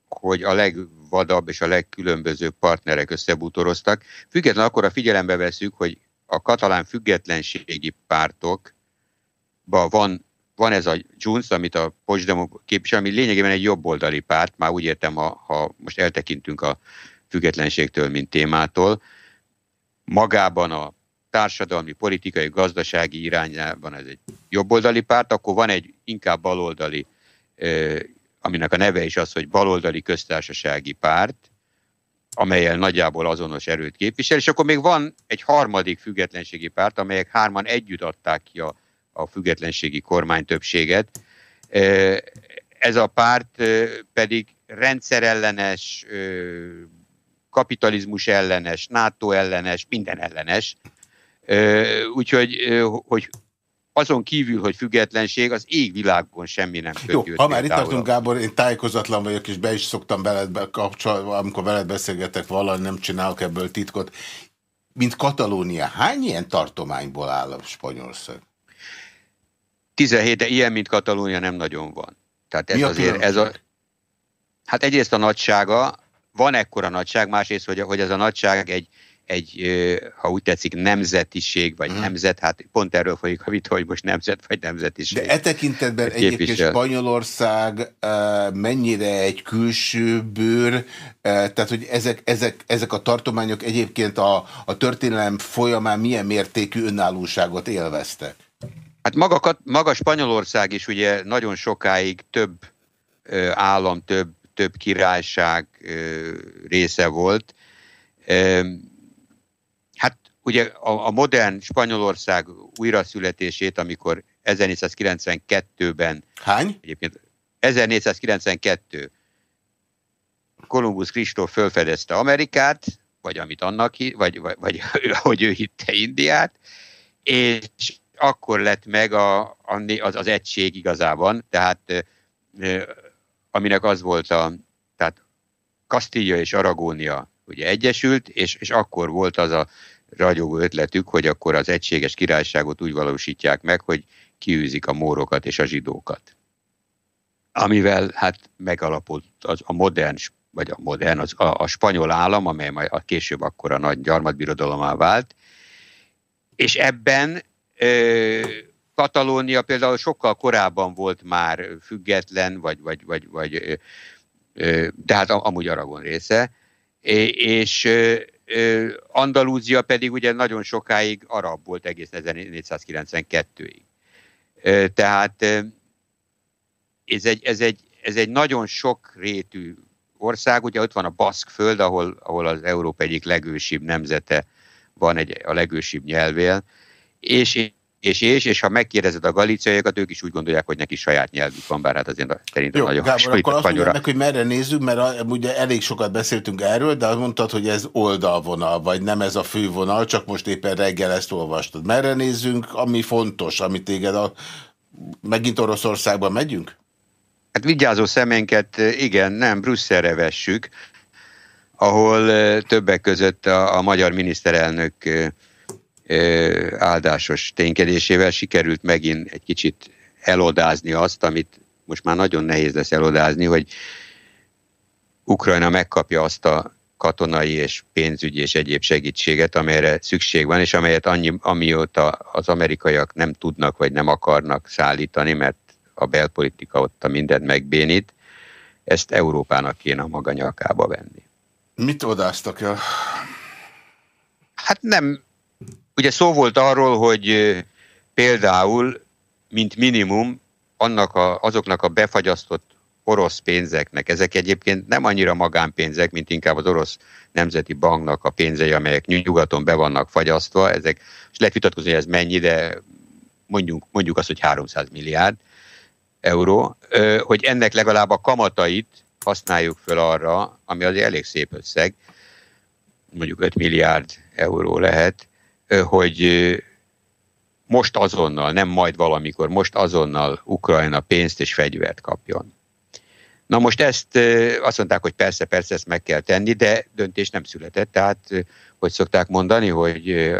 hogy a legvadabb és a legkülönbözőbb partnerek összebútoroztak. Független akkor a figyelembe veszük, hogy a katalán függetlenségi pártokban van, van ez a Junts, amit a Pocsdemok képvisel, ami lényegében egy jobboldali párt, már úgy értem, ha, ha most eltekintünk a függetlenségtől, mint témától. Magában a társadalmi, politikai, gazdasági irányában ez egy jobboldali párt, akkor van egy inkább baloldali, aminek a neve is az, hogy baloldali köztársasági párt, amelyel nagyjából azonos erőt képvisel, és akkor még van egy harmadik függetlenségi párt, amelyek hárman együtt adták ki a, a függetlenségi kormány többséget. Ez a párt pedig rendszerellenes, kapitalizmus ellenes, NATO ellenes, minden ellenes, Úgyhogy hogy azon kívül, hogy függetlenség, az égvilágon semmi nem Jó, ha már itt tartunk, Gábor, én tájékozatlan vagyok, és be is szoktam veled kapcsolni, amikor veled beszélgetek, valami nem csinálok ebből titkot. Mint Katalónia, hány ilyen tartományból áll a Spanyolország? 17, de ilyen, mint Katalónia nem nagyon van. Tehát ez Mi azért, ez a, hát egyrészt a nagysága, van ekkora nagyság, másrészt, hogy, hogy ez a nagyság egy, egy, ha úgy tetszik, nemzetiség, vagy hmm. nemzet, hát pont erről folyik a vita, hogy most nemzet vagy nemzetiség. De e tekintetben egyébként Spanyolország mennyire egy külső bőr, tehát hogy ezek, ezek, ezek a tartományok egyébként a, a történelem folyamán milyen mértékű önállóságot élveztek? Hát maga, maga Spanyolország is ugye nagyon sokáig több állam, több, több királyság része volt ugye a, a modern Spanyolország újraszületését, amikor 1492-ben... Hány? Egyébként 1492 Kolumbusz Kristóf felfedezte Amerikát, vagy amit annak, vagy, vagy, vagy hogy ő hitte Indiát, és akkor lett meg a, az, az egység igazában, tehát aminek az volt a, tehát Kasztília és Aragónia ugye egyesült, és, és akkor volt az a ragyogó ötletük, hogy akkor az egységes királyságot úgy valósítják meg, hogy kiűzik a mórokat és a zsidókat. Amivel hát megalapult az, a modern, vagy a modern, az, a, a spanyol állam, amely majd a később akkor a nagy gyarmatbirodalomá vált, és ebben ö, Katalónia például sokkal korábban volt már független, vagy, vagy, vagy, vagy ö, ö, de hát amúgy Aragon része, és Andalúzia pedig ugye nagyon sokáig arab volt egész 1492-ig. Tehát ez egy, ez egy, ez egy nagyon sok rétű ország, ugye ott van a Baszk föld, ahol, ahol az Európa egyik legősibb nemzete van egy, a legősibb nyelvél, és és, és, és ha megkérdezed a galíciaiakat, ők is úgy gondolják, hogy neki saját nyelvük van, bár hát azért szerintem nagyon Gábor, akkor azt mondja meg, hogy merre nézzük, mert ugye elég sokat beszéltünk erről, de azt mondtad, hogy ez oldalvonal, vagy nem ez a fővonal, csak most éppen reggel ezt olvastad. Merre nézzünk, ami fontos, ami téged a... Megint Oroszországban megyünk? Hát vigyázó szeménket, igen, nem, Brüsszelre vessük, ahol többek között a, a magyar miniszterelnök áldásos ténykedésével sikerült megint egy kicsit elodázni azt, amit most már nagyon nehéz lesz elodázni, hogy Ukrajna megkapja azt a katonai és pénzügyi és egyéb segítséget, amelyre szükség van, és amelyet annyi, amióta az amerikaiak nem tudnak vagy nem akarnak szállítani, mert a belpolitika ott a mindent megbénít, ezt Európának kéne a maga nyakába venni. Mit odáztak el? Hát nem Ugye szó volt arról, hogy például, mint minimum, annak a, azoknak a befagyasztott orosz pénzeknek, ezek egyébként nem annyira magánpénzek, mint inkább az orosz nemzeti banknak a pénzei, amelyek nyugaton be vannak fagyasztva, ezek, és lehet vitatkozni, hogy ez mennyi, de mondjuk, mondjuk azt, hogy 300 milliárd euró, hogy ennek legalább a kamatait használjuk föl arra, ami azért elég szép összeg, mondjuk 5 milliárd euró lehet, hogy most azonnal, nem majd valamikor, most azonnal Ukrajna pénzt és fegyvert kapjon. Na most ezt azt mondták, hogy persze, persze ezt meg kell tenni, de döntés nem született. Tehát, hogy szokták mondani, hogy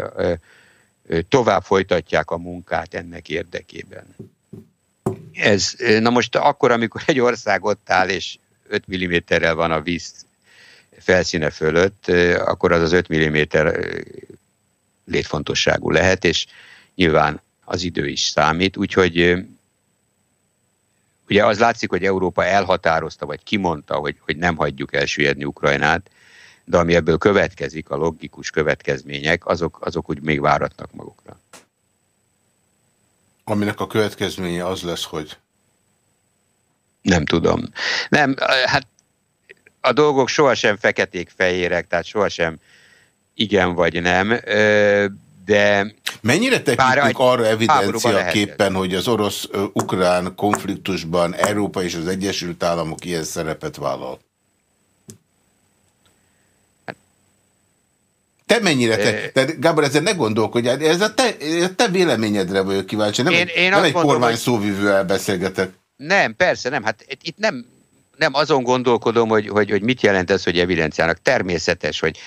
tovább folytatják a munkát ennek érdekében. Ez, na most akkor, amikor egy ország ott áll, és 5 mm-rel van a víz felszíne fölött, akkor az az 5 mm létfontosságú lehet, és nyilván az idő is számít, úgyhogy ugye az látszik, hogy Európa elhatározta, vagy kimondta, hogy, hogy nem hagyjuk elsüllyedni Ukrajnát, de ami ebből következik, a logikus következmények, azok, azok úgy még váratnak magukra. Aminek a következménye az lesz, hogy? Nem tudom. Nem, hát a dolgok sohasem feketék-fehérek, tehát sohasem igen vagy nem, de... Mennyire tekintünk arra evidenciaképpen, hogy az orosz-ukrán konfliktusban Európa és az Egyesült Államok ilyen szerepet vállal? Te mennyire te, te Gábor, ezzel ne gondolkodj, ez a te, a te véleményedre vagyok kíváncsi, nem, én, én nem egy kormány hogy... szóvivővel beszélgetek. Nem, persze nem, hát itt nem, nem azon gondolkodom, hogy, hogy, hogy mit jelent ez, hogy evidenciának. Természetes, hogy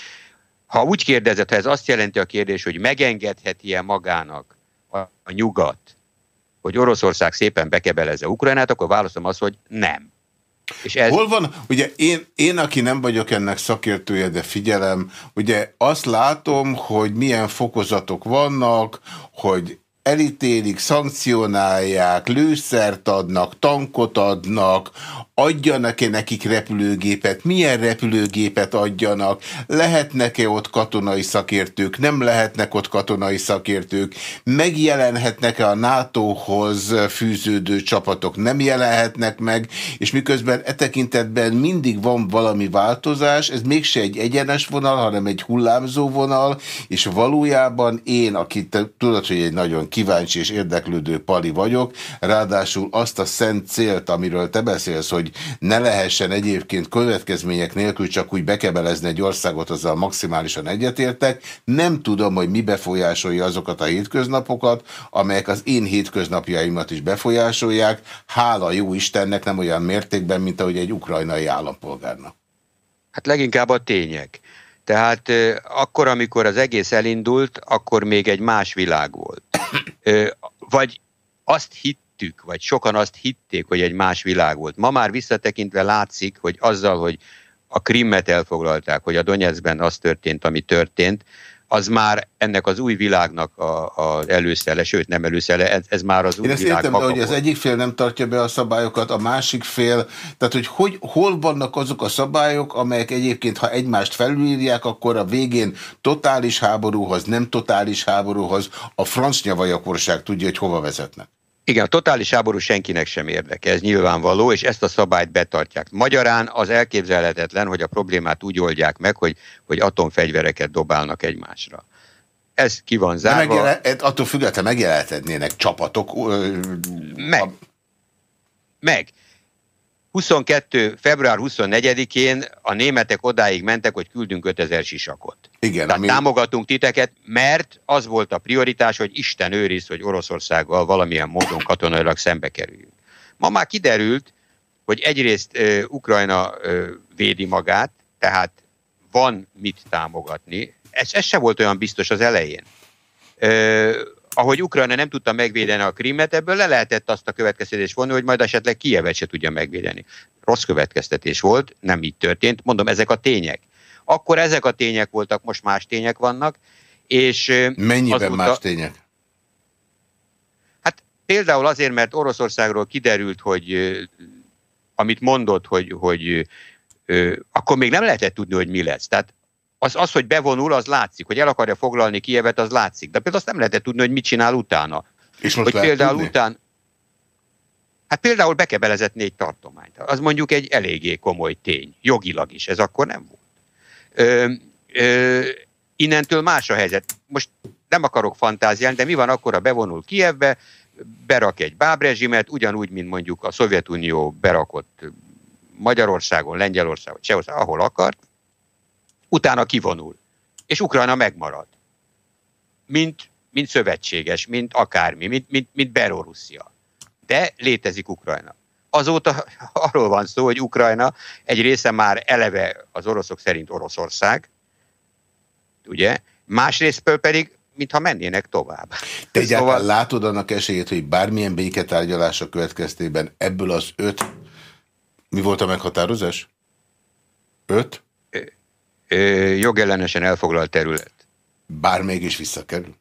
ha úgy kérdezett, ha ez azt jelenti a kérdés, hogy megengedheti-e magának a, a nyugat, hogy Oroszország szépen bekebelezze Ukrajnát, akkor válaszom az, hogy nem. És ez... Hol van, ugye én, én, aki nem vagyok ennek szakértője, de figyelem, ugye azt látom, hogy milyen fokozatok vannak, hogy elítélik, szankcionálják, lőszert adnak, tankot adnak, adjanak-e nekik repülőgépet, milyen repülőgépet adjanak, lehetnek-e ott katonai szakértők, nem lehetnek ott katonai szakértők, megjelenhetnek-e a NATO-hoz fűződő csapatok, nem jelenhetnek meg, és miközben e tekintetben mindig van valami változás, ez mégse egy egyenes vonal, hanem egy hullámzó vonal, és valójában én, aki tudod, hogy egy nagyon kíváncsi és érdeklődő pali vagyok, ráadásul azt a szent célt, amiről te beszélsz, hogy ne lehessen egyébként következmények nélkül csak úgy bekebelezni egy országot, azzal maximálisan egyetértek, nem tudom, hogy mi befolyásolja azokat a hétköznapokat, amelyek az én hétköznapjaimat is befolyásolják, hála jó Istennek nem olyan mértékben, mint ahogy egy ukrajnai állampolgárnak. Hát leginkább a tények. Tehát akkor, amikor az egész elindult, akkor még egy más világ volt. Vagy azt hittük, vagy sokan azt hitték, hogy egy más világ volt. Ma már visszatekintve látszik, hogy azzal, hogy a Krimmet elfoglalták, hogy a Donetskben az történt, ami történt, az már ennek az új világnak az előszele, sőt nem előszele, ez, ez már az új Én ezt világ értem, de hogy az egyik fél nem tartja be a szabályokat, a másik fél, tehát hogy, hogy hol vannak azok a szabályok, amelyek egyébként, ha egymást felülírják, akkor a végén totális háborúhoz, nem totális háborúhoz, a franc nyavajakorság tudja, hogy hova vezetnek. Igen, a totális háború senkinek sem érdeke, ez nyilvánvaló, és ezt a szabályt betartják. Magyarán az elképzelhetetlen, hogy a problémát úgy oldják meg, hogy, hogy atomfegyvereket dobálnak egymásra. Ez ki van zárva. Megjelen, attól függetlenül megjelenhetnének csapatok. Meg. Meg. 22. február 24-én a németek odáig mentek, hogy küldünk 5000 sisakot. Igen, Tehát ami... támogatunk titeket, mert az volt a prioritás, hogy Isten őriz, hogy Oroszországgal valamilyen módon katonailag szembe kerüljünk. Ma már kiderült, hogy egyrészt uh, Ukrajna uh, védi magát, tehát van mit támogatni. Ez, ez sem volt olyan biztos az elején. Uh, ahogy Ukrajna nem tudta megvédeni a Krímet, ebből le lehetett azt a következtetést vonni, hogy majd esetleg Kievet se tudja megvédeni. Rossz következtetés volt, nem így történt. Mondom, ezek a tények. Akkor ezek a tények voltak, most más tények vannak. És Mennyiben azóta, más tények? Hát például azért, mert Oroszországról kiderült, hogy amit mondott, hogy, hogy akkor még nem lehetett tudni, hogy mi lesz. Tehát az, az, hogy bevonul, az látszik, hogy el akarja foglalni Kievet, az látszik. De például azt nem lehetett tudni, hogy mit csinál utána. És most hogy például tudni? után, Hát például bekebelezett négy tartományt. Az mondjuk egy eléggé komoly tény, jogilag is, ez akkor nem volt. Ö, ö, innentől más a helyzet. Most nem akarok fantáziálni, de mi van akkor, ha bevonul Kievbe, berak egy bábrezsimet, ugyanúgy, mint mondjuk a Szovjetunió berakott Magyarországon, Lengyelországon, Csehországon, ahol akart, utána kivonul. És Ukrajna megmarad. Mint, mint szövetséges, mint akármi, mint, mint, mint Belorusszia. De létezik Ukrajna. Azóta arról van szó, hogy Ukrajna egy része már eleve az oroszok szerint Oroszország, ugye? Másrésztől pedig mintha mennének tovább. Te egyáltalán szóval... látod annak esélyét, hogy bármilyen béketárgyalása következtében ebből az öt, mi volt a meghatározás? Öt? Jogellenesen elfoglalt terület. Bár mégis visszakerül?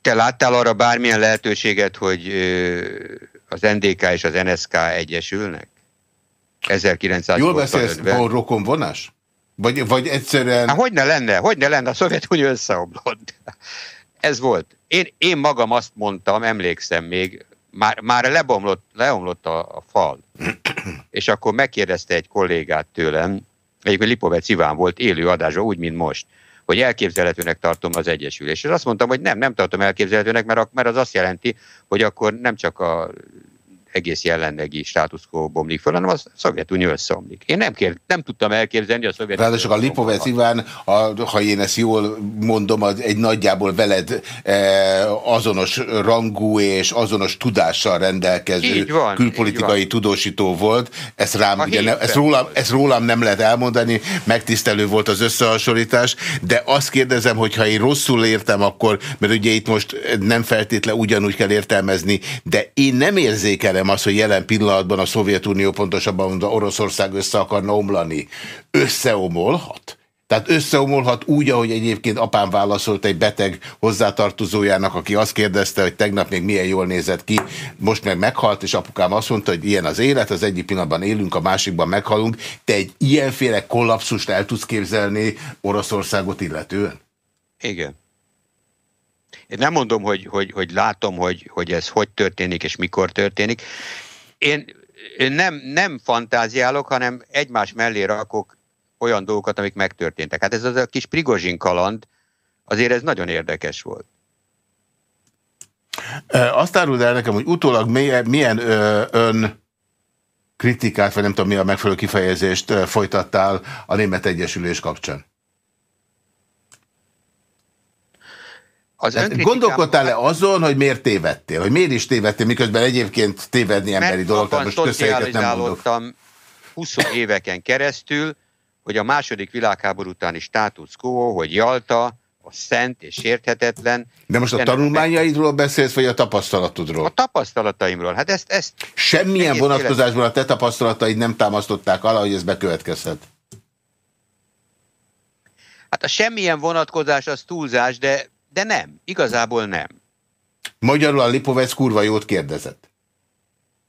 Te láttál arra bármilyen lehetőséget, hogy az NDK és az NSK egyesülnek? 1900 Jól beszélsz, van rokon vonás? Vagy, vagy egyszerűen... Hát hogy ne lenne, hogy ne lenne, a Szovjetunió összeomlott. Ez volt. Én, én magam azt mondtam, emlékszem még, már, már lebomlott, leomlott a, a fal. és akkor megkérdezte egy kollégát tőlem, egyébként Lipovec Iván volt élő adásban, úgy, mint most, hogy elképzelhetőnek tartom az Egyesülés. És azt mondtam, hogy nem, nem tartom elképzelhetőnek, mert, mert az azt jelenti, hogy akkor nem csak a egész jelenlegi státuszkó bomlik föl, hanem a Szovjetunió összeomlik. Én nem, kér, nem tudtam elképzelni, a Szovjetunió... Ráadásul a Lipovec Iván, a, ha én ezt jól mondom, az egy nagyjából veled e, azonos rangú és azonos tudással rendelkező van, külpolitikai tudósító volt. Ezt, rám, ugye ne, ezt, rólam, ezt rólam nem lehet elmondani, megtisztelő volt az összehasonlítás, de azt kérdezem, hogy ha én rosszul értem, akkor, mert ugye itt most nem feltétlen ugyanúgy kell értelmezni, de én nem érzékelem nem az, hogy jelen pillanatban a Szovjetunió, pontosabban mondva Oroszország össze akarna omlani. Összeomolhat? Tehát összeomolhat úgy, ahogy egyébként apám válaszolt egy beteg hozzátartozójának, aki azt kérdezte, hogy tegnap még milyen jól nézett ki, most meg meghalt, és apukám azt mondta, hogy ilyen az élet, az egyik pillanatban élünk, a másikban meghalunk. Te egy ilyenféle kollapszust el tudsz képzelni Oroszországot illetően? Igen. Én nem mondom, hogy, hogy, hogy látom, hogy, hogy ez hogy történik és mikor történik. Én nem, nem fantáziálok, hanem egymás mellé rakok olyan dolgokat, amik megtörténtek. Hát ez az a kis Prigozsin kaland, azért ez nagyon érdekes volt. Azt áruld el nekem, hogy utólag milyen, milyen ö, ön kritikát, vagy nem tudom mi a megfelelő kifejezést folytattál a Német Egyesülés kapcsán? Az hát Gondolkodtál-e azon, hogy miért tévedtél? Hogy miért is tévedtél, miközben egyébként tévedni emberi dolog, tehát most nem mondok. 20 éveken keresztül, hogy a második világháború utáni státusz quo, hogy Jalta, a szent és érthetetlen. De most a tanulmányaidról beszélsz, vagy a tapasztalatodról? A tapasztalataimról. Hát ezt, ezt Semmilyen vonatkozásban a te tapasztalataid nem támasztották alá, hogy ez bekövetkezhet. Hát a semmilyen vonatkozás az túlzás, de de nem, igazából nem. Magyarul a Lipovec kurva jót kérdezett.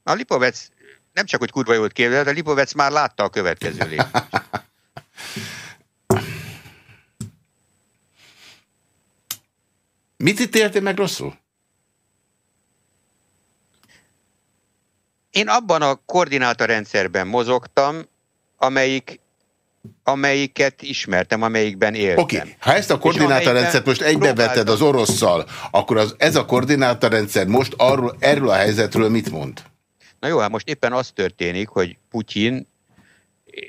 A Lipovec nem csak, hogy kurva jót kérdezett, a Lipovec már látta a következő lépést. Mit itt érti meg rosszul? Én abban a koordinátorrendszerben mozogtam, amelyik amelyiket ismertem, amelyikben éltem. Oké, okay. ha ezt a koordinátorrendszert most egybeveted az orosszal, akkor az, ez a koordinátorrendszer most arról, erről a helyzetről mit mond? Na jó, hát most éppen az történik, hogy Putyin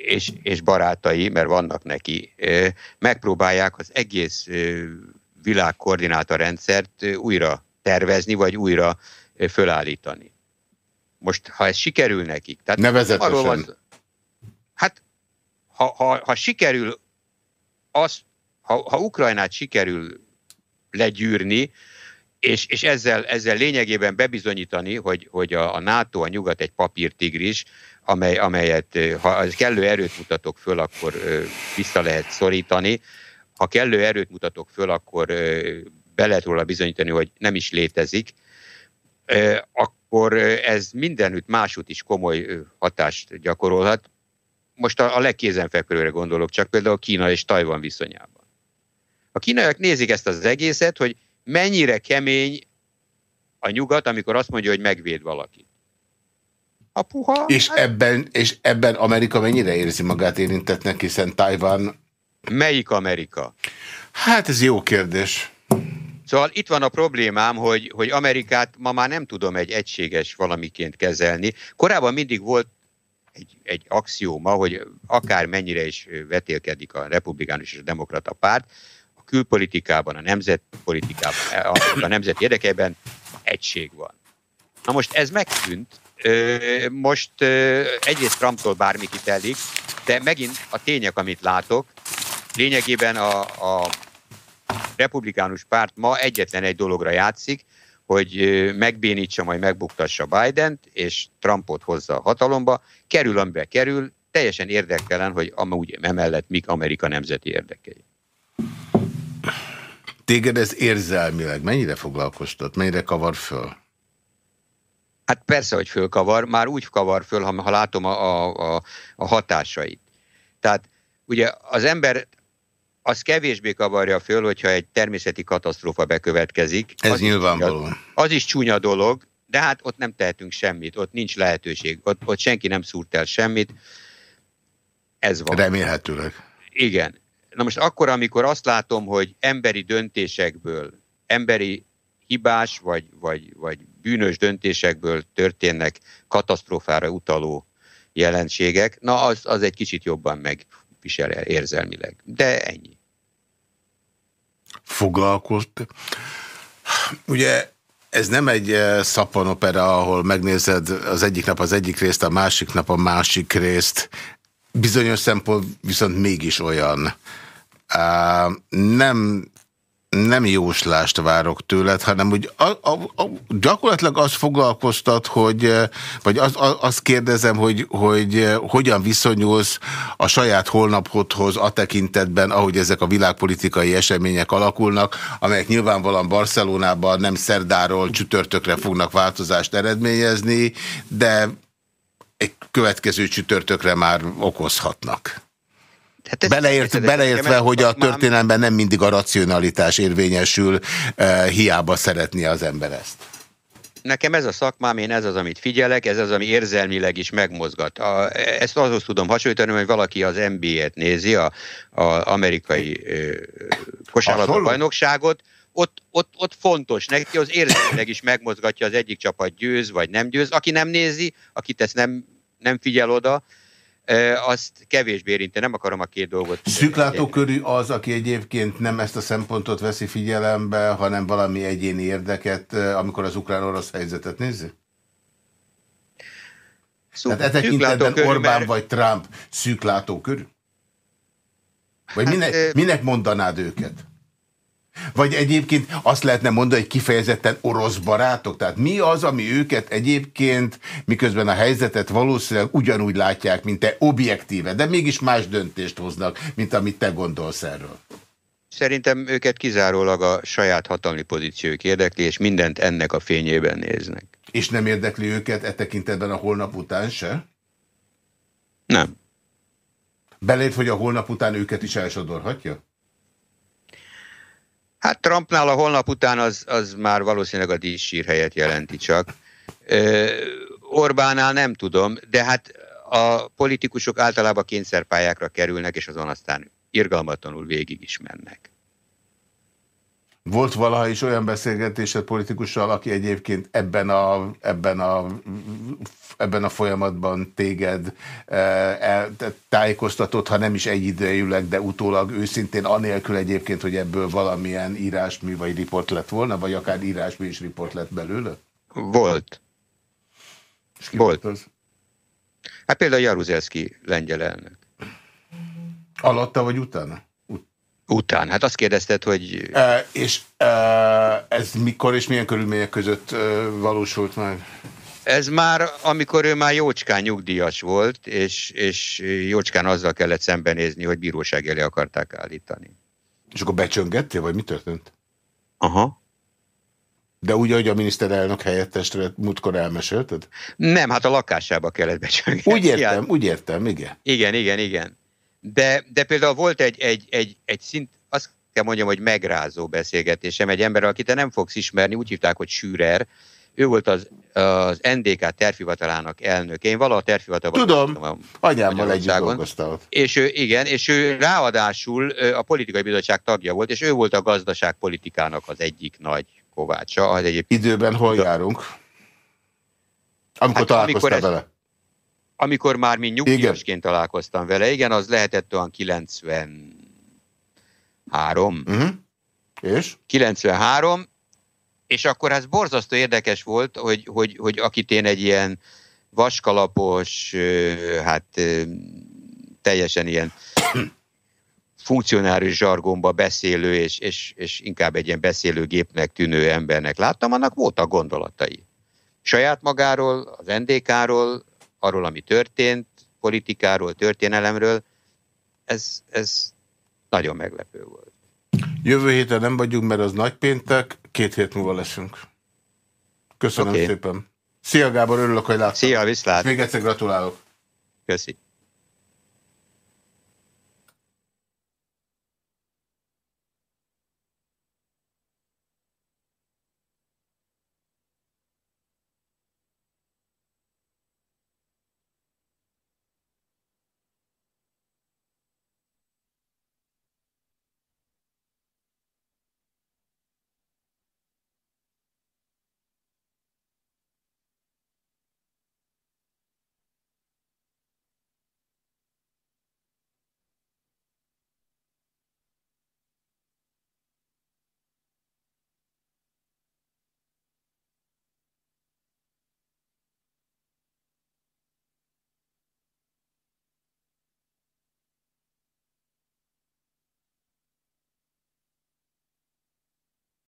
és, és barátai, mert vannak neki, megpróbálják az egész világ koordinátorrendszert újra tervezni, vagy újra fölállítani. Most, ha ez sikerül nekik... Tehát Nevezetesen. Arról van, hát, ha, ha, ha sikerül az, ha, ha Ukrajnát sikerül legyűrni, és, és ezzel, ezzel lényegében bebizonyítani, hogy, hogy a, a NATO, a nyugat egy papírtigris, amely, amelyet, ha az kellő erőt mutatok föl, akkor vissza lehet szorítani. Ha kellő erőt mutatok föl, akkor be lehet róla bizonyítani, hogy nem is létezik, akkor ez mindenütt másút is komoly hatást gyakorolhat. Most a, a legkézenfekvőre gondolok, csak például Kína és Tajvan viszonyában. A kínaiak nézik ezt az egészet, hogy mennyire kemény a nyugat, amikor azt mondja, hogy megvéd valakit. A puha... És, hát... ebben, és ebben Amerika mennyire érzi magát érintetnek, hiszen Tajvan... Melyik Amerika? Hát ez jó kérdés. Szóval itt van a problémám, hogy, hogy Amerikát ma már nem tudom egy egységes valamiként kezelni. Korábban mindig volt egy, egy axióma, hogy akár mennyire is vetélkedik a republikánus és a demokrata párt, a külpolitikában, a nemzetpolitikában, a, a nemzet érdekében egység van. Na most ez megszűnt, most egyrészt Trumptól bármi kitelik, de megint a tények, amit látok, lényegében a, a republikánus párt ma egyetlen egy dologra játszik, hogy megbénítsa, majd megbuktassa Biden-t, és Trumpot hozza a hatalomba, kerül, amiben kerül, teljesen érdekelen, hogy amúgy emellett mik Amerika nemzeti érdekei. Téged ez érzelmileg mennyire foglalkoztat, mennyire kavar föl? Hát persze, hogy fölkavar, már úgy kavar föl, ha, ha látom a, a, a hatásait. Tehát ugye az ember az kevésbé kavarja föl, hogyha egy természeti katasztrófa bekövetkezik. Ez az nyilvánvaló. Az, az is csúnya dolog, de hát ott nem tehetünk semmit, ott nincs lehetőség, ott, ott senki nem szúrt el semmit. Ez van. Remélhetőleg. Igen. Na most akkor, amikor azt látom, hogy emberi döntésekből, emberi hibás vagy, vagy, vagy bűnös döntésekből történnek katasztrófára utaló jelenségek, na az, az egy kicsit jobban megvisel érzelmileg. De ennyi. Foglalkozt. Ugye ez nem egy eh, szappanopera, ahol megnézed az egyik nap az egyik részt, a másik nap a másik részt. Bizonyos szempont viszont mégis olyan. Nem nem jóslást várok tőled, hanem úgy a, a, a, gyakorlatilag azt foglalkoztat, hogy, vagy azt az kérdezem, hogy, hogy hogyan viszonyulsz a saját holnapodhoz a tekintetben, ahogy ezek a világpolitikai események alakulnak, amelyek nyilvánvalóan Barcelonában nem szerdáról csütörtökre fognak változást eredményezni, de egy következő csütörtökre már okozhatnak. Hát Beleért, beleértve, hogy a történelemben nem mindig a racionalitás érvényesül, uh, hiába szeretné az ember ezt. Nekem ez a szakmám, én ez az, amit figyelek, ez az, ami érzelmileg is megmozgat. A, ezt azhoz tudom hasonlítani, hogy valaki az NBA-t nézi, a, amerikai kosárlabda bajnokságot, ott, ott, ott fontos neki, az érzelmileg is megmozgatja az egyik csapat győz, vagy nem győz. Aki nem nézi, akit ezt nem, nem figyel oda, azt kevésbé érinti, nem akarom a két dolgot. Szűklátókörű az, aki egyébként nem ezt a szempontot veszi figyelembe, hanem valami egyéni érdeket, amikor az ukrán-orosz helyzetet nézi? Szuk, Tehát e tekintetben Orbán mert... vagy Trump szűklátókörű? Vagy hát, minek, minek mondanád őket? Vagy egyébként azt lehetne mondani, hogy kifejezetten orosz barátok? Tehát mi az, ami őket egyébként, miközben a helyzetet valószínűleg ugyanúgy látják, mint te objektíve, de mégis más döntést hoznak, mint amit te gondolsz erről? Szerintem őket kizárólag a saját hatalmi pozíciók érdekli, és mindent ennek a fényében néznek. És nem érdekli őket e tekintetben a holnap után se? Nem. Belét, hogy a holnap után őket is elsodorhatja? Hát Trumpnál a holnap után az, az már valószínűleg a díszsír helyet jelenti csak. Orbánál nem tudom, de hát a politikusok általában kényszerpályákra kerülnek, és azon aztán irgalmatlanul végig is mennek. Volt valaha is olyan beszélgetésed politikussal, aki egyébként ebben a, ebben a, ebben a folyamatban téged e, tájékoztatott, ha nem is egyidejűleg, de utólag őszintén, anélkül egyébként, hogy ebből valamilyen írásmű vagy riport lett volna, vagy akár írásmű is riport lett belőle? Volt. Volt. Az? Hát például Jaruzelszki lengyel elnök. Alatta vagy utána? Után. Hát azt kérdezted, hogy... E, és e, ez mikor és milyen körülmények között e, valósult meg? Ez már, amikor ő már jócskán nyugdíjas volt, és, és jócskán azzal kellett szembenézni, hogy bíróság elé akarták állítani. És akkor becsöngettél, vagy mi történt? Aha. De úgy, ahogy a miniszterelnök helyettestre múltkor elmesélted? Nem, hát a lakásába kellett becsöngetni. Úgy értem, hát, úgy értem, igen. Igen, igen, igen. De, de például volt egy, egy, egy, egy szint, azt kell mondjam, hogy megrázó beszélgetésem egy ember, akit te nem fogsz ismerni, úgy hívták, hogy Schürer, ő volt az, az NDK tervhivatalának elnök. Én valaha tervhivatalban Tudom, anyámmal együtt dolgoztam. És ő, igen, és ő ráadásul a politikai bizottság tagja volt, és ő volt a gazdaságpolitikának az egyik nagy kovácsa. Az egyébként... Időben hol járunk? Amikor hát, találkoztál amikor vele? amikor már mi nyugdíjasként találkoztam vele, igen, az lehetett olyan 93. Uh -huh. És? 93, és akkor ez borzasztó érdekes volt, hogy, hogy, hogy akit én egy ilyen vaskalapos, hát teljesen ilyen funkcionáris zsargonba beszélő, és, és, és inkább egy ilyen beszélőgépnek tűnő embernek láttam, annak voltak gondolatai. Saját magáról, az NDK-ról, arról, ami történt, politikáról, történelemről, ez, ez nagyon meglepő volt. Jövő héten nem vagyunk, mert az nagypéntek, két hét múlva leszünk. Köszönöm okay. szépen. Szia Gábor, örülök, hogy láttam. Szia, viszlát. Még egyszer gratulálok. Köszönöm.